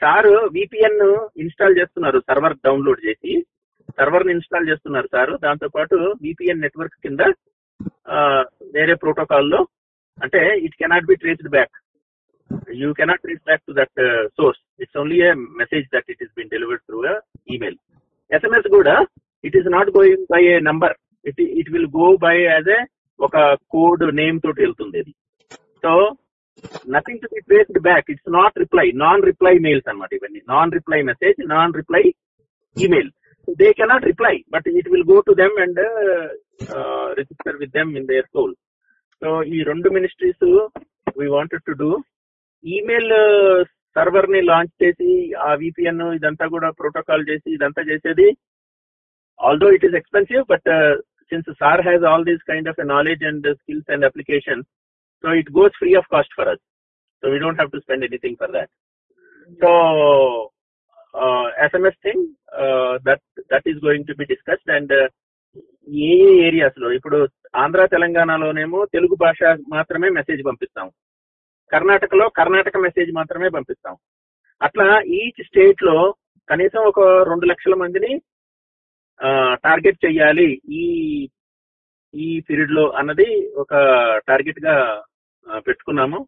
sir VPN install చేస్తున్నారు సర్వర్ డౌన్లోడ్ చేసి. సర్వర్ని ఇన్స్టాల్ చేస్తున్నారు సార్ దాంతో పాటు విపిఎన్ నెట్వర్క్ కింద uh, వేరే ప్రోటోకాల్లో అంటే it cannot be traced back you cannot trace back to that source it's only a message that it is been delivered through email SMS కూడా it is not going by a number it it will go by as a ఒక code name తోటి వెళ్తుంది అది so nothing to be traced back it's not reply non reply mails అనమాట ఇవన్నీ non reply message non reply email they cannot reply but it will go to them and register with them in their soul so ఈ రెండు ministries we wanted to do email సర్వర్ని launch చేసి ఆ VPN ఇదంతా కూడా protocol చేసి ఇదంతా చేసేది. Although it is expensive but since sir has all these kind of knowledge and skills and application so it goes free of cost for us so we don't have to spend anything for that so SMS thing that that is going to be discussed and a a ఏరియాస్లో ఇప్పుడు ఆంధ్ర తెలంగాణలోనేమో తెలుగు భాష మాత్రమే message పంపిస్తాము కర్ణాటకలో Karnataka message మాత్రమే పంపిస్తాం. అట్లా each స్టేట్లో కనీసం ఒక రెండు లక్షల మందిని టార్గెట్ చెయ్యాలి ఈ ఈ పీరియడ్లో అన్నది ఒక టార్గెట్గా పెట్టుకున్నాము.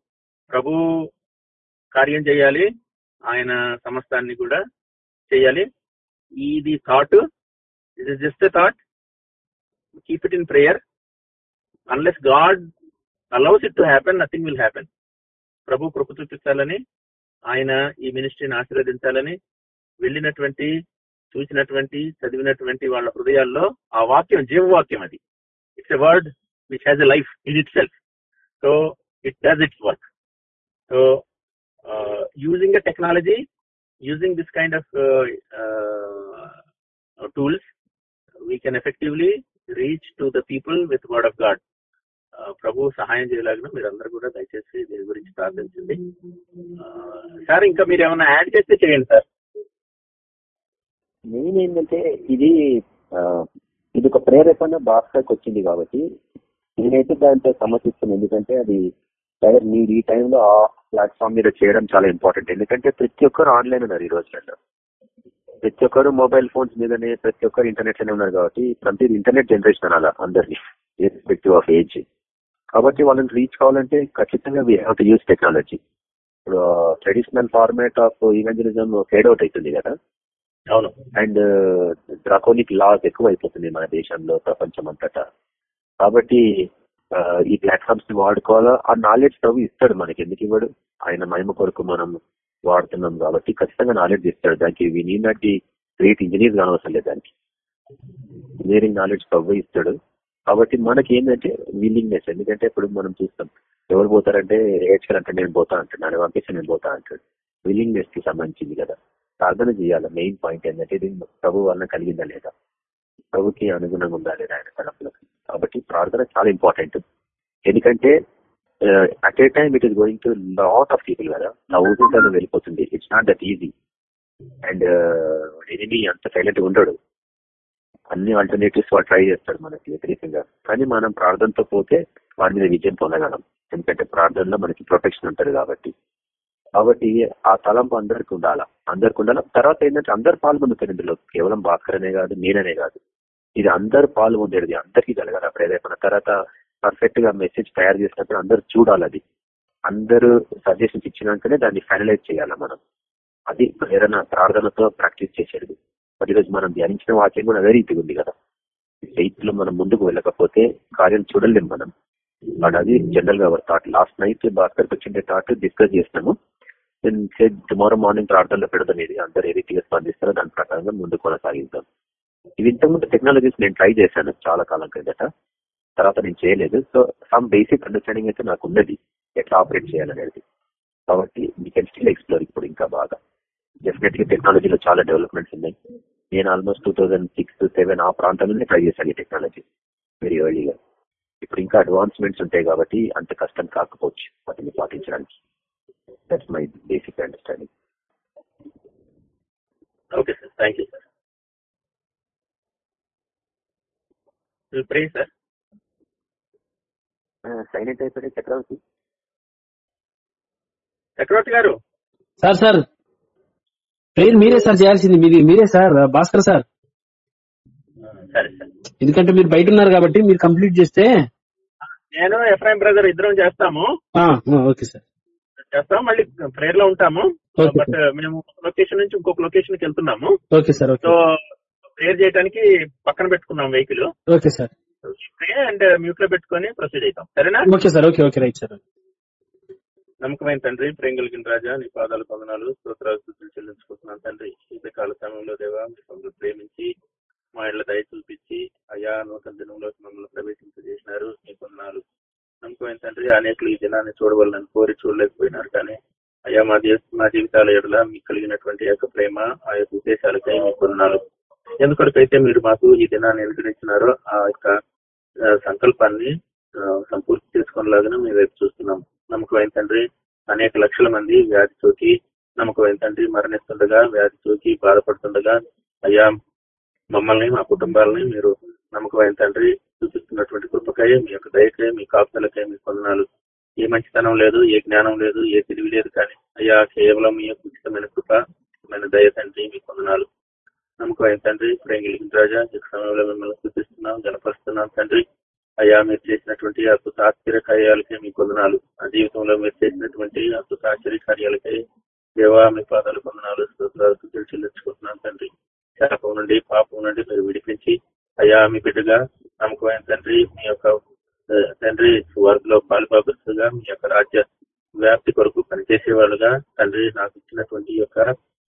ప్రభు కార్యం చేయాలి ఆయన సమస్తాన్ని కూడా చేయాలి ఇది thought it is just a thought keep it in prayer unless God allows it to happen nothing will happen ప్రభు కృప చూపించాలని ఆయన ఈ మినిస్ట్రీని ఆశీర్వదించాలని వెళ్ళినటువంటి చూసినటువంటి చదివినటువంటి వాళ్ళ హృదయాల్లో ఆ వాక్యం జీవవాక్యం అది. It's a word which has a life in itself so it does its work so using the technology using this kind of uh, uh, tools, we can effectively reach to the people with word of God. ప్రభు సహాయం చేయలాగిన మీరందరూ కూడా దయచేసి దీని గురించి ప్రార్థించండి. Sir ఇంకా మీరు ఏమైనా యాడ్ చేస్తే చేయండి సార్. మెయిన్ ఏంటంటే ఇది ఇది ఒక ప్రేరేపణ భాస్కర్కి వచ్చింది కాబట్టి నేనైతే దాంతో సమర్థిస్తాను ఎందుకంటే అది సార్ మీరు ఈ టైంలో ఆ ప్లాట్ఫామ్ మీద చేయడం చాలా ఇంపార్టెంట్. ఎందుకంటే ప్రతి ఒక్కరు ఆన్లైన్ ఉన్నారు ఈ రోజులలో. ప్రతి ఒక్కరు మొబైల్ ఫోన్స్ మీదనే ప్రతి ఒక్కరు ఇంటర్నెట్లోనే ఉన్నారు కాబట్టి ప్రతి ఇంటర్నెట్ జనరేషన్ అలా అందరినీ ఇర్రెస్పెక్టివ్ ఆఫ్ ఏజ్ కాబట్టి వాళ్ళని రీచ్ కావాలంటే ఖచ్చితంగా we have to use technology ఇప్పుడు traditional format of evangelism fade out అవుతుంది కదా? అవును. అండ్ డ్రాకోనిక్ లాస్ ఎక్కువ అయిపోతుంది మన దేశంలో ప్రపంచం అంతటా కాబట్టి ఈ ప్లాట్ఫామ్స్ని వాడుకోవాలా? ఆ నాలెడ్జ్ ప్రభు ఇస్తాడు మనకి. ఎందుకు ఇవ్వడు? ఆయన మహిమ కొరకు మనం వాడుతున్నాం కాబట్టి ఖచ్చితంగా నాలెడ్జ్ ఇస్తాడు. దానికి వి నీ నాట్ గ్రేట్ ఇంజనీర్ కానవసరం లేదు దానికి. ఇంజనీరింగ్ నాలెడ్జ్ ప్రభు ఇస్తాడు. కాబట్టి మనకి ఏంటంటే విల్లింగ్నెస్ ఎందుకంటే ఇప్పుడు మనం చూస్తాం ఎవరు పోతారంటే ఏడ్చాలంటే అంటే నేను పోతా అంటున్నాను నన్ను పంపిస్తే నేను పోతా అంటాడు విల్లింగ్నెస్కి సంబంధించింది కదా. ప్రార్థన చేయాలి. మెయిన్ పాయింట్ ఏంటంటే ఇది ప్రభు వలన కలిగిందా లేదా? ప్రభుకి అనుగుణంగా ఉందా లేదా ఆయన తలపులకు? కాబట్టి ప్రార్థన చాలా ఇంపార్టెంట్ ఎందుకంటే at a time it is going to lot of people కదా. థౌసండ్స్ అని వెళ్ళిపోతుంది. It's not that easy and enemy అంత సైలెంట్ ఉండడు. అన్ని ఆల్టర్నేటివ్స్ వాడు ట్రై చేస్తాడు మనకి వ్యతిరేకంగా. కానీ మనం ప్రార్థనతో పోతే వాడి మీద విజయం పొందగలం. ఎందుకంటే ప్రార్థనలో మనకి ప్రొటెక్షన్ ఉంటుంది కాబట్టి. కాబట్టి ఆ తలంపు అందరికి ఉండాలా? అందరికి ఉండాలా? తర్వాత ఏంటంటే అందరు పాల్గొందుతారు ఇందులో. కేవలం భాస్కర్ అనే కాదు నేననే కాదు. ఇది అందరు పాల్గొండేది అందరికీ కలగాలి. ప్రేరేపణ తర్వాత పర్ఫెక్ట్గా మెసేజ్ తయారు చేసినప్పుడు అందరు చూడాలి అది. అందరూ సజెషన్స్ ఇచ్చినాకనే దాన్ని ఫైనలైజ్ చేయాలి మనం? అది ప్రేరణ ప్రార్థనతో ప్రాక్టీస్ చేసేది. బట్ ఈరోజు మనం ధ్యానించిన వాక్యం కూడా అదే రీతిగా ఉంది కదా. ఫెయిత్లో మనం ముందుకు వెళ్ళకపోతే కార్యం చూడలేం మనం. బట్ అది జనరల్గా our thought last night Bhaskar వచ్చిండే థాట్ డిస్కస్ చేసినాము టుమారో మార్నింగ్ ప్రార్థనలో పెడదాం ఇది అందరు ఏ రీతిగా స్పందిస్తారో దాని ప్రకారంగా ముందుకు కొనసాగిద్దాం. ఇది ఇంతకుముందు టెక్నాలజీస్ నేను ట్రై చేశాను చాలా కాలం క్రిందట తర్వాత నేను చేయలేదు. సో సమ్ బేసిక్ అండర్స్టాండింగ్ అయితే నాకు ఉన్నది ఎట్లా ఆపరేట్ చేయాలనేది. కాబట్టి మీ కెన్ స్టిల్ ఎక్స్ప్లోర్ ఇప్పుడు ఇంకా బాగా. డెఫినెట్లీ టెక్నాలజీలో చాలా డెవలప్మెంట్స్ ఉన్నాయి. నేను almost two thousand six seven ఆ ప్రాంతంలోనే ట్రై చేశాను ఈ టెక్నాలజీ వెరీ ఎర్లీగా ఇప్పుడు ఇంకా అడ్వాన్స్మెంట్స్ ఉంటాయి కాబట్టి అంత కష్టం కాకపోవచ్చు వాటిని పాటించడానికి. That's my basic understanding okay sir thank you sir pray sir silent అయిపోయి Chakravarthi? Chakravarthi garu? Sir sir. Prayer మీరే సార్ చేయాల్సింది మీది మీరే సార్ భాస్కర్ సార్. సరే సార్. ఎందుకంటే మీరు బయట ఉన్నారు కాబట్టి మీరు కంప్లీట్ చేస్తే నేను ఎఫ్ఐఎం బ్రదర్ ఇద్దరం చేస్తాము. Okay sir. చేస్తాం మళ్ళీ ప్రేయర్లో ఉంటాము. బట్ మేము ఒక లొకేషన్ నుంచి ఇంకొక లొకేషన్కి వెళ్తున్నాము. ఓకే సార్ సో ప్రేయర్ చేయడానికి పక్కన పెట్టుకున్నాం వెహికల్ ఓకే సార్. అండ్ మ్యూట్లో పెట్టుకొని ప్రొసీడ్ అవుతాం. సరేనా? Okay sir okay okay right sir నమ్మకమైన తండ్రి ప్రేమ కలిగిన రాజా నీ పాదాలు పొందనాలు స్తోత్రాలు స్థుతులు చెల్లించుకుంటున్నాను తండ్రి. శీతకాల సమయంలో దేవా మమ్మల్ని ప్రేమించి మా ఇళ్ళ దయ చూపించి అయా నూతన దినంలోకి మమ్మల్ని ప్రవేశింపజేసినారు మీ పొందనాలు నమ్మకమైన తండ్రి అనేకులు ఈ దినాన్ని చూడవాలని కోరి చూడలేకపోయినారు కానీ అయ్యా మా జీవి మా జీవితాల ఎడల మీకు కలిగినటువంటి యొక్క ప్రేమ ఆ యొక్క ఉద్దేశాలకై మీ పొందనాలు ఎందుకొరకైతే మీరు మాకు ఈ దినాన్ని అనుగ్రహించినారో ఆ యొక్క సంకల్పాన్ని సంపూర్తి చేసుకునేలాగానే మేము వైపు చూస్తున్నాం. నమ్మకమైన తండ్రి అనేక లక్షల మంది వ్యాధి చూకి నమ్మకమైన తండ్రి మరణిస్తుండగా వ్యాధి చూకి బాధపడుతుండగా అయ్యా మమ్మల్ని మా కుటుంబాలని మీరు నమ్మకమైన తండ్రి చూపిస్తున్నటువంటి కృపకాయ మీ యొక్క దయకాయ మీ కాపుదలకాయ మీ కొందనాలు ఏ మంచితనం లేదు ఏ జ్ఞానం లేదు ఏ తెలివి లేదు కానీ అయ్యా కేవలం మీ యొక్క ఉచితమైన కృప దయ తండ్రి మీ కొందనాలు నమ్మకమైన తండ్రి ప్రేమ కలిగిన రాజా ఈ సమయంలో మిమ్మల్ని చూపిస్తున్నాం గణపరుస్తున్నాం తండ్రి. అయ్యా మీరు చేసినటువంటి అద్భుత ఆశ్చర్య కార్యాలకే మీ కొందనాలు ఆ జీవితంలో మీరు చేసినటువంటి అద్భుత ఆశ్చర్య కార్యాలకే దేవా మీ పాదాలు కొందనాలు స్తోత్రాలు చెల్లించుకుంటున్నాను తండ్రి. శాపం నుండి పాపం నుండి మీరు విడిపించి అయ్యా మీ బిడ్డగా నమ్మకమైన తండ్రి మీ యొక్క తండ్రి వారిలో పాలుపాపిస్తుగా మీ యొక్క రాజ్య వ్యాప్తి కొరకు పనిచేసే వాళ్ళుగా తండ్రి నాకు ఇచ్చినటువంటి యొక్క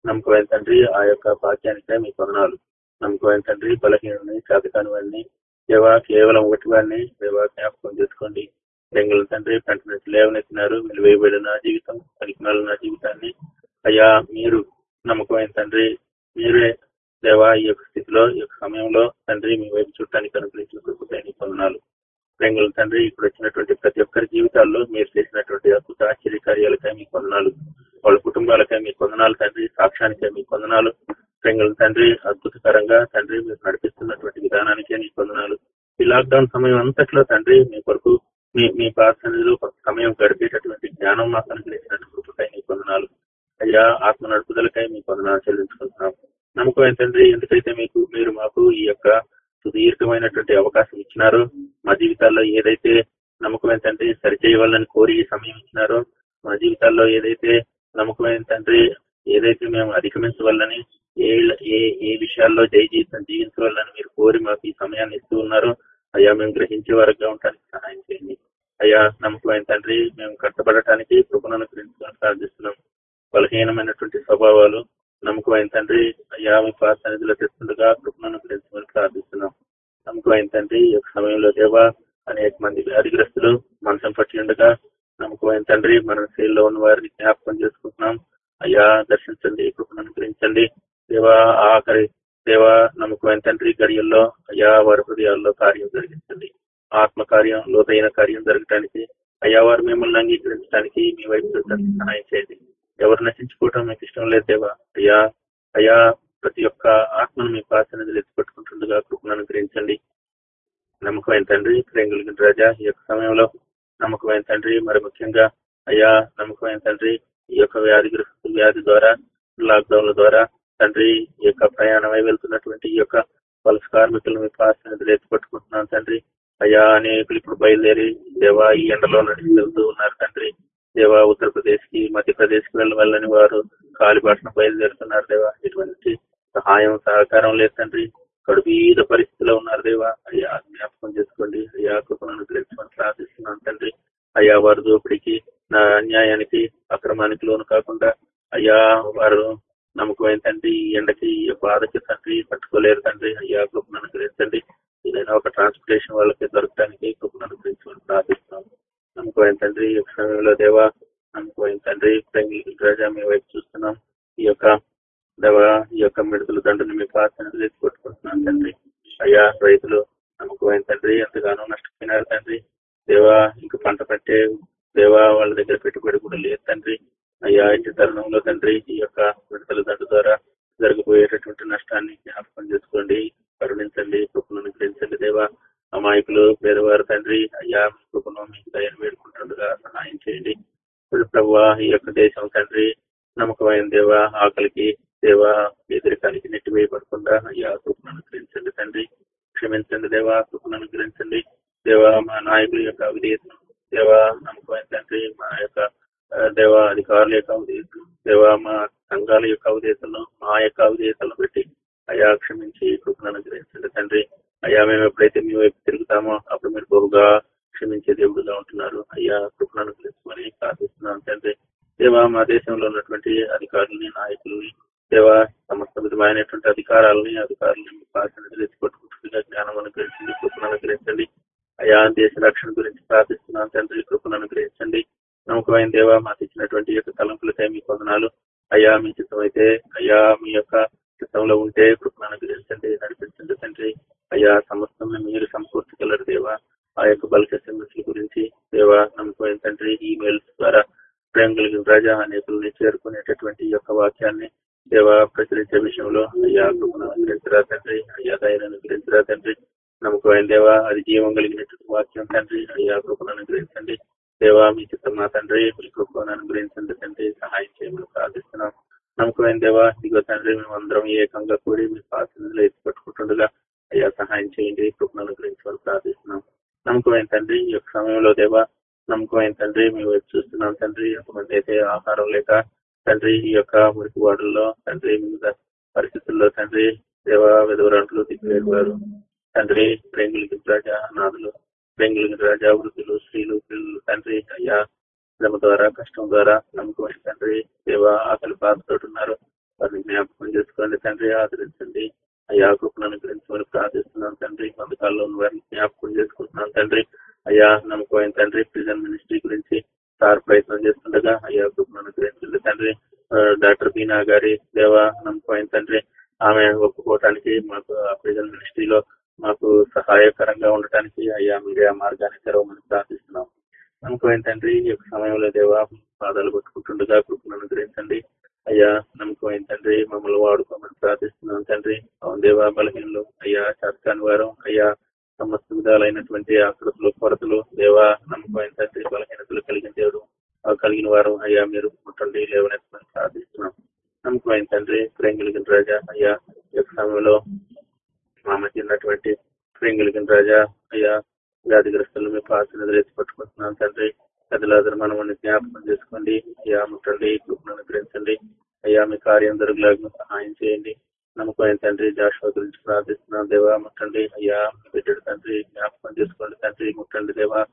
నమ్మకమైన తండ్రి ఆ యొక్క భాగ్యానికే మీ కొందనాలు నమ్మకమైన తండ్రి బలహీనని చేతకాని వాడిని దేవా కేవలం ఒకటి వాడిని దేవా జ్ఞాపకం చేసుకోండి. బెంగళూరు తండ్రి పంట నుంచి లేవనెత్తినారు. వెలువేయబడిన జీవితం పరిజ్ఞాన జీవితాన్ని. అయ్యా మీరు నమ్మకమైన తండ్రి మీరే దేవా ఈ యొక్క స్థితిలో ఈ యొక్క సమయంలో తండ్రి మీ వైపు చూడటానికి అనుగ్రహించిన కృపకై పొందనాలు. రెంగుల తండ్రి ఇప్పుడు వచ్చినటువంటి ప్రతి ఒక్కరి జీవితాల్లో మీరు చేసినటువంటి అద్భుత ఆశ్చర్య కార్యాలకై మీ పొందనాలు. వాళ్ళ కుటుంబాలకై మీ పొందనాలు తండ్రి సాక్ష్యానికై మీ పొందనాలు. బెంగళూరు తండ్రి అద్భుతకరంగా తండ్రి మీరు నడిపిస్తున్నటువంటి విధానానికే నీ పొందనాలు ఈ లాక్డౌన్ సమయం అంతట్లో తండ్రి మీ కొరకు మీ మీ ప్రార్థనలో కొంత సమయం గడిపేటటువంటి జ్ఞానం మాకు అనుగ్రహించినట్టు కృపకై నీ పొందనాలు అయ్యా ఆత్మ నడుపుదలకై మీ పొందనాలు చెల్లించుకుంటున్నాం. నమ్మకం తండ్రి ఎందుకైతే మీకు మీరు మాకు ఈ యొక్క సుదీర్ఘమైనటువంటి అవకాశం ఇచ్చినారో మా జీవితాల్లో ఏదైతే నమ్మకమైన తండ్రి సరిచేయవాలని కోరి సమయం ఇచ్చినారో మా జీవితాల్లో ఏదైతే నమ్మకమైన తండ్రి ఏదైతే మేము అధిగమించవాలని ఏ ఏ విషయాల్లో జయ జీవితం జీవించవాలని మీరు కోరి మాకు ఈ సమయాన్ని ఇస్తూ ఉన్నారో అయ్యా మేము గ్రహించే వరకుగా ఉండడానికి సహాయం చేయండి. అయ్యా నమ్మకమైన తండ్రి మేము కట్టబడటానికి కృపణను అనుగ్రహించడానికి ప్రార్థిస్తున్నాం. బలహీనమైనటువంటి స్వభావాలు నమ్మకమైన తండ్రి అయ్యా మీ ప్రార్థనలో తెస్తుండగా కృపణను అనుగ్రహించమని ప్రార్థిస్తున్నాం. నమ్మకమైన తండ్రి ఈ యొక్క సమయంలో దేవా అనేక మంది వ్యాధిగ్రస్తులు మనసం పట్టి ఉండగా నమ్మకమైన తండ్రి మన శైలిలో ఉన్న వారిని జ్ఞాపకం చేసుకుంటున్నాం. అయ్యా దర్శించండి కృపను అనుగ్రహించండి. దేవా ఆఖరి దేవా నమ్మకమైన తండ్రి గడియల్లో? అయ్యా వారి హృదయాల్లో కార్యం జరిగించండి. ఆత్మ కార్యం లోతైన కార్యం జరగటానికి అయ్యా వారు మిమ్మల్ని అంగీకరించడానికి మీ వైపు చూడటానికి సహాయం చేయండి. ఎవరు నశించుకోవటం మీకు ఇష్టం లేదు దేవా. అయ్యా అయ్యా ప్రతి ఒక్క ఆత్మను మీ పాసనది ఎత్తిపెట్టుకుంటుండగా కృపను అనుగ్రహించండి. నమ్మకమైన తండ్రి ప్రేంగులిగిన రాజా ఈ యొక్క సమయంలో నమ్మకమైన తండ్రి మరి ముఖ్యంగా అయ్యా నమ్మకమైన తండ్రి ఈ యొక్క వ్యాధిగ్రస్తు వ్యాధి ద్వారా లాక్డౌన్ల ద్వారా తండ్రి ఈ యొక్క ప్రయాణమై వెళ్తున్నటువంటి ఈ యొక్క వలస కార్మికులను మీ పాసనది ఎత్తుపట్టుకుంటున్నాను తండ్రి. అయ్యా అనేకులు ఇప్పుడు బయలుదేరి దేవా ఈ ఎండలో నడిచి వెళ్తూ ఉన్నారు తండ్రి. దేవా ఉత్తరప్రదేశ్కి మధ్యప్రదేశ్కి వెళ్ళవల్లని వారు కాలిబాటన బయలుదేరుతున్నారు దేవా. ఎటువంటి సహాయం సహకారం లేదు తండ్రి. కడుపీద పరిస్థితిలో ఉన్నారు దేవా. అయ్యా జ్ఞాపకం చేసుకోండి. అయ్యా కృపణను గ్రహించమని ప్రార్థిస్తున్నాను తండ్రి. అయ్యా వారి దోపిడికి అన్యాయానికి అక్రమానికి లోను కాకుండా అయ్యా వారు నమ్మకమైన తండ్రి? ఈ ఎండకి ఈ బాధకి తండ్రి పట్టుకోలేరు తండ్రి. అయ్యా కృపను అనుగ్రహించండి. ఏదైనా ఒక ట్రాన్స్పోర్టేషన్ వాళ్ళకి దొరకడానికి కృపను అనుగ్రహించమని ప్రార్థిస్తున్నాం నమ్మకం ఏంటండ్రి ఈ సమయంలో దేవా నమ్మకం తండ్రి? రాజా మీ వైపు చూస్తున్నాం. ఈ యొక్క దేవా ఈ యొక్క మిడతల దండని మీ ప్రార్థన కొట్టుకుంటున్నాను తండ్రి. అయ్యా రైతులు నమ్మకం తండ్రి? ఎంతగానో నష్టపోయినారు తండ్రి. దేవా ఇంక పంట పట్టే దేవా వాళ్ళ దగ్గర పెట్టుబడి కూడా లేదు తండ్రి. అయ్యా ఇంటి తరుణంలో తండ్రి ఈ యొక్క విడతల దండు ద్వారా జరగబోయేటటువంటి నష్టాన్ని జ్ఞాపకం చేసుకోండి కరుణించండి కృపను అనుగ్రహించండి. దేవా అమాయకులు పేదవారు తండ్రి అయ్యా కృపను మీకు దయను వేడుకుంటుండగా సహాయం చేయండి. ఇప్పుడు ప్రభు ఈ యొక్క దేశం తండ్రి నమ్మకమైన దేవ ఆకలికి దేవ ఎదురికానికి నెట్టివేయబడకుండా అయ్యా కృపను అనుగ్రహించండి తండ్రి. క్షమించండి దేవా కృపను అనుగ్రహించండి. దేవ మా నాయకుల యొక్క అవిధేయతను దేవ నమ్మకం తండ్రి మా యొక్క దేవ అధికారుల యొక్క అవిధేయతను దేవ మా సంఘాల యొక్క అవిధేయతలను మా యొక్క అవిధేయతలను పెట్టి అయ్యా క్షమించి కృపణను గ్రహించండి తండ్రి అయ్యా మేము ఎప్పుడైతే మీ వైపు తిరుగుతామో అప్పుడు మీరు బహుగా క్షమించే దేవుడుగా ఉంటున్నారు. అయ్యా కృపణను గ్రహించమని ప్రార్థిస్తున్నాను తండ్రి. దేవ మా దేశంలో ఉన్నటువంటి అధికారుల్ని నాయకులని దేవ సమస్త విధమైనటువంటి అధికారాలని అధికారులని పాసనలు ఎత్తుకొట్టుకుంటుండగా జ్ఞానం అనుగ్రహించండి కృపణను గ్రహించండి అయ్యా దేశ రక్షణ గురించి ప్రార్థిస్తున్నాను తండ్రి కృపను అనుగ్రహించండి. నమ్మకమైన దేవా మాకు ఇచ్చినటువంటి యొక్క తలంపులకై మీ కొందనాలు అయ్యా మీ చిత్తమైతే అయితే అయ్యా మీ యొక్క చిత్తంలో ఉంటే కృపను అనుగ్రహించండి నడిపించండి తండ్రి. అయ్యా సమస్తం మీరు సమకూర్చగలరు దేవా. ఆ యొక్క బల్క ఎస్ఎంఎస్ గురించి దేవా నమ్మకమైన తండ్రి ఈమెయిల్స్ ద్వారా ప్రేమ కలిగిన ప్రజా అనేకుల్ని చేరుకునేటటువంటి యొక్క వాక్యాన్ని దేవా ప్రచురించే విషయంలో అయ్యా కృపను అనుగ్రహించరా తండ్రి. అయ్యా దయను అనుగ్రహించరా తండ్రి. నమ్మకమైన దేవా అది జీవం కలిగినటువంటి వాక్యం తండ్రి అయ్యా కృపను అనుగ్రహించండి. దేవా మీ చిత్తం మా తండ్రి మీ కృపను అనుగ్రహించండి తండ్రి సహాయం చేయమని ప్రార్థిస్తున్నాం. నమ్మకమైన దేవా ఇదిగో తండ్రి మేము అందరం ఏకంగా కూడి మీ పాత్రలో ఎత్తి పట్టుకుంటుండగా అయ్యా సహాయం చేయండి కృపను అనుగ్రహించమని ప్రార్థిస్తున్నాం. నమ్మకమైన తండ్రి ఈ యొక్క సమయంలో దేవా నమ్మకమైన తండ్రి మేము వైపు చూస్తున్నాం తండ్రి ఎంతమంది అయితే ఆహారం లేక తండ్రి ఈ యొక్క మురికి వాడల్లో తండ్రి వివిధ పరిస్థితుల్లో తండ్రి దేవ విధవరాంట్లు దిగువారు తండ్రి ప్రేంగులకి రాజా అనాథులు ప్రేంగులకి రాజా వృద్ధులు స్త్రీలు పిల్లలు తండ్రి అయ్యా శ్రమ ద్వారా కష్టం ద్వారా నమ్మకమైన తండ్రి. దేవ ఆకలి బాధతో ఉన్నారు. వారిని జ్ఞాపకం చేసుకోండి తండ్రి ఆదరించండి. అయ్యా కృపను అనుగ్రహించమని ప్రార్థిస్తున్నాను తండ్రి. బంధకాల్లో ఉన్న వారిని జ్ఞాపకం చేసుకుంటున్నాను తండ్రి. అయ్యా నమ్మకమైన తండ్రి. ప్రిజన్ మినిస్ట్రీ గురించి సార్ ప్రయత్నం చేస్తుండగా అయ్యా కృపను అనుగ్రహించండి తండ్రి. డాక్టర్ బీనా గారి దేవా నమ్మకమైన తండ్రి. ఆమె ఒప్పుకోవటానికి మాకు ఆ ప్రిజన్ మినిస్ట్రీలో మాకు సహాయకరంగా ఉండటానికి అయ్యా మీరే ఆ మార్గాన్ని తెరవమని ప్రార్థిస్తున్నాం. నమ్మకమైన తండ్రి ఈ యొక్క సమయంలో దేవా పాదాలు పట్టుకుంటుండగా కృపను అనుగ్రహించండి. అయ్యా నమ్మకమైన తండ్రి మమ్మల్ని వాడుకోమని ప్రార్థిస్తున్నాం తండ్రి. అవును దేవా బలహీనలు అయ్యా శాస్త్రాన్ని వారం అయ్యా సమస్త విధాలైనటువంటి ఆకృతులు కొరతలు దేవా నమ్మకమైన తండ్రి బలహీనతలు కలిగిన దేవుడు ఆ కలిగిన వారం అయ్యా మీరు ముట్టండి లేవనెత్తమని ప్రార్థిస్తున్నాం. నమ్మకమైన తండ్రి ప్రేమ కలిగిన రాజా అయ్యా యొక్క సమయంలో మా మధ్య ఉన్నటువంటి ప్రింగులకి రాజా అయ్యా వ్యాధిగ్రస్తులను మీ పాత్ర ఎదురెత్తి పట్టుకుంటున్నాను తండ్రి. పెద్దలాదరు మనల్ని జ్ఞాపకం చేసుకోండి. అయ్యా ముట్టండి కృపను అనుగ్రహించండి. అయ్యా మీ కార్యం జరుగులాగా సహాయం చేయండి. నమ్మకమైన తండ్రి జాషువా గురించి ప్రార్థిస్తున్నాను. దేవా ముట్టండి అయ్యా బిడ్డడు తండ్రి జ్ఞాపకం చేసుకోండి తండ్రి. ముట్టండి దేవా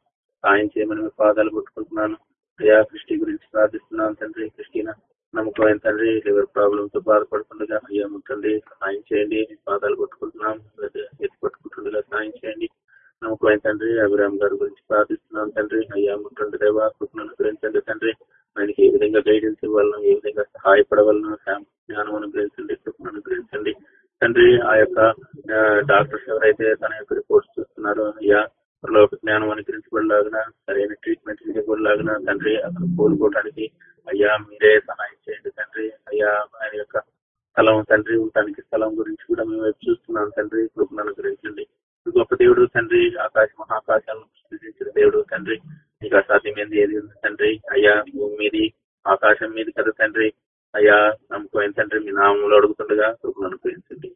సహాయం చేయమని మీ పాదాలు కొట్టుకుంటున్నాను. అయ్యా క్రిస్టి గురించి ప్రార్థిస్తున్నాను తండ్రి. కృష్ణ నమ్మకమైన తండ్రి లివర్ ప్రాబ్లమ్తో బాధపడుతుండగా అయ్యా ముట్టండి సహాయం చేయండి పాదాలు కొట్టుకుంటున్నాం ఎత్తు పట్టుకుంటుండగా సహాయం చేయండి. నమ్మకమైన తండ్రి అభిరామ్ గారి గురించి ప్రార్థిస్తున్నాం తండ్రి అయ్యా ముట్టండి దేవా కృపను అనుగ్రహించండి తండ్రి. ఆయనకి ఏ విధంగా గైడెన్స్ ఇవ్వాలను ఏ విధంగా సహాయపడవలను జ్ఞానం అనుగ్రహించండి కృపను అనుగ్రహించండి. తండ్రి ఆ యొక్క డాక్టర్స్ ఎవరైతే తన యొక్క రిపోర్ట్స్ చూస్తున్నారో అయ్యా లోక జ్ఞానం అనుగ్రహించబడలాగిన సరైన ట్రీట్మెంట్ ఇవ్వబడలాగిన తండ్రి అతను కోలుకోవడానికి అయ్యా మీరే సహాయం చేయండి తండ్రి. అయ్యా ఆయన యొక్క స్థలం తండ్రి ఉండటానికి స్థలం గురించి కూడా మేము వైపు చూస్తున్నాం తండ్రి. కృపను అనుగ్రహించండి. గొప్ప దేవుడు తండ్రి ఆకాశ మహాకాశాలను సృష్టించిన దేవుడు తండ్రి. నీకు అసాధ్యమైంది ఏది ఉంది తండ్రి? అయ్యా భూమి మీది ఆకాశం మీది కదా తండ్రి. అయ్యా నమ్మకమైన తండ్రి మీ నామంలో అడుగుతుండగా కృపను అనుగ్రహించండి.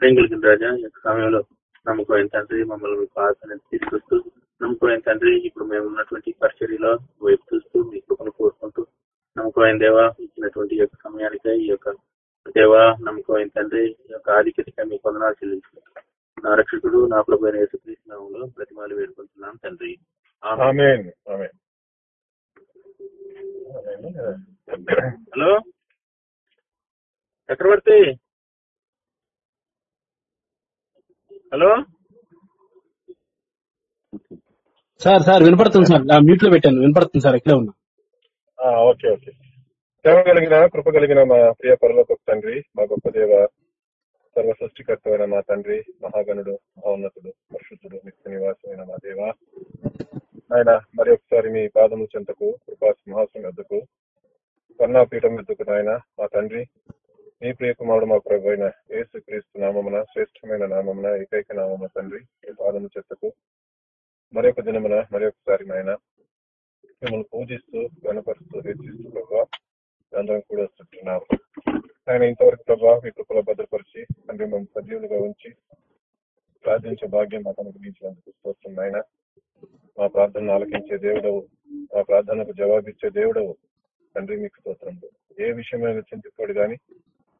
ప్రేమ కలిగిన రాజా యొక్క సమయంలో నమ్మకమైన తండ్రి మమ్మల్ని మీ పాసన తీసుకొస్తూ నమ్మకమైన తండ్రి ఇప్పుడు మేము ఉన్నటువంటి పరిచర్యలో వైపు చూస్తూ మీ కృపను కోరుకుంటూ నమ్మకమైన దేవా ఇచ్చినటువంటి యొక్క సమయానికై ఈ యొక్క దేవా నమ్మకమైన తండ్రి ఈ యొక్క ఆధిక్యతగా మీ కొందనాలు చెల్లించుకుంటాం నా రక్షకుడు నా ప్రభు అయిన యేసుక్రీస్తు నామంలో ప్రతిమాలు వేడుకుంటున్నాం తండ్రి. Hello? Chakravarthi? Hello? Sir sir వినపడుతుంది సార్. మ్యూట్లో పెట్టాను. వినపడుతుంది సార్ ఇక్కడే ఉన్నా. ఆ, ఓకే ఓకే. ప్రేమ కలిగిన కృప కలిగిన మా ప్రియ పరలోక తండ్రి మా గొప్ప దేవ సర్వ సృష్టికర్తమైన మా తండ్రి మహాగణుడు మహోన్నతుడు పరిశుద్ధుడు నిత్య నివాసమైన మా దేవ. ఆయన మరి ఒకసారి మీ పాదము చెంతకు కృపా సింహాసం ఎద్దుకు కర్ణాపీఠం ఎద్దుకు నాయన మా తండ్రి మీ ప్రియ మా ప్రభు అయిన యేసు క్రీస్తు నామమున శ్రేష్టమైన నామమున ఏకైక నామమున తండ్రి మీ పాదము చెంతకు మరొక దినమున మరొకసారి నాయన మిమ్మల్ని పూజిస్తూ గణపరుస్తూ హెచ్చిస్తూ ప్రభావ అందరం కూడా వస్తుంటున్నాం ఆయన ఇంతవరకు ప్రభావ మీ కృపలో భద్రపరిచి తండ్రి మేము సజీవులుగా ఉంచి ప్రార్థించే భాగ్యం మాకు అనుగ్రహించినందుకు స్తోత్రం ఆయన మా ప్రార్థనను ఆలకించే దేవుడవు మా ప్రార్థనకు జవాబిచ్చే దేవుడవు తండ్రి మీకు స్తోత్రం ఏ విషయమైనా చింతిపోడు కానీ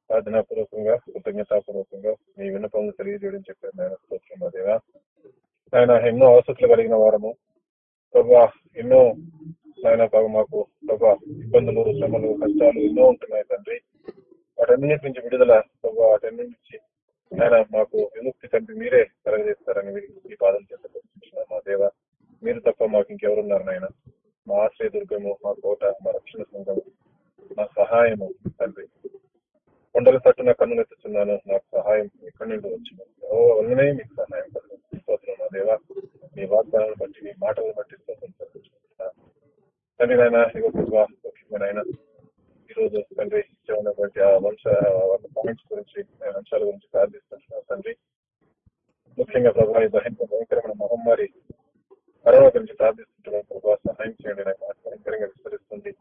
ప్రార్థనాపూర్వకంగా కృతజ్ఞతాపూర్వకంగా మీ విన్నపములు తెలియజేయడం చెప్పారు నాయన. స్తోత్రం మా దేవా. ఆయన ఎన్నో అవసరాలు కలిగిన వారము. ప్రభా ఎన్నో నాయన మాకు ప్రభా ఇబ్బందులు శ్రమలు కష్టాలు ఎన్నో ఉంటున్నాయి తండ్రి. వాటన్నిటి నుంచి విడుదల ప్రభా వాటన్నిటి నుంచి ఆయన మాకు విముక్తి తండ్రి మీరే కలగజేస్తారని ఈ బాధలు చేత మా దేవ. మీరు తప్ప మాకు ఇంకెవరున్నారు నాయన? మా ఆశ్రయ దుర్గము మా కోట మా రక్షణ సంఘము మా సహాయము తండ్రి. కొండల తట్టున కన్నునెత్తుతున్నాను నాకు సహాయం ఎక్కడి నుండి వచ్చిన వల్లనే మీకు సహాయం కలుగుతుంది స్తోత్రం. మా దేవ మీ వాగ్దానాలను బట్టి మీ మాటలను బట్టి స్తోత్రం తండ్రి నాయన ఇగో ప్రభా, ముఖ్యంగా నాయన ఈ తండ్రి ఇచ్చేటువంటి ఆ వంశ పాయింట్స్ గురించి అంశాల గురించి ప్రార్థిస్తున్నాను తండ్రి ముఖ్యంగా ప్రభా ఈ భయంకరమైన మహమ్మారి కరోనా గురించి ప్రార్థిస్తుంటున్నాం ప్రభావ సహాయం చేయండి నాకు భయంకరంగా విస్తరిస్తుంది.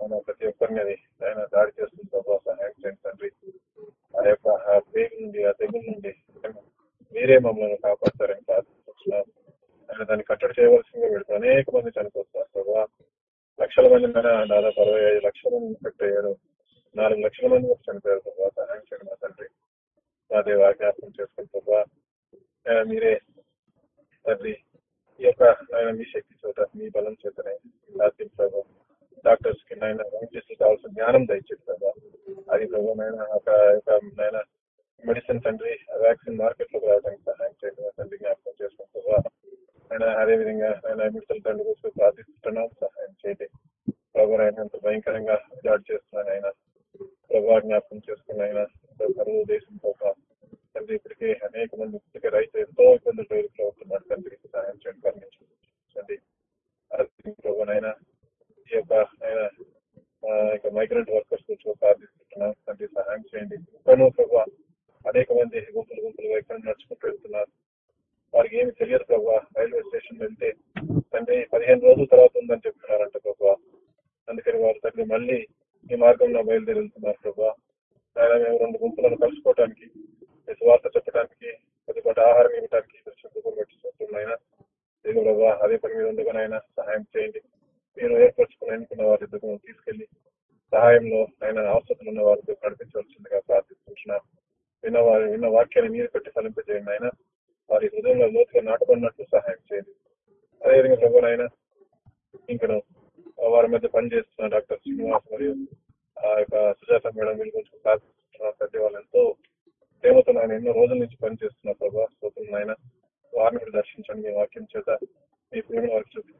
మన ప్రతి ఒక్కరిని అది ఆయన దాడి చేస్తుంది తర్వాత సహాయం చేయండి తండ్రి ఆ యొక్క ఆ పేరు నుండి ఆ తెగుల నుండి మీరే మమ్మల్ని కాపాడతారని ప్రార్థిస్తున్నాం. ఆయన దాన్ని కట్టడి చేయవలసిందిగా వీళ్ళు అనేక మంది చనిపోతున్నారు. ప్రభావ లక్షల మంది దాదాపు అరవై ఐదు లక్షల మంది కట్టయ్యారు నాలుగు లక్షల మంది వరకు చనిపోయారు ప్రభావ సహాయం చేయండి మా తండ్రి. నా దేవ జ్ఞాపకం చేసుకుని ప్రభావ ఆయన మీరే తండ్రి ఈ యొక్క ఆయన మీ శక్తి చోట మీ బలం చేతనే సాధ్యం డాక్టర్స్కి నాయన వైద్యులు కావాల్సిన జ్ఞానం దయచేది కదా అది ప్రభా నాయన ఒక నాయన మెడిసిన్ తండ్రి వ్యాక్సిన్ మార్కెట్లోకి రావడానికి సహాయం చేయండి తండ్రి జ్ఞాపకం చేసుకుంటారా ప్రభా ఆయన అదేవిధంగా ఆయన మిడతల తండ్రి కోసం ప్రార్థిస్తున్నాం సహాయం చేయండి. ప్రభు ఆయన ఎంత భయంకరంగా దాడి చేస్తున్నాను ఆయన ప్రభా జ్ఞాపకం చేసుకున్న ఆయన కరువు దేశం ప్రభావ తండ్రి ఇప్పటికే అనేక మంది ఇప్పటికే రైతు ఎంతో ఇబ్బందులు ఎదుర్కొంటున్నారు. తండ్రి సహాయం చేయడం చేయండి కరుణించండి ప్రభానైనా ఈ యొక్క ఆయన ఆ, ఇక మైగ్రెంట్ వర్కర్స్ గురించి ప్రార్థిస్తున్నాం తండ్రి సహాయం చేయండి. ఇంకనూ ప్రభా అనేక మంది గుంపులు గుంపులుగా ఇక్కడ నడుచుకుంటూ వెళ్తున్నారు. వారికి ఏమి తెలియదు ప్రభా రైల్వే స్టేషన్ వెళ్తే తండ్రి పదిహేను రోజుల తర్వాత ఉందని చెప్తున్నారంట ప్రభా. అందుకని వారు తండ్రి మళ్ళీ ఈ మార్గంలో బయలుదేరి వెళ్తున్నారు ప్రభా. ఆయన మేము రెండు గుంపులను కలుసుకోవటానికి వార్త చెప్పడానికి కొద్దిపాటి ఆహారం ఇవ్వడానికి దర్శకులు పెట్టిస్తున్నాయినా దేవుడు ప్రభా అదే పని మీద ఉండగానైనా సహాయం చేయండి. మీరు ఏర్పరచుకుని వారి దగ్గర తీసుకెళ్ళి సహాయంలో ఆయన అవసరం ఉన్న వారితో నడిపించవలసిందిగా ప్రార్థిస్తున్నాం విన్న వారి విన్న వాక్యాన్ని మీరు పెట్టి ఫలింపజేయండి ఆయన. వారి హృదయంలో లోతుగా నాటుకున్నట్లు సహాయం చేయండి. అదేవిధంగా ప్రభు ఆయన ఇంకను వారి మధ్య పనిచేస్తున్న డాక్టర్ శ్రీనివాస్ మరియు ఆ యొక్క సుజాత మేడం వీళ్ళ గురించి ప్రార్థిస్తున్నారు ప్రతి వాళ్ళు ఎంతో ప్రేమతో ఆయన ఎన్నో రోజుల నుంచి పనిచేస్తున్నారు. ప్రభా స్తోత్రం ఆయన వారిని కూడా దర్శించండి మీ వాక్యం చేత. మీ ప్రేమ వారికి చూపించండి.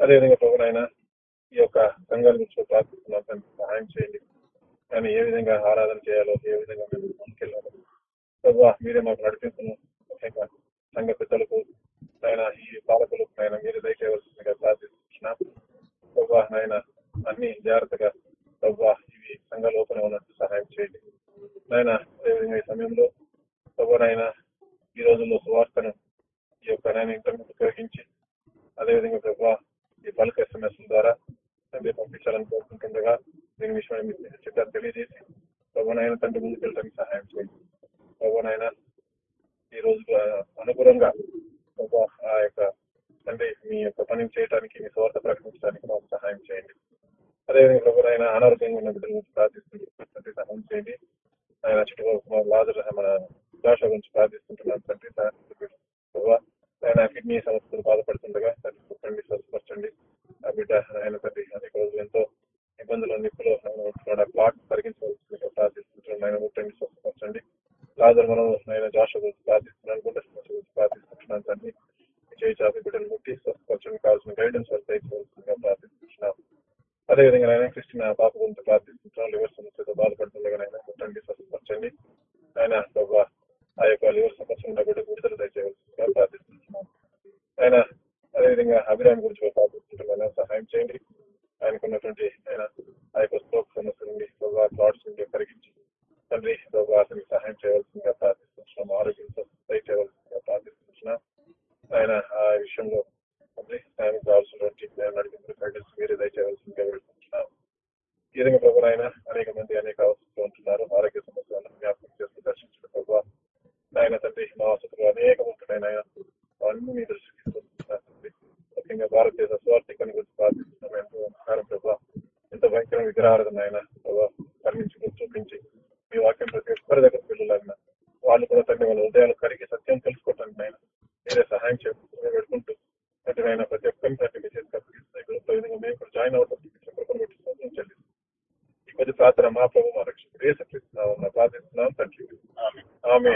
అదేవిధంగా ప్రభు నాయన ఈ యొక్క సంఘాల గురించి ప్రార్థిస్తున్నాం దానికి సహాయం చేయండి. కానీ ఏ విధంగా ఆరాధన చేయాలో ఏ విధంగా మేము ముందుకెళ్ళాలో. ప్రభు మీరే మాకు నడిపిస్తున్నాం ముఖ్యంగా సంఘ పెద్దలకు ఆయన ఈ పాలకులకు ఆయన మీరు దయచేయవలసిందిగా ప్రార్థిస్తున్నాం. ప్రభు నాయన అన్ని జాగ్రత్తగా ప్రభు ఇవి సంఘ లోపల ఉన్నట్టు సహాయం చేయండి. నాయన అదేవిధంగా ఈ సమయంలో ప్రభు నాయన ఈ రోజుల్లో సువార్తను ఈ యొక్క నాయన ఇంటర్నెట్ ఉపయోగించి అదేవిధంగా ప్రభు బల్క్ ఎస్ఎంఎస్ ద్వారా తండ్రి పంపించాలని కోరుకుంటుండగా దీని విషయమై మీ చిత్తాన్ని తెలియజేసి ప్రభునైన తండ్రి ముందుకు వెళ్ళడానికి సహాయం చేయండి. ప్రభునైనా ఈ రోజు అనుగుణంగా ఆ యొక్క తండ్రి మీ యొక్క పనిని చేయడానికి మీ స్వార్థ ప్రకటించడానికి మాకు సహాయం చేయండి. అదేవిధంగా ప్రభునైనా అనారోగ్యంగా ఉన్న బిడ్డల గురించి ప్రార్థిస్తుంది తండ్రి సహాయం చేయండి. ఆయన చుట్టుపక్కల లాజర్ మన భాష గురించి ప్రార్థిస్తుంటున్నాను తండ్రి సహాయం ప్రభు ఆయన కిడ్నీ సమస్యలు బాధపడుతుండగా తండ్రి పుట్టండి స్వస్థపరచండి ఆ బిడ్డ ఆయన తండ్రి అనేక రోజులు ఎంతో ఇబ్బందులు నిప్పులు ఉంటున్నాడు ఆ క్లాట్ తగ్గించవలసిందిగా ప్రార్థిస్తుంటున్నాను ఆయన ముట్టండి స్వస్థపరచండి లాదర్ మనం ఆయన జాష గురించి ప్రార్థిస్తున్నాను గుండె సమస్య గురించి ప్రార్థిస్తున్నాను తండ్రి చేయి చాపి బిడ్డలు ముట్టి స్వస్థపరచండి కావాల్సిన గైడెన్స్ వాళ్ళు దయచేయవలసిందిగా ప్రార్థిస్తున్నాం అదేవిధంగా ఆయన క్రిస్టియన్ పాప గురించి ప్రార్థిస్తున్నాం లివర్ సమస్యతో బాధపడుతుండగా ఆయన ముట్టండి స్వస్థపరచండి ఆయన ప్రభా ఆ యొక్క లివర్ సమస్య ఉన్న బిడ్డ విడుదల దయచేయవలసిందిగా ప్రార్థిస్తున్నాం ఆయన అదేవిధంగా అభిరామ్ గురించి కూడా ప్రార్థిస్తుంటున్నాను సహాయం చేయండి ఆయనకున్నటువంటి ఆయన ఆ యొక్క స్ట్రోక్ సమస్య నుండి ప్రభావ థాట్స్ నుండి కరిగించి తండ్రి ప్రభావ అతనికి సహాయం చేయవలసిందిగా ప్రార్థిస్తున్నాం ఆరోగ్యం దయచేయవలసిందిగా ప్రార్థిస్తున్నాం ఆయన ఆ విషయంలో తండ్రి ఆయనకు కావాల్సినటువంటి నడిపించిన గైడెన్స్ మీరే దయచేయవలసిందిగా వేడుకుంటున్నాం ఈ విధంగా ప్రభు ఆయన అనేక మంది అనేక అవసరంతో ఉంటున్నారు ఆరోగ్య సమస్యలను జ్ఞాపకం చేస్తూ దర్శించిన ప్రభావ ఆయన తండ్రి మా వసతులు అనేక ఉంటున్నాయి ఆయన అవన్నీ మీ దృష్టికి తీసుకొస్తున్నారు తండ్రి ముఖ్యంగా భారతదేశ స్వార్థికాన్ని గురించి ప్రార్థిస్తున్నాం ఎంతో నమస్కారం ప్రభావ ఎంత భయంకర విగ్రహారాధన ఆయన ప్రభావ కర్మించి చూపించి మీ వాక్యం ప్రతి ఒక్కరి దగ్గర పిల్లలన్న వాళ్ళు కూడా తండ్రి వాళ్ళ హృదయాలు కరిగి సత్యం తెలుసుకోవటానికి ఆయన మీరే సహాయం చేయాలని పెట్టుకుంటూ తండ్రి ఆయన ప్రతి ఒక్కరిని తండ్రి మీ చేతికి అప్పగిస్తున్నాయి ఈ విధంగా మేము కూడా జాయిన్ అవడం కృపను పెట్టి స్తోత్రం చెల్లిస్తున్నాం ఈ కొద్ది ప్రార్థన మా ప్రభు మా రక్షకుడు యేసుక్రీస్తు ప్రార్థిస్తున్నాం తండ్రి ఆమె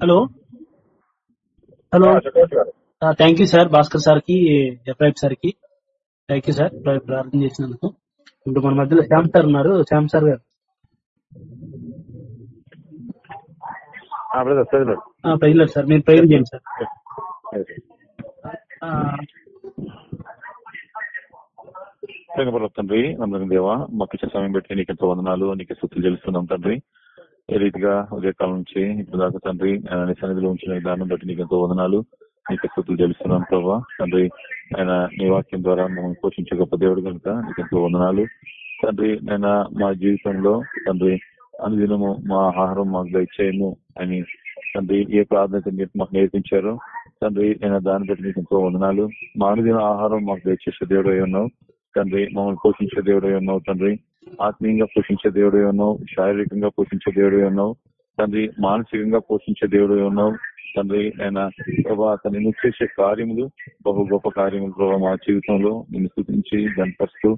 హలో హలో చక్రవర్తి గారు థ్యాంక్ యూ సార్ భాస్కర్ సార్కి ఎఫ్ఐప్ సార్కి థ్యాంక్ యూ సార్ ప్ర- ప్రార్థన చేసినందుకు. ఇప్పుడు మన మధ్యలో శ్యామ్ సార్ ఉన్నారు. శ్యామ్ సార్ గారు. బ్రదర్ చదివాడు ప్రజలు సార్. మీరు ప్రేయర్ చేయండి సార్. తండ్రి నమ్మకం దేవా మాకు ఇచ్చిన సమయం పెట్టి నీకు ఎంతో వందనాలు నీకు స్థుతులు చెల్లిస్తున్నాం తండ్రి. ఏ రీతిగా ఉదయకాలం నుంచి ఇప్పుడు దాకా తండ్రి సన్నిధిలో ఉంచిన దాన్ని బట్టి నీకు ఎంతో వందనాలు. నీకు స్థుతులు తెలుస్తున్నాం ప్రభా తండ్రి ఆయన నీ వాక్యం ద్వారా మమ్మల్ని పోషించే గొప్ప దేవుడు కనుక నీకు ఎంతో వందనాలు తండ్రి నేను మా జీవితంలో తండ్రి అనుదినము మా ఆహారం మాకు దయచేయము అని తండ్రి ఏ ప్రార్థన మీరు మాకు నేర్పించారో తండ్రి నేను దాన్ని బట్టి నీకు ఎంతో వందనాలు మా అనుదిన ఆహారం మాకు దయచేసే దేవుడు ఉన్నావు తండ్రి మమ్మల్ని పోషించే దేవుడు ఉన్నావు తండ్రి ఆత్మీయంగా పోషించే దేవుడు ఉన్నావు శారీరకంగా పోషించే దేవుడు ఉన్నావు తండ్రి మానసికంగా పోషించే దేవుడు ఉన్నావు తండ్రి ఆయన ప్రభా తండ్రి నువ్వు చేసే కార్యములు బహు గొప్ప కార్యములు ప్రభావ మా జీవితంలో నిన్ను స్థుతించి గనపరుస్తూ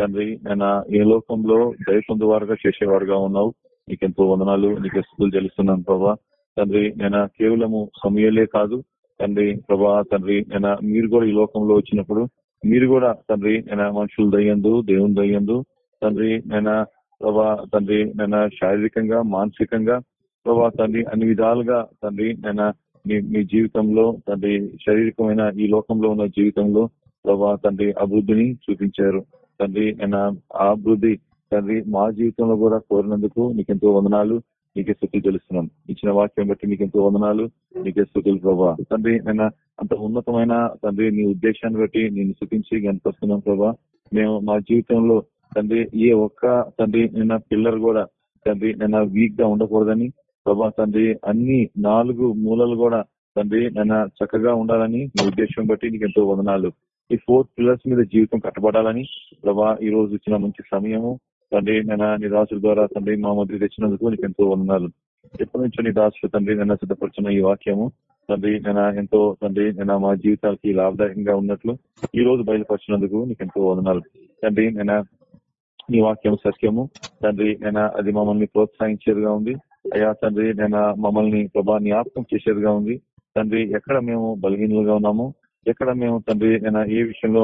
తండ్రి ఆయన ఏ లోకంలో దయ వారుగా చేసేవారుగా ఉన్నావు. నీకెంతో వందనాలు నీకు స్థుతులు చెల్లిస్తున్నాను ప్రభా. తండ్రి నేను కేవలము సమయలే కాదు తండ్రి ప్రభా తండ్రి నేను మీరు కూడా ఈ లోకంలో వచ్చినప్పుడు మీరు కూడా తండ్రి నేను మనుషులు దయ్యందు దేవుని దయ్యందు తండ్రి నేను ప్రభా తండ్రి నేను శారీరకంగా మానసికంగా ప్రభా తండ్రి అన్ని విధాలుగా తండ్రి నేను మీ మీ జీవితంలో తండ్రి శారీరకమైన ఈ లోకంలో ఉన్న జీవితంలో ప్రభా తండ్రి అభివృద్ధిని చూపించారు. తండ్రి నేను ఆ అభివృద్ధి తండ్రి మా జీవితంలో కూడా కోరినందుకు నీకెంతో వందనాలు నీకే స్థుతులు తెలుస్తున్నాం. ఇచ్చిన వాక్యం బట్టి నీకెంతో వందనాలు నీకే స్థుతులు ప్రభా. తండ్రి నేను అంత ఉన్నతమైన తండ్రి నీ ఉద్దేశాన్ని బట్టి నేను స్థుతించి కనిపిస్తున్నాం ప్రభా. మేము మా జీవితంలో తండ్రి ఏ ఒక్క తండ్రి నిన్న పిల్లర్ కూడా తండ్రి నిన్న వీక్గా ఉండకూడదని ప్రభా తండ్రి అన్ని నాలుగు మూలలు కూడా తండ్రి నిన్న చక్కగా ఉండాలని నీ ఉద్దేశం బట్టి నీకు ఎంతో వదనాలు. ఈ ఫోర్ పిల్లర్స్ మీద జీవితం కట్టబడాలని ప్రభా ఈ రోజు ఇచ్చిన మంచి సమయము. తండ్రి నేను నీ ద్వారా తండ్రి మా మధ్య తెచ్చినందుకు నీకు ఎంతో వందనాలు. ఎప్పటి నుంచో నీ రాసులు తండ్రి నిన్న సిద్ధపరిచిన ఈ వాక్యము. తండ్రి నేను ఎంతో తండ్రి నేను మా జీవితాలకి లాభదాయకంగా ఉన్నట్లు ఈ రోజు బయలుపరిచినందుకు నీకు ఎంతో వందనాలు. తండ్రి నేను నీ వాక్యం సత్యము. తండ్రి నేను అది మమ్మల్ని ప్రోత్సహించేదిగా ఉంది. అయ్యా తండ్రి నేను మమ్మల్ని ప్రభా జ్ఞాపకం చేసేదిగా ఉంది. తండ్రి ఎక్కడ మేము బలహీనలుగా ఉన్నాము ఎక్కడ మేము తండ్రి నేను ఏ విషయంలో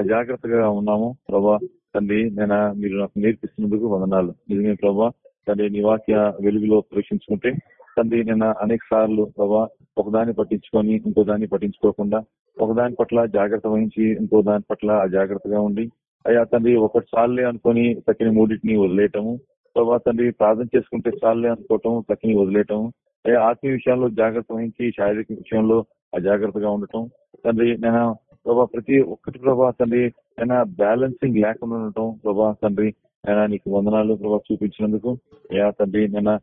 అజాగ్రత్తగా ఉన్నాము ప్రభా తండ్రి నేను మీరు నాకు నేర్పిస్తున్నందుకు వందనాలు. నిజమే ప్రభా తండ్రి నివాక్య వెలుగులో పరీక్షించుకుంటే తండ్రి నేను అనేక సార్లు ప్రభా ఒకదాన్ని పట్టించుకొని ఇంకో దాన్ని పట్టించుకోకుండా ఒకదాని పట్ల జాగ్రత్త వహించి ఇంకో దాని పట్ల అజాగ్రత్తగా ఉండి అయ్యా తండ్రి ఒకటి సార్లే అనుకొని తక్కిన మూడింటిని వదిలేయటము ప్రభా తండ్రి ప్రార్థన చేసుకుంటే చాలే అనుకోవటం తక్కిని వదిలేయటం. అయ్యా ఆత్మీయ విషయంలో జాగ్రత్త వహించి శారీరక విషయంలో అజాగ్రత్తగా ఉండటం. తండ్రి నేను ప్రభా ప్రతి ఒక్కటి ప్రభా తండ్రి నేను బ్యాలెన్సింగ్ లేకుండా ఉండటం ప్రభా తండ్రి నేను నీకు వందనాలు ప్రభా చూపించినందుకు. యా తండ్రి నేను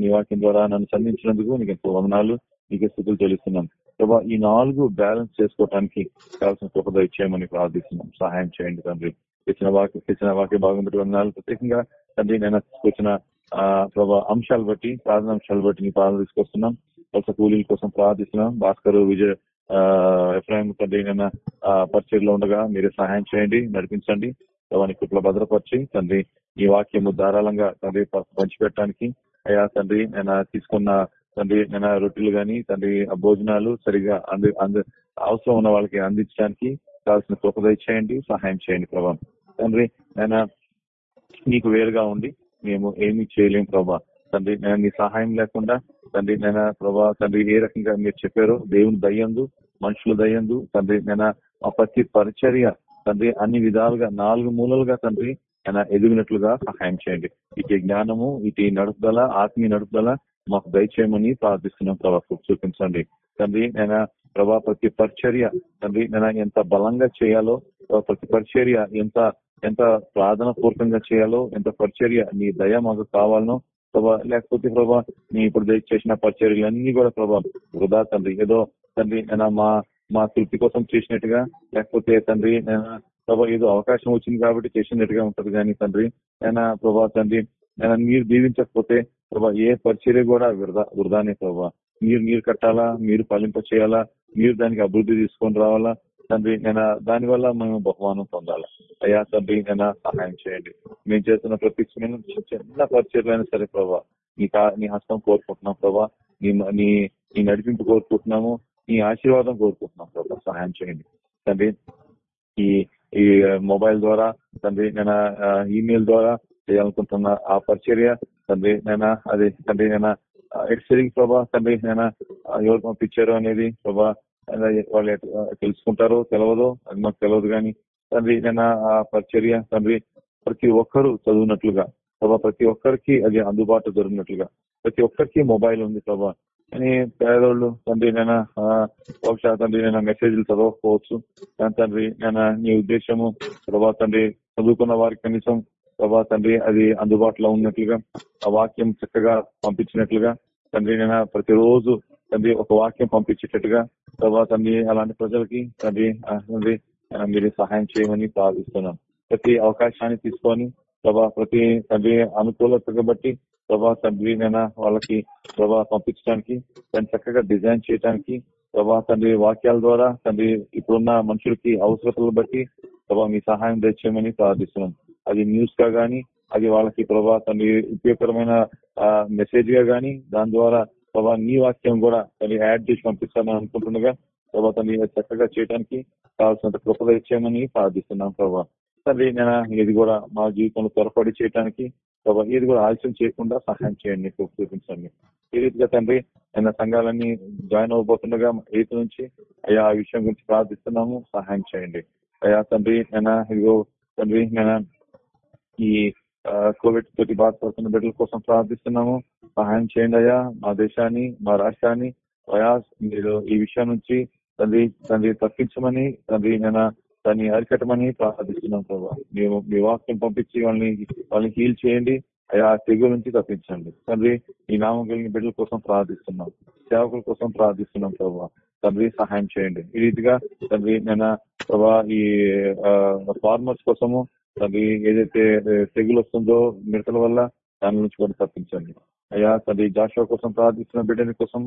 నీ వాక్యం ద్వారా నన్ను సంధించినందుకు నీకు ఎంతో వందనాలు నీకు స్థుతులు తెలుస్తున్నాను ప్రభా ఈ నాలుగు బ్యాలెన్స్ చేసుకోవడానికి కావాల్సిన కృపద ఇచ్చేయమని ప్రార్థిస్తున్నాం. సహాయం చేయండి తండ్రి. ఇచ్చిన వాక్య ఇచ్చిన వాక్య భాగం బట్టి వందనాలు. ప్రత్యేకంగా తండ్రి నేను వచ్చిన ప్రభా అంశాలు బట్టి ప్రార్థన అంశాలు బట్టి నీ ప్రార్థన తీసుకొస్తున్నాం. వలస కూలీల కోసం ప్రార్థిస్తున్నాం. భాస్కర్ విజయ్ ఎఫ్రాయిం తండ్రి నేను పరిచయలో ఉండగా మీరే సహాయం చేయండి నడిపించండి. ప్రభాని కుట్ల భద్రపరిచి తండ్రి ఈ వాక్యము ధారాళంగా తండ్రి పంచిపెట్టడానికి. అయ్యా తండ్రి నేను తీసుకున్న తండ్రి నేను రొట్టెలు గాని తండ్రి భోజనాలు సరిగా అంది అందు అవసరం ఉన్న వాళ్ళకి అందించడానికి కావాల్సిన కృపద చేయండి సహాయం చేయండి ప్రభా. తండ్రి నేను నీకు వేరుగా ఉండి మేము ఏమి చేయలేము ప్రభా. తండ్రి నేను నీ సహాయం లేకుండా తండ్రి నేను ప్రభా తండ్రి ఏ రకంగా మీరు చెప్పారో దేవుని దయ్యందు మనుషులు దయ్యందు తండ్రి నేను ఆ ప్రతి పరిచర్య తండ్రి అన్ని విధాలుగా నాలుగు మూలలుగా తండ్రి ఆయన ఎదిగినట్లుగా సహాయం చేయండి. ఇటు జ్ఞానము ఇటు నడుపుదల ఆత్మీయ నడుపుదల మాకు దయచేయమని ప్రార్థిస్తున్నాం ప్రభా. చూపించండి. తండ్రి నేను ప్రభా ప్రతి పరిచర్య తండ్రి నేను ఎంత బలంగా చేయాలో ప్రతి పరిచర్య ఎంత ఎంత ప్రార్థన పూర్వకంగా చేయాలో ఎంత పరిచర్య నీ దయ మాకు కావాలనో ప్రభా లేకపోతే ప్రభా నీ ఇప్పుడు చేసిన పరిచర్యలన్నీ కూడా ప్రభా వృధా తండ్రి. ఏదో తండ్రి నేను మా మా తృప్తి కోసం చేసినట్టుగా లేకపోతే తండ్రి నేను ప్రభా ఏదో అవకాశం వచ్చింది కాబట్టి చేసినట్టుగా ఉంటది కానీ తండ్రి నేను ప్రభా తండ్రి నేను మీరు దీవించకపోతే ప్రభా ఏ పరిచర్య కూడా వృధా వృధానే ప్రభా. మీరు నీరు కట్టాలా? మీరు పాలింప చేయాలా మీరు దానికి అభివృద్ధి తీసుకొని రావాలా? తండ్రి నేను దాని వల్ల మేము బహుమానం పొందాలా? అయ్యా తండ్రి నేను సహాయం చేయండి. మేము చేస్తున్న ప్రతి చిన్న పరిచయలైనా సరే ప్రభా నీ నీ హస్తం కోరుకుంటున్నాం ప్రభా నీ నీ నీ నడిపింపు కోరుకుంటున్నాము నీ ఆశీర్వాదం కోరుకుంటున్నాం ప్రభా సహాయం చేయండి. తండ్రి ఈ ఈ మొబైల్ ద్వారా తండ్రి నేను ఈమెయిల్ ద్వారా చేయాలనుకుంటున్న ఆ పరిచర్య తండ్రి నేను అది తండ్రి నేను ఎక్స్పీరింగ్ ప్రభా తండ్రి నేను ఎవరు పంపించారు అనేది ప్రభా వాళ్ళు తెలుసుకుంటారో తెలవదు అది మాకు తెలియదు కానీ తండ్రి నేను ఆ పరిచర్య తండ్రి ప్రతి ఒక్కరు చదువునట్లుగా ప్రభా ప్రతి ఒక్కరికి అది అందుబాటు దొరికినట్లుగా ప్రతి ఒక్కరికి మొబైల్ ఉంది ప్రభా. అని పేదోళ్ళు తండ్రి నేను బహుశా తండ్రి నేను మెసేజ్లు చదవకపోవచ్చు తండ్రి నేను నీ ఉద్దేశము ప్రభా తండ్రి చదువుకున్న వారికి కనీసం ప్రభా తండ్రి అది అందుబాటులో ఉన్నట్లుగా ఆ వాక్యం చక్కగా పంపించినట్లుగా తండ్రి నేను ప్రతిరోజు తండ్రి ఒక వాక్యం పంపించేటట్టుగా ప్రభా తండ్రి అలాంటి ప్రజలకి తండ్రి తండ్రి మీరు సహాయం చేయమని ప్రార్థిస్తున్నాం. ప్రతి అవకాశాన్ని తీసుకొని ప్రభా ప్రతి తండ్రి అనుకూలత బట్టి ప్రభా తండ్రి నేను వాళ్ళకి ప్రభా పంపించడానికి దాన్ని చక్కగా డిజైన్ చేయడానికి ప్రభా తండ్రి వాక్యాల ద్వారా తండ్రి ఇప్పుడున్న మనుషులకి అవసరతలు బట్టి ప్రభా మీ సహాయం తెచ్చేయమని ప్రార్థిస్తున్నాం. అది న్యూస్గా గానీ అది వాళ్ళకి ప్రభా తండ్రి ఉపయోగకరమైన మెసేజ్గా గానీ దాని ద్వారా ప్రభా నీ వాక్యం కూడా తను యాడ్ చేసి పంపిస్తామని అనుకుంటుండగా ప్రభా తను చక్కగా చేయడానికి కావాల్సినంత కృపద ఇచ్చేయమని ప్రార్థిస్తున్నాం ప్రభా. తండ్రి నేను ఇది కూడా మా జీవితంలో త్వరపడి చేయడానికి ప్రభా ఇది కూడా ఆలస్యం చేయకుండా సహాయం చేయండి చూపించండి. ఈ రీతిగా తండ్రి నేను సంఘాలన్నీ జాయిన్ అవ్వబోతుండగా ఎయిత్ నుంచి అయ్యా ఆ విషయం గురించి ప్రార్థిస్తున్నాము సహాయం చేయండి. అయ్యా తండ్రి నేను ఇదిగో తండ్రి నేను ఈ కోవిడ్ తోటి బాధపడుతున్న బిడ్డల కోసం ప్రార్థిస్తున్నాము. సహాయం చేయండి అయ్యా. మా దేశాన్ని మా రాష్ట్రాన్ని ప్రయాస్ మీరు ఈ విషయం నుంచి తండ్రి తండ్రి తప్పించమని తండ్రి నేను దాన్ని అరికట్టమని ప్రార్థిస్తున్నాం ప్రభావ మేము మీ వాక్యం పంపించి వాళ్ళని వాళ్ళని హీల్ చేయండి. అయ్యా తెగు నుంచి తప్పించండి. తండ్రి ఈ నామం కలిగిన బిడ్డల కోసం ప్రార్థిస్తున్నాం. సేవకుల కోసం ప్రార్థిస్తున్నాం ప్రభావ తండ్రి సహాయం చేయండి. ఈ రీతిగా తండ్రి నేను ప్రభా ఈ ఫార్మర్స్ కోసము తండ్రి ఏదైతే తెగులు వస్తుందో మిడతల వల్ల దాని నుంచి కూడా తప్పించండి. అయ్యా తండ్రి జాషువా కోసం ప్రార్థిస్తున్న బిడ్డని కోసం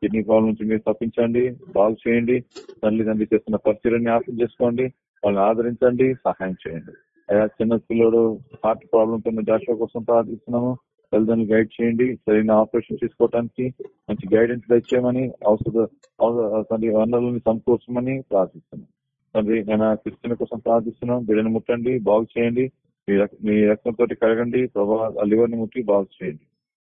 కిడ్నీ ప్రాబ్లం నుంచి మీరు తప్పించండి బాగు చేయండి తల్లి తండ్రి చేస్తున్న పరిచయాన్ని జ్ఞాపకం చేసుకోండి వాళ్ళని ఆదరించండి సహాయం చేయండి. అయ్యా చిన్న పిల్లడు హార్ట్ ప్రాబ్లం ఉన్న జాషువా కోసం ప్రార్థిస్తున్నాము. తల్లిదండ్రులు గైడ్ చేయండి సరైన ఆపరేషన్ చేసుకోవడానికి మంచి గైడెన్స్ ఇచ్చేయమని ఔషధ తండ్రి వనరులను సమకూర్చమని ప్రార్థిస్తున్నాం తండ్రి నేను క్రిస్టియన్ కోసం ప్రార్థిస్తున్నాం. బిడ్డను ముట్టండి బాగు చేయండి. మీ రక్- మీ రక్తంతో కడగండి. ప్రభా అల్లివర్ని ముట్టి బాగు చేయండి.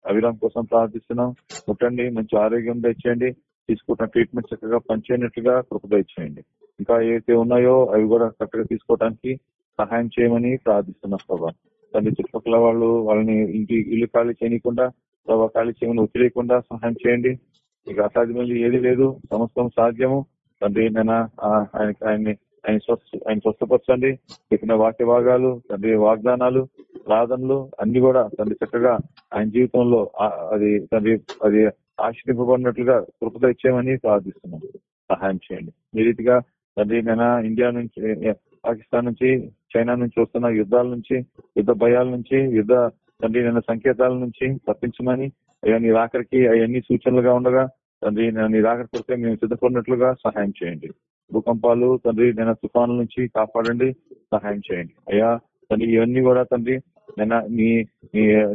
అవిరామ్ కోసం ప్రార్థిస్తున్నాం. ముట్టండి మంచి ఆరోగ్యం తెచ్చేయండి తీసుకుంటున్న ట్రీట్మెంట్ చక్కగా పనిచేయనట్లుగా కృపద ఇచ్చేయండి ఇంకా ఏవైతే ఉన్నాయో అవి కూడా చక్కగా తీసుకోవడానికి సహాయం చేయమని ప్రార్థిస్తున్నాం ప్రభా. తండ్రి చుట్టుపక్కల వాళ్ళు వాళ్ళని ఇంటి ఇల్లు ఖాళీ చేయకుండా ప్రభావ ఖాళీ చేయమని ఒత్తిడి సహాయం చేయండి. ఇక అసాధ్యమైనది ఏది లేదు. సమస్తం సాధ్యము. తండ్రి నేను ఆయన ఆయన్ని ఆయన స్వస్థ ఆయన స్వస్థపరచండి. చెప్పిన వాక్య భాగాలు తండ్రి వాగ్దానాలు ప్రార్థనలు అన్ని కూడా తండ్రి చక్కగా ఆయన జీవితంలో అది తండ్రి అది ఆశ్రయింపబడినట్లుగా కృపద ఇచ్చేయమని ప్రార్థిస్తున్నాం. సహాయం చేయండి. ఈ రీతిగా తండ్రి నేను ఇండియా నుంచి పాకిస్తాన్ నుంచి చైనా నుంచి వస్తున్న యుద్ధాల నుంచి యుద్ధ భయాల నుంచి యుద్ధ తండ్రి నేను సంకేతాల నుంచి తప్పించమని అవన్నీ రాకరికి అవన్నీ సూచనలుగా ఉండగా తండ్రి నేను నీ కొరికే మేము సిద్ధపడినట్లుగా సహాయం చేయండి. భూకంపాలు తండ్రి నేను తుఫానుల నుంచి కాపాడండి సహాయం చేయండి. అయ్యా తండ్రి ఇవన్నీ కూడా తండ్రి నేను నీ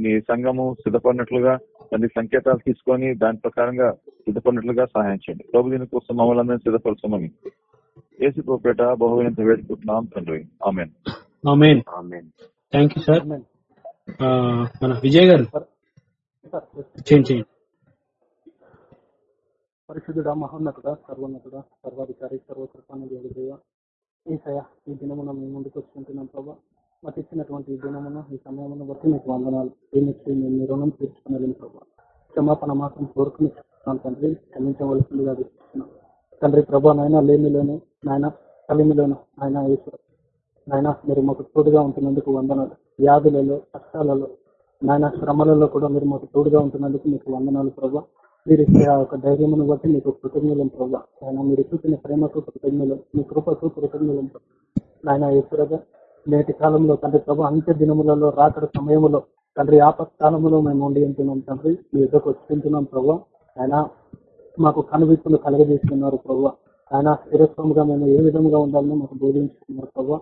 నీ సంఘము సిద్ధపడినట్లుగా తండ్రి సంకేతాలు తీసుకొని దాని ప్రకారంగా సిద్ధపడినట్లుగా సహాయం చేయండి. ప్రభు దీని కోసం మమ్మల్ని అందరినీ సిద్ధపరచమని. ఏసు ప్రోపేట బహువినంత వేడుకుంటున్నాం తండ్రి. Amen. Amen. Amen. Thank you sir మన విజయ్ గారు. చేయండి చేయండి. పరిశుద్ధుడ మహోన్నతుడ సర్వోన్నతుడ సర్వాధికారి సర్వకృపాన్ని దేవ ఈసయ ఈ దినమున మేము ముందుకు వచ్చుకుంటున్నాం ప్రభా. మాకు ఇచ్చినటువంటి ఈ దినమున ఈ సమయమును బట్టి మీకు వందనాలు. దీనికి మేము మీ రుణం తీర్చుకునేది ప్రభా. క్షమాపణ మాత్రం కోరుకుని తండ్రి క్షమించవలసిందిగా తీసుకున్నాం తండ్రి ప్రభా నాయన లేమిలోను నాయన కలిమిలోను ఆయన ఈశ్వర నాయన మీరు మాకు తోడుగా ఉంటున్నందుకు వందనాలు. వ్యాధులలో కష్టాలలో నాయన శ్రమలలో కూడా మీరు మాకు తోడుగా ఉంటున్నందుకు మీకు వందనాలు ప్రభా. మీరు ఇచ్చే ఆ యొక్క ధైర్యమును బట్టి మీకు కృతజ్ఞలం ప్రభావ ఆయన మీరు చూసిన ప్రేమకు కృతజ్ఞలం మీ కృపకు కృతజ్ఞలం నాయన ఎప్పుడగా నేటి కాలంలో తండ్రి ప్రభు అంత్య దినములలో రాకడ సమయంలో తండ్రి ఆపత్కాలంలో మేము ఉండి ఉంటున్నాం తండ్రి. మీ యుద్ధకు వచ్చింటున్నాం ప్రభు. ఆయన మాకు కనువిప్పులు కలగజేస్తున్నారు ప్రభు. ఆయన స్థిరత్వముగా మేము ఏ విధంగా ఉండాలని మాకు బోధించుకున్నారు ప్రభు.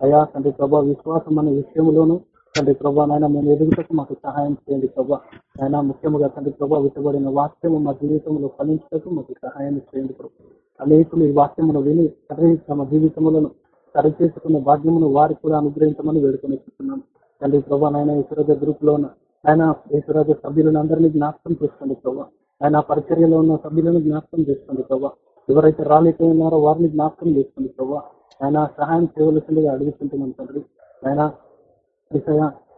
అయా తండ్రి ప్రభా విశ్వాసం అనే విషయంలోనూ తండ్రి ప్రభా నాయన మేము ఎదుగుటకు మాకు సహాయం చేయండి ప్రభా. ఆయన ముఖ్యంగా తండ్రి ప్రభా విటబడిన వాక్యము మా జీవితంలో ఫలించటకు మాకు సహాయం చేయండి ప్రభా. అనేకులు ఈ వాక్యమును విని తండ్రి తమ జీవితములను సరిచేసుకున్న భాగ్యమును వారికి కూడా అనుగ్రహించమని వేడుకొనిస్తున్నాను తండ్రి ప్రభా నాయన ఈశ్వరాజ గ్రూప్లో ఉన్న ఆయన ఈశ్వరాజ సభ్యులను అందరినీ జ్ఞాపకం చేసుకోండి ప్రభా. ఆయన పరిచర్యలో ఉన్న సభ్యులను జ్ఞాపకం చేసుకోండి ప్రభా. ఎవరైతే రాలేకపోయినారో వారిని జ్ఞాపకం చేసుకోండి ప్రభా. ఆయన సహాయం చేయవలసిందిగా అడుగుతుంటున్నాం తండ్రి. ఆయన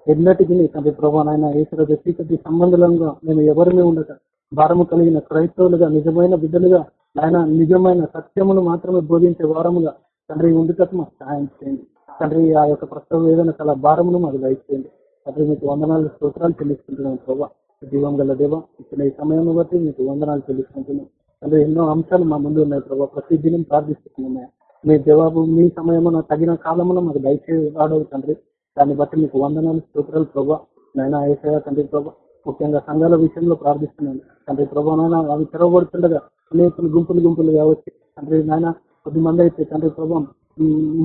ఎన్నటికి తండ్రి ప్రభా నాయన ఈశ్వర చీకటి సంబంధంగా మేము ఎవరిని ఉండక భారము కలిగిన క్రైస్తవులుగా నిజమైన బిడ్డలుగా ఆయన నిజమైన సత్యమును మాత్రమే బోధించే వారముగా తండ్రి ఉండుటకు మాకు సహాయం చేయండి. తండ్రి ఆ యొక్క ప్రస్తుతం ఏదైనా కల భారమును మాకు దయచేయండి. తండ్రి మీకు వందనాలు స్తోత్రాలు చెల్లిస్తుంటున్నాం ప్రభా. జీవం గల దేవ ఇచ్చిన ఈ సమయం బట్టి మీకు వందనాలు చెల్లిస్తుంటున్నాం తండ్రి ఎన్నో అంశాలు మా ముందు ఉన్నాయి ప్రభా. ప్రతి దినం ప్రార్థిస్తున్నాం మీ జవాబు మీ సమయమున తగిన కాలమున మాకు దయచేసి తండ్రి. దాన్ని బట్టి మీకు వందనాలు స్తోత్రాలు ప్రభా. నాయన ఏసయ తండ్రి ప్రభా ముఖ్యంగా సంఘాల విషయంలో ప్రార్థిస్తున్నాను. తండ్రి ప్రభా నాయన అవి తెరవబడుతుండగా అనేక గుంపులు గుంపులుగా వచ్చి తండ్రి నాయన కొద్ది మంది అయితే తండ్రి ప్రభా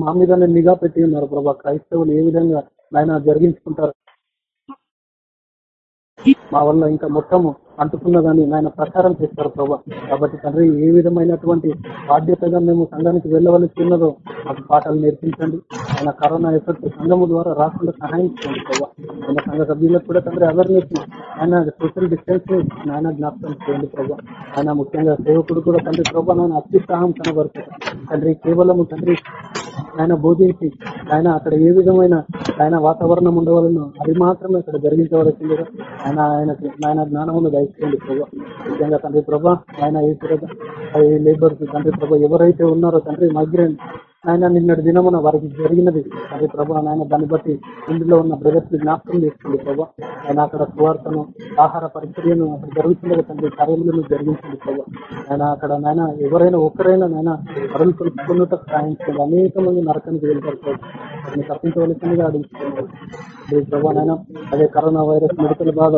మా మీదనే నిఘా పెట్టి ఉన్నారు ప్రభా. క్రైస్తవులు ఏ విధంగా నాయన జరిగించుకుంటారు? మా వల్ల ఇంకా మొత్తము అంటుకున్నదని నాయన ప్రచారం చేస్తారు ప్రభా. కాబట్టి తండ్రి ఏ విధమైనటువంటి బాధ్యతగా మేము సంఘానికి వెళ్ళవలసి ఉన్నదో మాకు పాఠాలు నేర్పించండి. ఆయన కరోనా ఎఫెక్ట్ సంఘము ద్వారా రాకుండా సహాయం చేయండి ప్రభావ ఆయన సంఘ సభ్యులకు కూడా తండ్రి అవేర్నెస్ ఆయన సోషల్ డిస్టెన్స్ని నాయన జ్ఞాపకం చేయండి ప్రభా. ఆయన ముఖ్యంగా సేవకుడు కూడా తండ్రి ప్రభా నాయన అత్యుత్సాహం కనబడుతుంది తండ్రి కేవలము తండ్రి ఆయన బోధించి ఆయన అక్కడ ఏ విధమైన ఆయన వాతావరణం ఉండవలను అది మాత్రమే అక్కడ జరిగించవలసిందిగా ఆయన ఆయనకి ఆయన జ్ఞానమును దయచేయండి ప్రభా. నిజంగా తండ్రి ప్రభా ఆయన ఈ లేబర్స్ తండ్రి ప్రభా ఎవరైతే ఉన్నారో తండ్రి మైగ్రేన్ ఆయన నిన్నటి దినమున వారికి జరిగినది తండ్రి ప్రభా నాయన దాన్ని బట్టి ఇందులో ఉన్న బ్రదర్స్ జ్ఞాపకం చేసుకోండి ప్రభా. ఆయన అక్కడ సువార్తను ఆహార పరిచర్యను అక్కడ జరుగుతుండగా తండ్రి కార్యములను జరిగించండి ప్రభా. ఆయన అక్కడ నాయన ఎవరైనా ఒక్కరైనా నాయన అరులు కొలుపుకున్నట్టు సాయం అనేక మంది నరకానికి వెళ్తారు వాటిని తప్పించవలసిందిగా అడుగుతున్నాడు. అదే ప్రభా నాయన అదే కరోనా వైరస్ మెడికల్ బాధ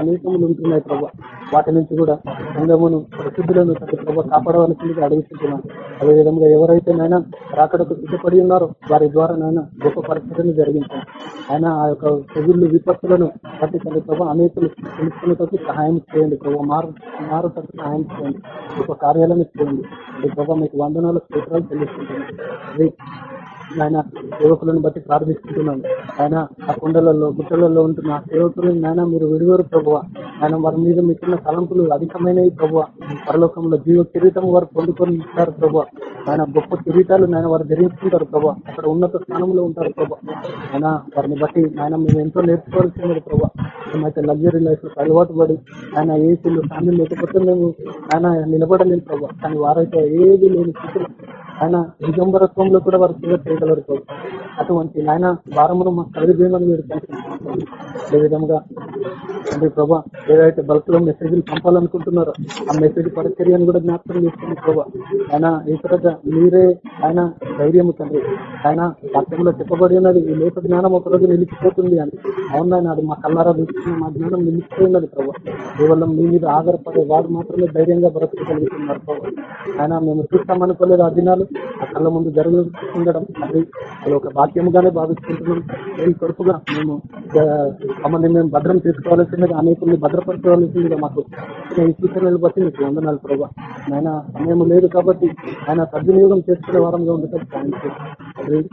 అనేకములు ఉంటున్నాయి ప్రభా. వాటి నుంచి కూడా సంఘమును ప్రసిద్ధులను తండ్రి ప్రభా కాపాడవలసిందిగా అడుగుతున్నాను. అదే విధంగా ఎవరైతే నాయన రాకడకు సిద్ధపడి ఉన్నారో వారి ద్వారా నాయన గొప్ప పరిస్థితిని జరిగించాను ఆయన ఆ యొక్క తెగుళ్ళు విపత్తులను బట్టి తండ్రి ప్రభావ అనేకులు సహాయం చేయండి ప్రభావ మారు మారుటకు సహాయం చేయండి. గొప్ప కార్యాలను చేయండి. ప్రభావ మీకు వందనాలు క్షేత్రాలు చెల్లిస్తుంటాను ఆయన సేవకులను బట్టి ప్రార్థిస్తున్నాను ఆయన ఆ కొండలలో గుట్టలలో ఉంటున్న ఆ సేవకులను నాయన మీరు విడివరు ప్రభువ. ఆయన వారి మీద మీకున్న తలంపులు అధికమైనవి ప్రభువ. పరలోకంలో జీవ కిరీటం వారు పొందుకొని ఉంటారు ప్రభు ఆయన గొప్ప కిరీటాలు నాయన వారు ధరించుకుంటారు ప్రభు అక్కడ ఉన్నత స్థానంలో ఉంటారు ప్రభు ఆయన వారిని బట్టి ఆయన మేము ఎంతో నేర్చుకోవాల్సింది ప్రభు మేమైతే లగ్జరీ లైఫ్ అలవాటు పడి ఆయన ఏసీలు ఫ్యామిలీ లేకపోతే మేము ఆయన నిలబడలేదు ప్రభు కానీ వారైతే ఏది లేని స్థితిలో ఆయన దిగంబరత్వంలో కూడా వారు సేవ చేయగలరు అటువంటి ఆయన భారమును మా కలిగేయమని మీరు అదే విధంగా అంటే ప్రభా ఏదైతే బల్క్లో మెసేజ్లు పంపాలనుకుంటున్నారో ఆ మెసేజ్ పరిచర్యను కూడా జ్ఞాపకం చేస్తుంది ప్రభా ఆయన ఈశ్వరగా మీరే ఆయన ధైర్యము తండ్రి. ఆయన వాక్యంలో చెప్పబడి ఉన్నది ఈ లోక జ్ఞానం ఒకరోజు నిలిచిపోతుంది అని. అవునాయన అది మా కల్లారా చూస్తున్న మా జ్ఞానం నిలిచిపోయినది ప్రభా. కేవలం మీ మీద ఆధారపడే వారు మాత్రమే ధైర్యంగా బ్రతకగలుగుతున్నారు ప్రభా. ఆయన మేము చూస్తామనుకోలేదు ఆ దినాలు ఆ కళ్ళ ముందు జరుగుతుండడం అది అది ఒక భాగ్యముగానే భావిస్తుంటున్నాం. మేము కొడుకుగా మేము మమ్మల్ని మేము భద్రం చేసుకోవాల్సిందిగా అనేకుల్ని భద్రపరచవలసిందిగా మాకు ఈ సూచనలు బట్టి మీకు వందనాలు ప్రభా. ఆయన సమయం లేదు కాబట్టి ఆయన సద్వినియోగం చేసుకునే వారంగా ఉండటం సాయం చేయండి.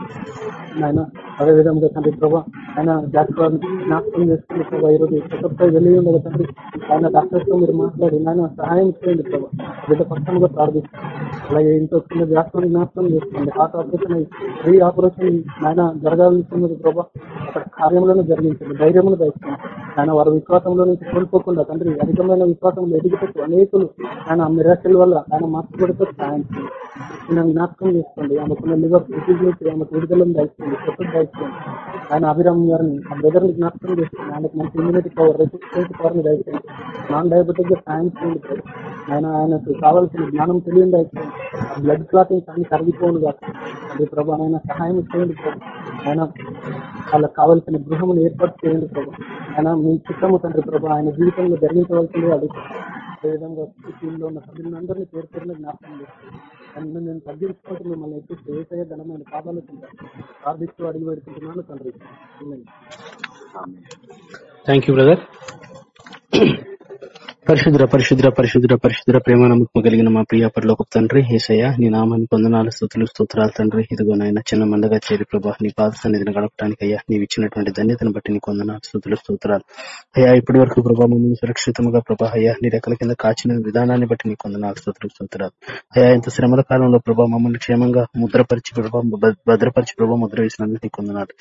ఆయన అదే విధంగా తండ్రి ప్రభా ఆయన డాక్టర్ జ్ఞాపకం చేసుకునే ప్రభావ ఈరోజు చెకప్ వెళ్ళి ఉండగా తండ్రి ఆయన డాక్టర్తో మీరు మాట్లాడి ఆయన సహాయం చేయండి ప్రభావ బిడ్డ పక్షంగా ప్రార్థిస్తాను అలాగే ఇంట్లో చిన్న డాక్టర్ జ్ఞాపకం చేసుకోండి హార్ట్ ఆపరేషన్ అయ్యి ఫ్రీ ఆపరేషన్ ఆయన జరగాలనుకున్నది ప్రభా. అక్కడ కార్యంలోనే జరిగించండి ధైర్యమును దయచేయండి. ఆయన వారి విశ్వాసంలో నుంచి కోల్పోకుండా తండ్రి అధికమైన విశ్వాసంలో ఎదిగిపోతూ అనేకులు ఆయన మిరాకిల్ వల్ల ఆయన మార్చబడితే సాయం చేయండి. జ్ఞాపకం చేసుకోండి. ఆమెకున్న లివర్ డిసీజ్ ఆమెకు విడుదలను దాయించండి కొత్త దాయించండి ఆయన అభిరామ్ గారిని ఆ బ్రదర్ని జ్ఞాపకం చేసుకోండి. ఆయనకు మంచి ఇమ్యూనిటీ పవర్ రెసిస్టెన్స్ పవర్ని దయచేయండి. నాన్ డయాబెటిక్గా సాయం చేయండి ఆయన ఆయనకు కావాల్సిన జ్ఞానం తెలియని దాయించండి బ్లడ్ క్లాటింగ్స్ అన్ని కరిగిపోను కాదు అది ఆయన సహాయం చేయండి ప్రభు. ఆయన వాళ్ళకి కావలసిన గృహమును ఏర్పాటు చేయండి ప్రభు. ఆయన మీ చిత్తము తండ్రి ప్రభు ఆయన జీవితంలో జరిగించవలసింది అడుగుతాం అదేవిధంగా టీంలో ఉన్న సభ్యులందరినీ పేరు పేరున జ్ఞాపకం చేస్తాను. నేను తగ్గించుకుంటూ మిమ్మల్ని ఎప్పుడు ఏసయ్య ధనమైన పాదాలు ప్రార్థిస్తూ అడిగి పెడుతున్నాను తండ్రి. థ్యాంక్ యూ బ్రదర్ పరిశుద్ర పరిశుద్ర పరిశుద్ర పరిశుద్ర ప్రేమ నమ్మకం కలిగిన మా ప్రియ పరలోక తండ్రి ఏసయ్య నీ నామాన్ని పొందనాలు స్థుతులు స్తోత్రాలు తండ్రి. ఇదిగో నాయన చిన్న మందగా చేరి ప్రభా నీ పాద సన్నిధిని గడపడానికి అయ్యా నీవు ఇచ్చినటువంటి ధన్యతను బట్టి నీ వందనాలు స్థుతులు స్తోత్రాలు. అయ్యా ఇప్పటి వరకు ప్రభా మమ్మల్ని సురక్షితంగా ప్రభా అయ్యా నీ రెక్కల కింద కాచిన విధానాన్ని బట్టి నీ వందనాలు స్థుతులు స్తోత్రాలు. అయ్యా ఇంత శ్రమల కాలంలో ప్రభా మమ్మల్ని క్షేమంగా ముద్రపరిచి ప్రభా భద్రపరిచి ప్రభా ముద్ర వేసినందుకు నీ వందనాలు.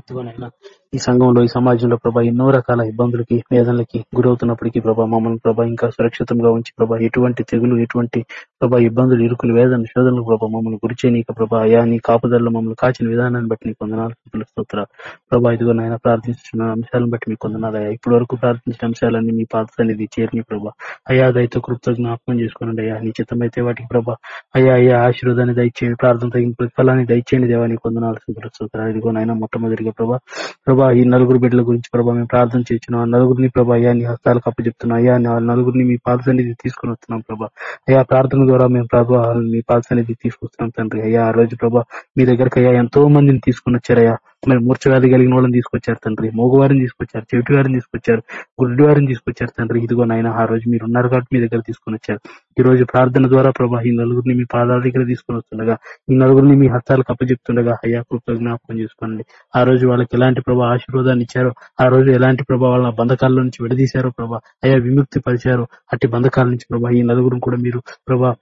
ఇదిగోనైనా ఈ సంఘంలో ఈ సమాజంలో ప్రభా ఎన్నో రకాల ఇబ్బందులకి వేదనలకి గురవుతున్నప్పటికీ ప్రభా మమ్మల్ని ప్రభా ఇంకా సురక్షితంగా ఉంచి ప్రభా ఎటువంటి తెగులు ఎటువంటి ప్రభా ఇబ్బందులు ఇరుకులు వేదన శోధనలు ప్రభా మమ్మల్ని గురిచే నీకు ప్రభా అయా నీ కాపుదల్లో మమ్మల్ని కాచిన విధానాన్ని బట్టి నీకు వందనాలు స్తోత్ర ప్రభా ఇదిగో నాయన ప్రార్థించిన అంశాలను బట్టి మీకు వందనాలు అయ్యా. ఇప్పటి వరకు ప్రార్థించిన అంశాలన్నీ మీ పాత సన్నిధి చేరిని ప్రభా. అయా దయతో కృప్త జ్ఞాపకం చేసుకోనండి అయ్యా నీ చిత్తమైతే వాటికి ప్రభా అయ్యా అయ్యా ఆశీర్వాదాన్ని దయచేయండి ప్రార్థన తగిన ప్రతిఫలాన్ని దయచేయండి దేవా నీకు వందనాలు స్తోత్ర ఇదిగో నాయన మొట్టమొదటిగా ప్రభా ప్రభా ఈ నలుగురు బిడ్డల గురించి ప్రభా మేము ప్రార్థన చేస్తున్నాం. ఆ నలుగురిని ప్రభా అయ్యా నీ హస్తాలకు అప్పచెప్తున్నాం. అయ్యా నలుగురిని మీ పాద సన్నిధి తీసుకుని వస్తున్నాం ప్రభా. అయ్యా ప్రార్థన ద్వారా మేము ప్రభా మీ పాద సన్నిధి తీసుకొస్తున్నాం తండ్రి. అయ్యా ఆ రోజు ప్రభా మీ దగ్గరకు అయ్యా ఎంతో మందిని తీసుకుని వచ్చారయ్యా. మరి మూర్ఛవ్యాధి కలిగిన వాళ్ళని తీసుకొచ్చారు తండ్రి. మోగవారిని తీసుకొచ్చారు చెవిటి వారిని తీసుకొచ్చారు గుడ్డి వారిని తీసుకొచ్చారు తండ్రి. ఇదిగో నాయన ఆ రోజు మీరు ఉన్నారు కాబట్టి మీ దగ్గర తీసుకుని వచ్చారు. ఈ రోజు ప్రార్థన ద్వారా ప్రభా ఈ నలుగురిని మీ పాదాల దగ్గర తీసుకుని వస్తుండగా ఈ నలుగురిని మీ హస్తాలకు అప్పచెప్తుండగా అయ్యా కృప జ్ఞాపకం చేసుకోండి. ఆ రోజు వాళ్ళకి ఎలాంటి ప్రభా ఆశీర్వాదాన్ని ఇచ్చారో ఆ రోజు ఎలాంటి ప్రభా వాళ్ళ బంధకాల నుంచి విడదీశారో ప్రభా అయ్యా విముక్తి పరిచారో అట్టి బంధకాల నుంచి ప్రభా ఈ నలుగురు కూడా మీరు ప్రభా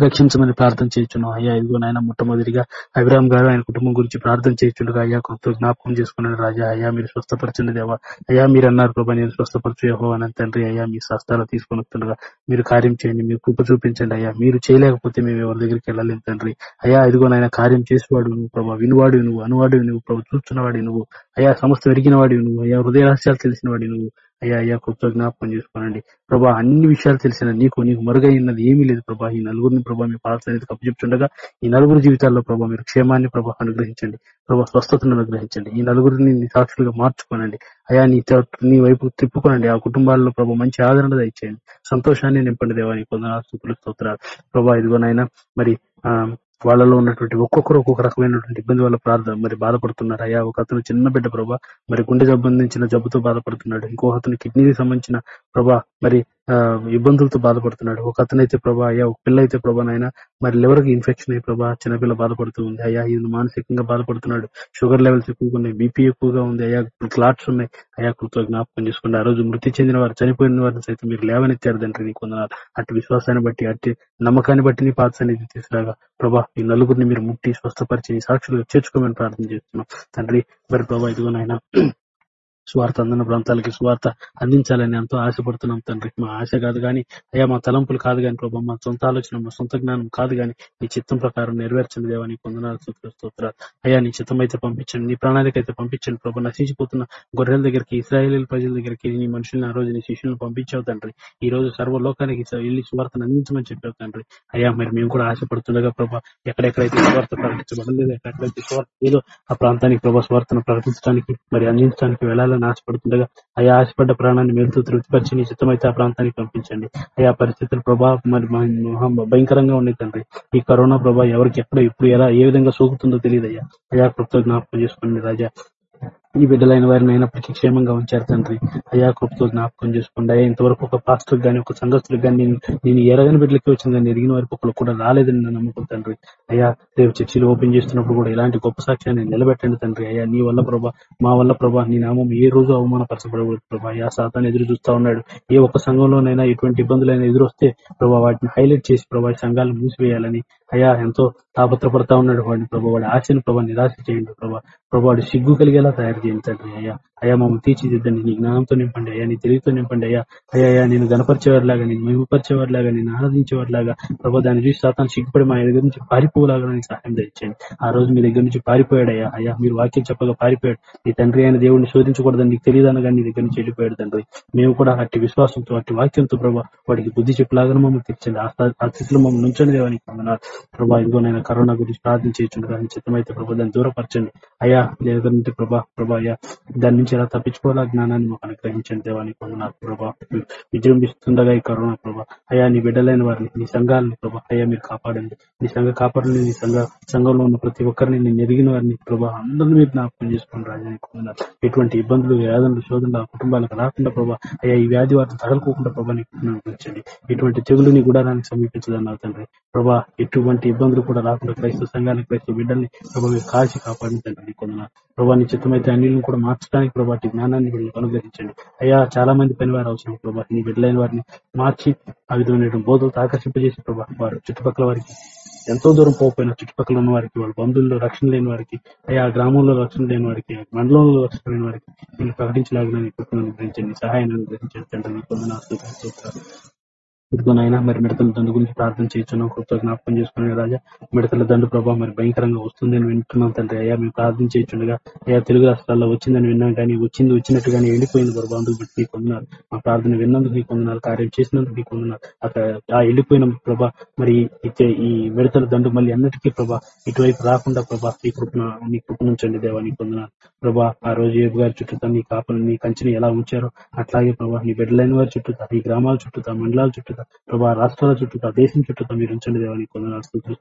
రక్షించమని ప్రార్థన చేయించున్నాం. అయ్యా ఇదిగో నాయన మొట్టమొదటిగా అభిరామ్ గారు ఆయన కుటుంబం గురించి ప్రార్థన చేయించుండగా అయ్యా కొంత జ్ఞాపకం చేసుకున్నాడు రాజా. అయ్యా మీరు స్వస్థపరచండి దేవా. అయ్యా మీరు అన్నారు ప్రభా నేను స్వస్థపరచు యహో అని తండ్రి. అయ్యా మీ స్వస్థాలు తీసుకొని వస్తుండగా మీరు కార్యం చేయండి మీరు కృప చూపించండి. అయ్యా మీరు చేయలేకపోతే మేము ఎవరి దగ్గరికి వెళ్ళలేము తండ్రి. అయ్యా ఇదిగో నాయన కార్యం చేసేవాడు నువ్వు ప్రభా వినువాడు నువ్వు అనువాడు నువ్వు ప్రభు చూస్తున్నవాడు నువ్వు. అయ్యా సమస్త ఎరిగిన నువ్వు. అయ్యా హృదయ రహస్యాలు తెలిసిన నువ్వు. అయ్యా అయ్యా కృప జ్ఞాపకం చేసుకోనండి. ప్రభా అన్ని విషయాలు తెలిసిన నీకు నీకు మరుగైనది ఏమీ లేదు ప్రభా. ఈ నలుగురిని ప్రభా మీ పాద కప్పచెప్తుండగా ఈ నలుగురు జీవితాల్లో ప్రభా మీరు క్షేమాన్ని ప్రభా అనుగ్రహించండి. ప్రభా స్వస్థతను అనుగ్రహించండి. ఈ నలుగురిని నీ సాక్షులుగా మార్చుకోనండి. అయా నీ నీ వైపు తిప్పుకోనండి. ఆ కుటుంబాల్లో ప్రభా మంచి ఆదరణ ఇచ్చేయండి సంతోషాన్ని నింపండి దేవా నీ కొందరు స్తోత్రాలు. ప్రభా ఇదిగోనైనా మరి ఆ వాళ్ళలో ఉన్నటువంటి ఒక్కొక్కరు ఒక్కొక్క రకమైనటువంటి ఇబ్బంది వల్ల ప్రార్థన మరి బాధపడుతున్నారు. అయ్యా ఒక అతను చిన్న బిడ్డ ప్రభా మరి గుండె సంబంధించిన జబ్బుతో బాధపడుతున్నాడు. ఇంకో అతను కిడ్నీకి సంబంధించిన ప్రభా మరి ఇబ్బందులతో బాధపడుతున్నాడు. ఒక అతనైతే ప్రభా అయ్యా ఒక పిల్ల అయితే ప్రభా నాయన మరి లివర్కి ఇన్ఫెక్షన్ అయ్యి ప్రభా చిన్నపిల్ల బాధపడుతూ ఉంది. అయ్యా ఇది మానసికంగా బాధపడుతున్నాడు. షుగర్ లెవెల్స్ ఎక్కువగా ఉన్నాయి బీపీ ఎక్కువగా ఉంది. అయ్యా క్లాట్స్ ఉన్నాయి. అయ్యా కృత జ్ఞాపకం చేసుకోండి ఆ రోజు మృతి చెందిన వారు చనిపోయిన వారిని సైతం మీరు లేవనెత్తారు తండ్రి నీకు వందనాలు. అటు విశ్వాసాన్ని బట్టి అటు నమ్మకాన్ని బట్టి నీ పాత సన్నిధి తీసుకురాగా. ప్రభా ఈ నలుగురిని మీరు ముట్టి స్వస్థపరిచి సాక్షులు సాక్షులుగా చేర్చుకోమని ప్రార్థన చేస్తున్నాం. తండ్రి మరి ప్రభా ఇదిగోనైనా స్వార్థ అందిన ప్రాంతాలకి స్వార్థ అందించాలని ఎంతో ఆశపడుతున్నాం తండ్రి. మా ఆశ కాదు కానీ అయ్యా మా తలంపులు కాదు కానీ ప్రభా మా సొంత ఆలోచన మా సొంత జ్ఞానం కాదు కానీ నీ చిత్తం ప్రకారం నెరవేర్చండి దేవా నీ కొందనాలు స్తోత్రాలు అయ్యా నీ చిత్తం అయితే పంపించండి నీ ప్రణాళిక అయితే పంపించండి ప్రభా. నశించిపోతున్న గొర్రెల దగ్గరికి ఇస్రాయేలీ ప్రజల దగ్గరికి నీ మనుషుల్ని ఆ రోజు నీ శిష్యులను పంపించావు తండ్రి. ఈ రోజు సర్వలోకానికి వెళ్ళి స్వార్థను అందించమని చెప్పావు తండ్రి. అయ్యా మరి మేము కూడా ఆశపడుతుండగా ప్రభా ఎక్కడెక్కడైతే స్వార్థ ప్రకటించబడలేదు ఎక్కడెక్కడైతే స్వార్థ ఏదో ఆ ప్రాంతానికి ప్రభా స్వార్థను ప్రకటించడానికి మరి అందించడానికి వెళ్ళాలి? వెళ్ళాలని ఆశపడుతుండగా అయా ఆశపడ్డ ప్రాణాన్ని మేలుతూ తృప్తిపరిచి నీ చిత్తమైతే ఆ ప్రాంతానికి పంపించండి. అయా పరిస్థితుల ప్రభావం మరి భయంకరంగా ఉన్నాయి తండ్రి. ఈ కరోనా ప్రభా ఎవరికి ఎక్కడ ఇప్పుడు ఎలా ఏ విధంగా సోకుతుందో తెలియదు అయ్యా అయా కృప్తో జ్ఞాపకం చేసుకోండి రాజా ఈ బిడ్డలైన వారిని అయినప్పటికీ క్షేమంగా ఉంచారు తండ్రి. అయా కృపతో జ్ఞాపకం చేసుకోండి. అయ్యా ఇంతవరకు ఒక పాస్టర్ గాని ఒక సంఘస్థులకు కానీ నేను నేను ఎరగని బిడ్డలకి వచ్చింది కానీ ఎరిగిన వారికి ఒకరు కూడా రాలేదని నేను నమ్ముకుని తండ్రి. అయ్యా రేపు చర్చిలు ఓపెన్ చేస్తున్నప్పుడు కూడా ఇలాంటి గొప్ప సాక్ష్యాన్ని నిలబెట్టండి తండ్రి. అయ్యా నీ వల్ల ప్రభా మా వల్ల ప్రభా నీ నామం ఏ రోజు అవమానపరచబడకూడదు ప్రభా. అయా సాతాన్ని ఎదురు చూస్తా ఉన్నాడు. ఏ ఒక్క సంఘంలోనైనా ఎటువంటి ఇబ్బందులైనా ఎదురొస్తే ప్రభా వాటిని హైలైట్ చేసి ప్రభా సంఘాలను మూసివేయాలని. అయ్యా ఎంతో తాపత్రపడతా ఉన్నాడు వాడిని ప్రభా. వాడి ఆశను ప్రభా నిరాశ చేయండి ప్రభా. ప్రభా సిగ్గు కలిగేలా తయారు చేయండి తండ్రి అయ్యా. అయ్యా మమ్మల్ని తీర్చిదిద్దండి. నీ జ్ఞానంతో నింపండి అయ్యా. నీ తెలివితో నింపండి అయ్యా. అయ్యా అయ్యా నేను గనపరిచేవారిలాగా నేను మెరుగుపరిచేవారిలాగా నేను ఆరాధించేవారిలాగా ప్రభావ దాన్ని చూసి సాతాను సిగ్గుపడి మా దగ్గర నుంచి పారిపోలాగా నీకు సహాయం తెచ్చండి ఆ రోజు మీ దగ్గర నుంచి పారిపోయాడయ్యా అయ్యా. మీరు వాక్యం చెప్పగా పారిపోయాడు. నీ తండ్రి అయిన దేవుడిని శోధించకూడదని నీకు తెలియదు అనగా నీ దగ్గర నుంచి వెళ్ళిపోయాడు తండ్రి. మేము కూడా అట్టి విశ్వాసంతో అట్టి వాక్యంతో ప్రభావ వాడికి బుద్ధి చెప్పలాగా మమ్మల్ని తెచ్చండి ఆ స్థితిలో మమ్మల్ని ఉంచండి దేవానికి వందనాలు. ప్రభా ఇదిగో నేను కరోనా గురించి ప్రార్థన చేయించండి కానీ చిత్తమైతే ప్రభా దాన్ని దూరపరచండి. అయ్యా లేదంటే ప్రభా ప్రభా అయ్యా దాని నుంచి ఎలా తప్పించుకోవాలా? జ్ఞానాన్ని మాకు అనుగ్రహించండి దేవానికి వందనాలు ప్రభా. విజృంభిస్తుండగా ఈ కరోనా ప్రభా. అయ్యా నీ బిడ్డలైన వారిని నీ సంఘాలని ప్రభా అయ్యా మీరు కాపాడండి. నీ సంఘ కాపాడండి నీ సంఘ సంఘంలో ఉన్న ప్రతి ఒక్కరిని నేను ఎదిగిన వారిని ప్రభా అందరినీ మీరు జ్ఞాపకం చేసుకోండి రాజానికి వందనాలు. ఎటువంటి ఇబ్బందులు వ్యాధులు శోధనలు ఆ కుటుంబాలకు రాకుండా ప్రభా అయ్యా ఈ వ్యాధి వారిని తగలకోకుండా ప్రభా నీకు ఎటువంటి తెగులుని గుడారానికి సమీపించదన్నారు తండ్రి. ప్రభా ఎటువంటి ఇబ్బందులు కూడా రాకుండా క్రైస్తవ సంఘానికి క్రైస్తవ బిడ్డల్ని ప్రభా మీరు కాల్చి కాపాడిందండి కొందన ప్రభా నీ చిత్తమైతే అన్నిలను కూడా మార్చడానికి ప్రభా జ్ఞానాన్ని వీళ్ళకి అనుగ్రహించండి. అయ్యా చాలా మంది పనివారు అవసరం ప్రభా నీ బిడ్డలైన వారిని మార్చి ఆ విధమైన బోధలతో ఆకర్షింపజేసి ప్రభా వారు చుట్టుపక్కల వారికి ఎంతో దూరం పోకపోయినా చుట్టుపక్కల ఉన్న వారికి వాళ్ళ బంధువుల్లో రక్షణ లేని వారికి అయ్యా గ్రామంలో రక్షణ లేని వారికి మండలంలో రక్షణ లేని వారికి నేను ప్రకటించలాగిన అనుగ్రహించండి సహాయాన్ని అనుగ్రహించండి. తండ్రి పొందిన ఇదిగోనైనా మరి మిడతల దండు గురించి ప్రార్థన చేస్తున్నాం కొత్త జ్ఞాపకం చేసుకునే రాజా మిడతల దండు ప్రభావ మరి భయంకరంగా వస్తుందని వింటున్నాం తండ్రి అయ్యా. మేము ప్రార్థన చేయొచ్చుండగా అయ్యా తెలుగు రాష్ట్రాల్లో వచ్చిందని విన్నాం కానీ వచ్చింది వచ్చినట్టుగానే వెళ్ళిపోయింది ప్రభావ అందుకు బట్టి నీకు వందనాలు. మా ప్రార్థన విన్నందుకు నీకు వందనాలు కార్యం చేసినందుకు నీకు వందనాలు. అక్కడ ఆ వెళ్ళిపోయిన ప్రభా మరి ఇచ్చే ఈ మిడతల దండు మళ్ళీ అన్నిటికీ ప్రభా ఇటువైపు రాకుండా ప్రభా నీ కృపణ నీ కృపణించండి దేవా నీకు పొందినారు ప్రభా ఆ రోజు ఏబు గారి చుట్టూ నీ కాపలు నీ కంచెని ఎలా ఉంచారో అట్లాగే ప్రభా నీ బిడ్డలైన వారి చుట్టూ ఈ గ్రామాల చుట్టూ మండలాల చుట్టూ ప్రభా రాష్ట్రాల చుట్టూ దేశం చుట్టూ మీరు ఉంచండి దేవా నీకు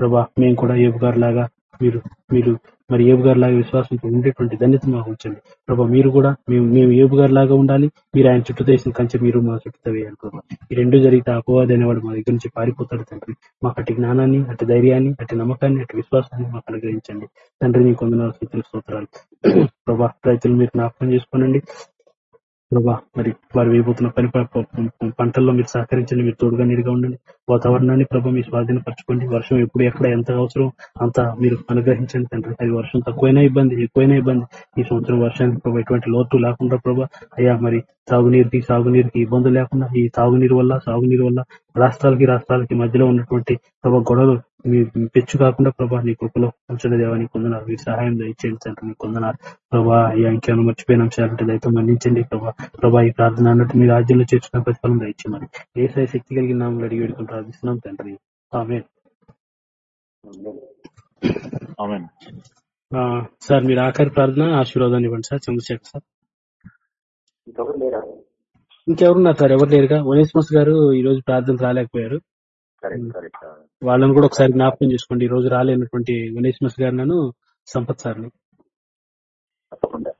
ప్రభా మేము కూడా ఏబు గారు లాగా మీరు మీరు మరి ఏబు గారి లాగా విశ్వాసంతో ఉండేటువంటి ధన్యత మాకు ఉంచండి. ప్రభా మీరు కూడా మేము మేము ఏబు గారి లాగా ఉండాలి. మీరు ఆయన చుట్టూ దేశం కంచె మీరు మా చుట్టూ వేయాలి ప్రభా. ఈ రెండు జరిగితే అపవాది అనేవాడు మా దగ్గర నుంచి పారిపోతాడు తండ్రి. మాకు అటు జ్ఞానాన్ని అటు ధైర్యాన్ని అటు నమ్మకాన్ని అటు విశ్వాసాన్ని మాకు అనుగ్రహించండి. తండ్రి నీ కొందరు స్థితులు స్తోత్రాలు. ప్రభా రైతులు మీరు జ్ఞాపకం చేసుకోనండి. ప్రభా మరి వారు వేయబోతున్న పని పంటల్లో మీరు సహకరించండి మీరు తోడుగా నీరుగా ఉండండి. వాతావరణాన్ని ప్రభా మీ స్వాధీనపరచుకోండి వర్షం ఎప్పుడు ఎక్కడ ఎంత అవసరం అంత మీరు అనుగ్రహించండి తండ్రి. అది వర్షం తక్కువైనా ఇబ్బంది ఎక్కువైనా ఇబ్బంది. ఈ సంవత్సరం వర్షానికి ప్రభా ఎటువంటి లోటు లేకుండా ప్రభా అయ్యా మరి తాగునీరుకి సాగునీరుకి ఇబ్బందులు లేకుండా ఈ తాగునీరు వల్ల సాగునీరు వల్ల రాష్ట్రాలకి రాష్ట్రాలకి మధ్యలో ఉన్నటువంటి ప్రభా గొడవలు మీ పెచ్చు కాకుండా ప్రభా నీ కృపలో ఉంచండి దేవా నీ కొందనాలు మీరు సహాయం దయచేయండి తండ్రి నీ కొందనాలు ప్రభా అయ్యా ఇంకేమైనా మర్చిపోయిన అంశాలంటే దయతో మన్నించండి ప్రభా. ప్రభా ఈ ప్రార్థన అన్నట్టు మీ రాజ్యంలో చేర్చుకున్న ప్రతిఫలం దయచేయమని. ఏ శక్తి కలిగిన నామలు అడిగి వేడుకుని ప్రార్థిస్తున్నాం తండ్రి. ఆమె ఆమెన్. సార్ మీరు ఆఖరి ప్రార్థన ఆశీర్వాదాన్ని ఇవ్వండి సార్ చంద్రశేఖర్ సార్. ఇంకెవరున్నారు సార్? ఎవరు లేరుగా? ఒనేస్మస్ గారు ఈ రోజు ప్రార్థన రాలేకపోయారు. Correct correct. వాళ్ళని కూడా ఒకసారి జ్ఞాపకం చేసుకోండి. ఈ రోజు రాలేనటువంటి ఒనేస్మస్ గారిను సంపత్ సార్ని. తప్పకుండా.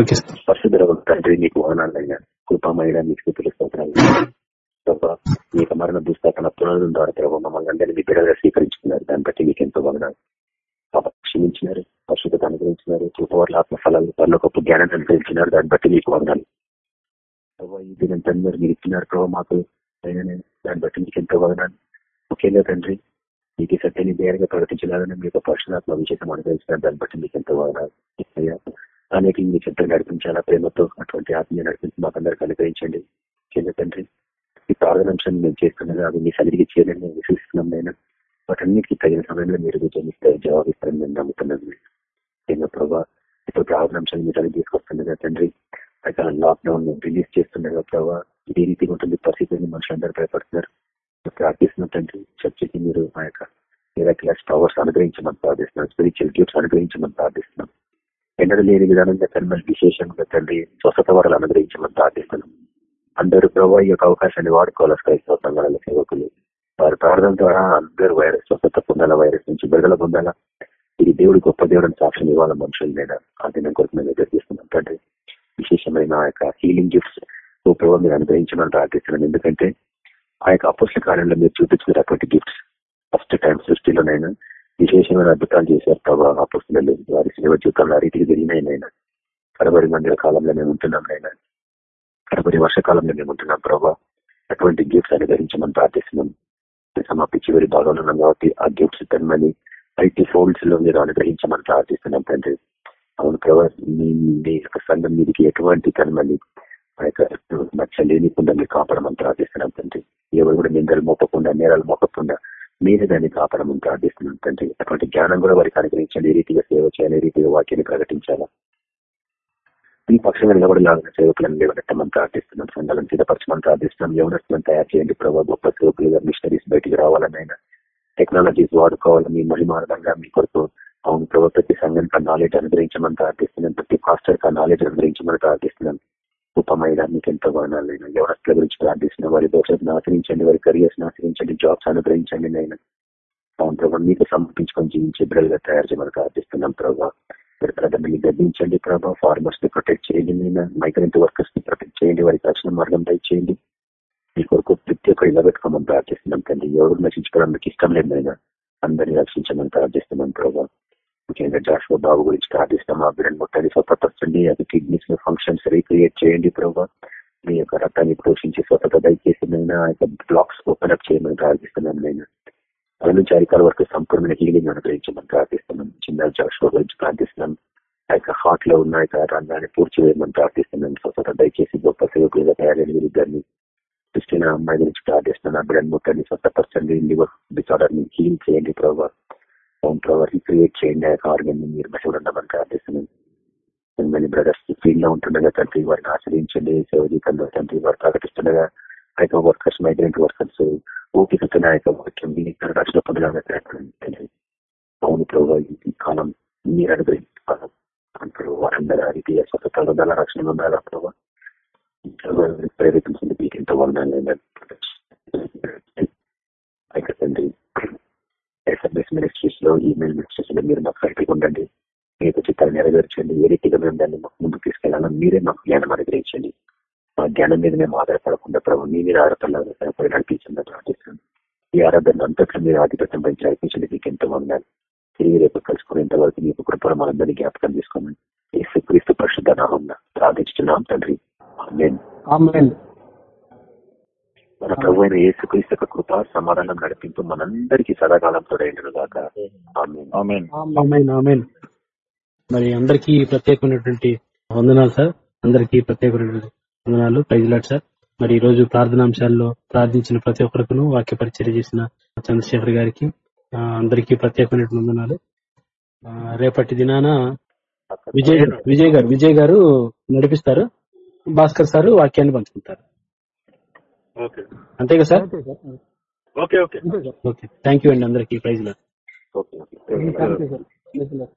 Okay sir. పరిశుద్ధ తండ్రి నీకు వదనాలైనా కృపమైన నీకు స్థితులు స్తోత్రాలు. ప్రభా మీ యొక్క మరణ పుస్తకం పునరుద్ధరణ ద్వారా ప్రభావ మమ్మల్ని అందరినీ మీ బిడ్డగా స్వీకరించుకున్నారు. దాన్ని బట్టి మీకు ఎంతో వదనాలు. క్షమించినారు పరిశుద్ధత అనుగ్రహించినారు కృపవర్ల ఆత్మ ఫలాలు పనుల గొప్ప జ్ఞానాన్ని అనుగ్రహించినారు. దాన్ని బట్టి మీకు వదనాలు. ప్రభావ ఈ దినంతా మీరు ఇచ్చినారు. ప్రభావ మాకు దాన్ని బట్టి మీకు ఎంతో వదనాలు. ముఖ్యంగా తండ్రి. నీకు సత్యాన్ని వేరుగా ప్రవర్తించాలని మీ యొక్క పరిశుధాత్మ అభిషేకం అనుభవిస్తున్నారు దాన్ని బట్టి మీకు ఎంతో వదనాలు అనేక మీ చెంత నడిపించాలా? ప్రేమతో అటువంటి ఆత్మీయ నడిపించి మాకు అందరికి అనుగ్రహించండి. కింద తండ్రి. ఈ ప్రార్థనాంశాన్ని మేము చేస్తున్నది అవి మీ సరిగ్గా చేయాలని మేము విశ్వసిస్తున్నాం నేను వాటన్నిటికీ తగిన సమయంలో మీరు విజయమిస్తారు జవాబిస్తారని మేము నమ్ముతున్నాను కింద ప్రభావ ఇప్పుడు ప్రార్థనాంశాన్ని మీ సరిగ్గా తీసుకొస్తుండగా తండ్రి. అక్కడ లాక్డౌన్ రిలీజ్ చేస్తుండగా ప్రభావ ఏ రీతిగా ఉంటుంది పరిస్థితిని మనుషులందరూ భయపడుతున్నారు. ప్రార్థిస్తున్నాం తండ్రి చర్చకి మీరు ఆ యొక్క మిరాక్యులస్ పవర్స్ అనుగ్రహించమని ప్రార్థిస్తున్నాం. స్పిరిచువల్ గిఫ్ట్స్ అనుగ్రహించమని ప్రార్థిస్తున్నాం. ఎన్నడూ లేని విధానంగా తండ్రి విశేషంగా తండ్రి స్వస్థత వరాలు అనుగ్రహించమని ప్రార్థిస్తున్నాం. అందరూ ప్రభావ ఈ యొక్క అవకాశాన్ని వాడుకోవాలి క్రైస్తవ సంఘాల సేవకులు. వారి ప్రార్థన ద్వారా అందరూ వైరస్ స్వస్థత పొందాల వైరస్ నుంచి విడుదల పొందాలా? ఇది దేవుడు గొప్ప దేవుడిని సాక్ష్యం ఇవ్వాలి మనుషుల మీద? ఆ దినం కొరకు మేము ఎదురు తండ్రి విశేషమైన ఆ యొక్క హీలింగ్ గిఫ్ట్స్ ప్రభావ మీరు అనుగ్రహించమని ప్రార్థిస్తున్నాం. ఎందుకంటే ఆ యొక్క అపోస్ల కార్యంలో మీరు చూపించిన అటువంటి గిఫ్ట్స్ ఫస్ట్ టైం సృష్టిలోనైనా విశేషమైన అద్భుతాలు చేశారు ప్రభావ అపుస్తులు వారి సేవ జీవితంలో ఆ రీతికి జరిగినాయి నైనా కడబడి మందిర కాలంలో మేము ఉంటున్నాం నైనా కడబడి వర్షకాలంలో మేము ఉంటున్నాం ప్రభావ అటువంటి గిఫ్ట్స్ అనుగ్రహించమని ప్రార్థిస్తున్నాం. సమాప్తి చివరి భాగంలో ఉన్నాం కాబట్టి ఆ గిఫ్ట్స్ తనమని ఐటీ ఫోల్డ్స్లో మీరు అనుగ్రహించమని ప్రార్థిస్తున్నాం తండ్రి. అవును ప్రభావ మీ యొక్క సంఘం మీదకి ఎటువంటి తనమని ఆ యొక్క నచ్చలేనికుండా మీరు కాపాడమని ప్రార్థిస్తున్నాం తండ్రి. ఎవరు కూడా నిందలు మోపకుండా నేరాలు మోపకుండా మీరే దాన్ని కాపాడమని ప్రార్థిస్తున్నాం తండ్రి. అటువంటి జ్ఞానం కూడా వారికి అనుగ్రహించండి. ఏ రీతిగా సేవ చేయాలి ఏ రీతిగా వాక్యాన్ని ప్రకటించాలా? ఈ పక్షంగా నిలబడలాగిన సేవకులను లేవనెట్టమని ప్రార్థిస్తున్నాం సంఘాలను సిద్ధపరచమని ప్రార్థిస్తున్నాం యవనస్తులను తయారు చేయండి ప్రభావ గొప్ప సేవకులుగా మిషనరీస్ బయటికి రావాలనైనా టెక్నాలజీస్ వాడుకోవాలని మీ మహిమానంగా మీ కొరకు అవును ప్రభావ ప్రతి సంఘానికి ఆ నాలెడ్జ్ అనుగ్రహించమని ప్రార్థిస్తున్నాం ప్రతి పాస్టర్ ఆ నాలెడ్జ్ అనుగ్రహించమని ప్రార్థిస్తున్నాం ఉపమైన మీకు ఎంతో వర్ణాలైనా యవనస్తుల గురించి ప్రార్థిస్తున్నాం వారి భవిష్యత్తును ఆచరించండి వారి కెరియర్స్ ఆచరించండి జాబ్స్ అనుగ్రహించండి నేను అవును ప్రభావ మీకు సమర్పించుకొని జీవించే బిడ్డలుగా తయారు చేయమని ప్రార్థిస్తున్నాం ప్రభావ మీరు ప్రజల్ని గర్భించండి ప్రభావ ఫార్మర్స్ని ప్రొటెక్ట్ చేయండి నేను మైగ్రెంట్ వర్కర్స్ని ప్రొటెక్ట్ చేయండి వారికి రక్షణ మార్గం దయచేయండి. మీ కొరకు ప్రతి ఒక్కరు నిలబెట్టుకోమని ప్రార్థిస్తున్నాం తండ్రి. ఎవరు నశించుకోవడం మీకు ఇష్టం లేదు అందరినీ రక్షించమని ప్రార్థిస్తున్నాం ప్రభావ ముఖ్యంగా జాషువ బాబు గురించి ప్రార్థిస్తాం ఆ బిడ్డను ముట్టని స్వతపరచండి అది కిడ్నీస్ ఫంక్షన్స్ రీక్రియేట్ చేయండి ప్రభావ మీ యొక్క రక్తాన్ని పోషించి స్వతత దయచేసి నైనా ఆ యొక్క బ్లాక్స్ ఓపెన్ అప్ చేయమని ప్రార్థిస్తున్నాను నేను. అవి నుంచి వరకు సంపూర్ణమైన హీలింగ్ అనుగ్రహించమని ప్రార్థిస్తున్నాం చిన్న జాషువ గురించి ప్రార్థిస్తున్నాం ఆ యొక్క హార్ట్లో ఉన్న యొక్క రంగాన్ని పూర్తి చేయమని ప్రార్థిస్తున్నాం స్వతత దయచేసి గొప్ప సేవకులుగా తయారైన వీరిద్దరిని క్రిస్టియన్ అమ్మాయి గురించి ప్రార్థిస్తున్నాను బిడ్డను ముట్టండి స్వతపరచండి లివర్ డిసార్డర్ని హీల్ చేయండి ప్రభావ హోమ్ పవర్ క్రియేట్ చేయండి ఆ యొక్క ఆర్గన్ని మీరు మహిళ ఉండమని ప్రార్థిస్తున్నాం బ్రదర్స్ ఫీల్డ్లో ఉంటుండగా తండ్రి వారిని ఆశ్రయించండి సేవ జీవితంలో తండ్రి వారు ప్రకటిస్తుండగా ఆ యొక్క వర్కర్స్ మైగ్రెంట్ వర్కర్స్ ఓపికతో ఆ యొక్క వాక్యం మీ రక్షణ పొందడానికి ప్రయత్నించండి అవును ప్రభావ ఈ కాలం మీరు అనుగ్రహించాలి అంటారు వారందరూ ఆ రీతిగా స్వతత్వాలు ఉండాలా రక్షణ ఉండాలా ప్రభావ ప్రేరేపించింది మీకు ఎంతో వందాలు అయితే తండ్రి ఎస్ఎంఎస్ మినిస్ట్రీస్లో ఈమెయిల్ మినిస్ట్రీస్లో మీరు మాకు సైకిల్ ఉండండి. మీకు చిత్తాన్ని నెరవేర్చండి. ఏ రీతిగా మేము దాన్ని మాకు ముందుకు తీసుకెళ్ళాలో మీరే మాకు జ్ఞానం అనుగ్రహించండి. మా జ్ఞానం మీద మేము ఆధారపడకుండా ప్రభు మీ మీద ఆధారపడాలని సరిపడి నడిపించండి ప్రార్థిస్తున్నాను ఈ ఆరాధన అంతట్లో మీరు ఆధిపత్యం పై నడిపించండి మీకు ఎంతో వందాలు తిరిగి రేపు కలుసుకునేంత వరకు మీకు కృపణ మనందరినీ జ్ఞాపకం తీసుకోమని యేసు క్రీస్తు పరిశుద్ధ నామం ప్రార్థించున్నాం తండ్రి. ఆమేన్. మన ప్రభు అయిన యేసు క్రీస్తు యొక్క కృప సమాధానం నడిపింపు మనందరికీ సదాకాలం తోడైండును గాక ఆమేన్. ఆమెన్. ఆమేన్ ఆమేన్. మరి అందరికీ ప్రత్యేకమైనటువంటి వందనాలు సార్. అందరికీ ప్రత్యేకమైనటువంటి వందనాలు. Praise Lord sir. మరి ఈ రోజు ప్రార్థనాంశాల్లో ప్రార్థించిన ప్రతి ఒక్కరికును వాక్య పరిచర్య చేసిన చంద్రశేఖర్ గారికి ఆ, అందరికీ ప్రత్యేకమైనటువంటి వందనాలు. రేపటి దినాన విజయ్ విజయ్ గారు విజయ్ గారు నడిపిస్తారు. భాస్కర్ సార్ వాక్యాన్ని పంచుకుంటారు. ఓకే అంతే కదా సార్ అంతే సార్ ఓకే ఓకే అంతే సార్ ఓకే థ్యాంక్ యూ అండి అందరికీ praise Lord okay okay thank you sir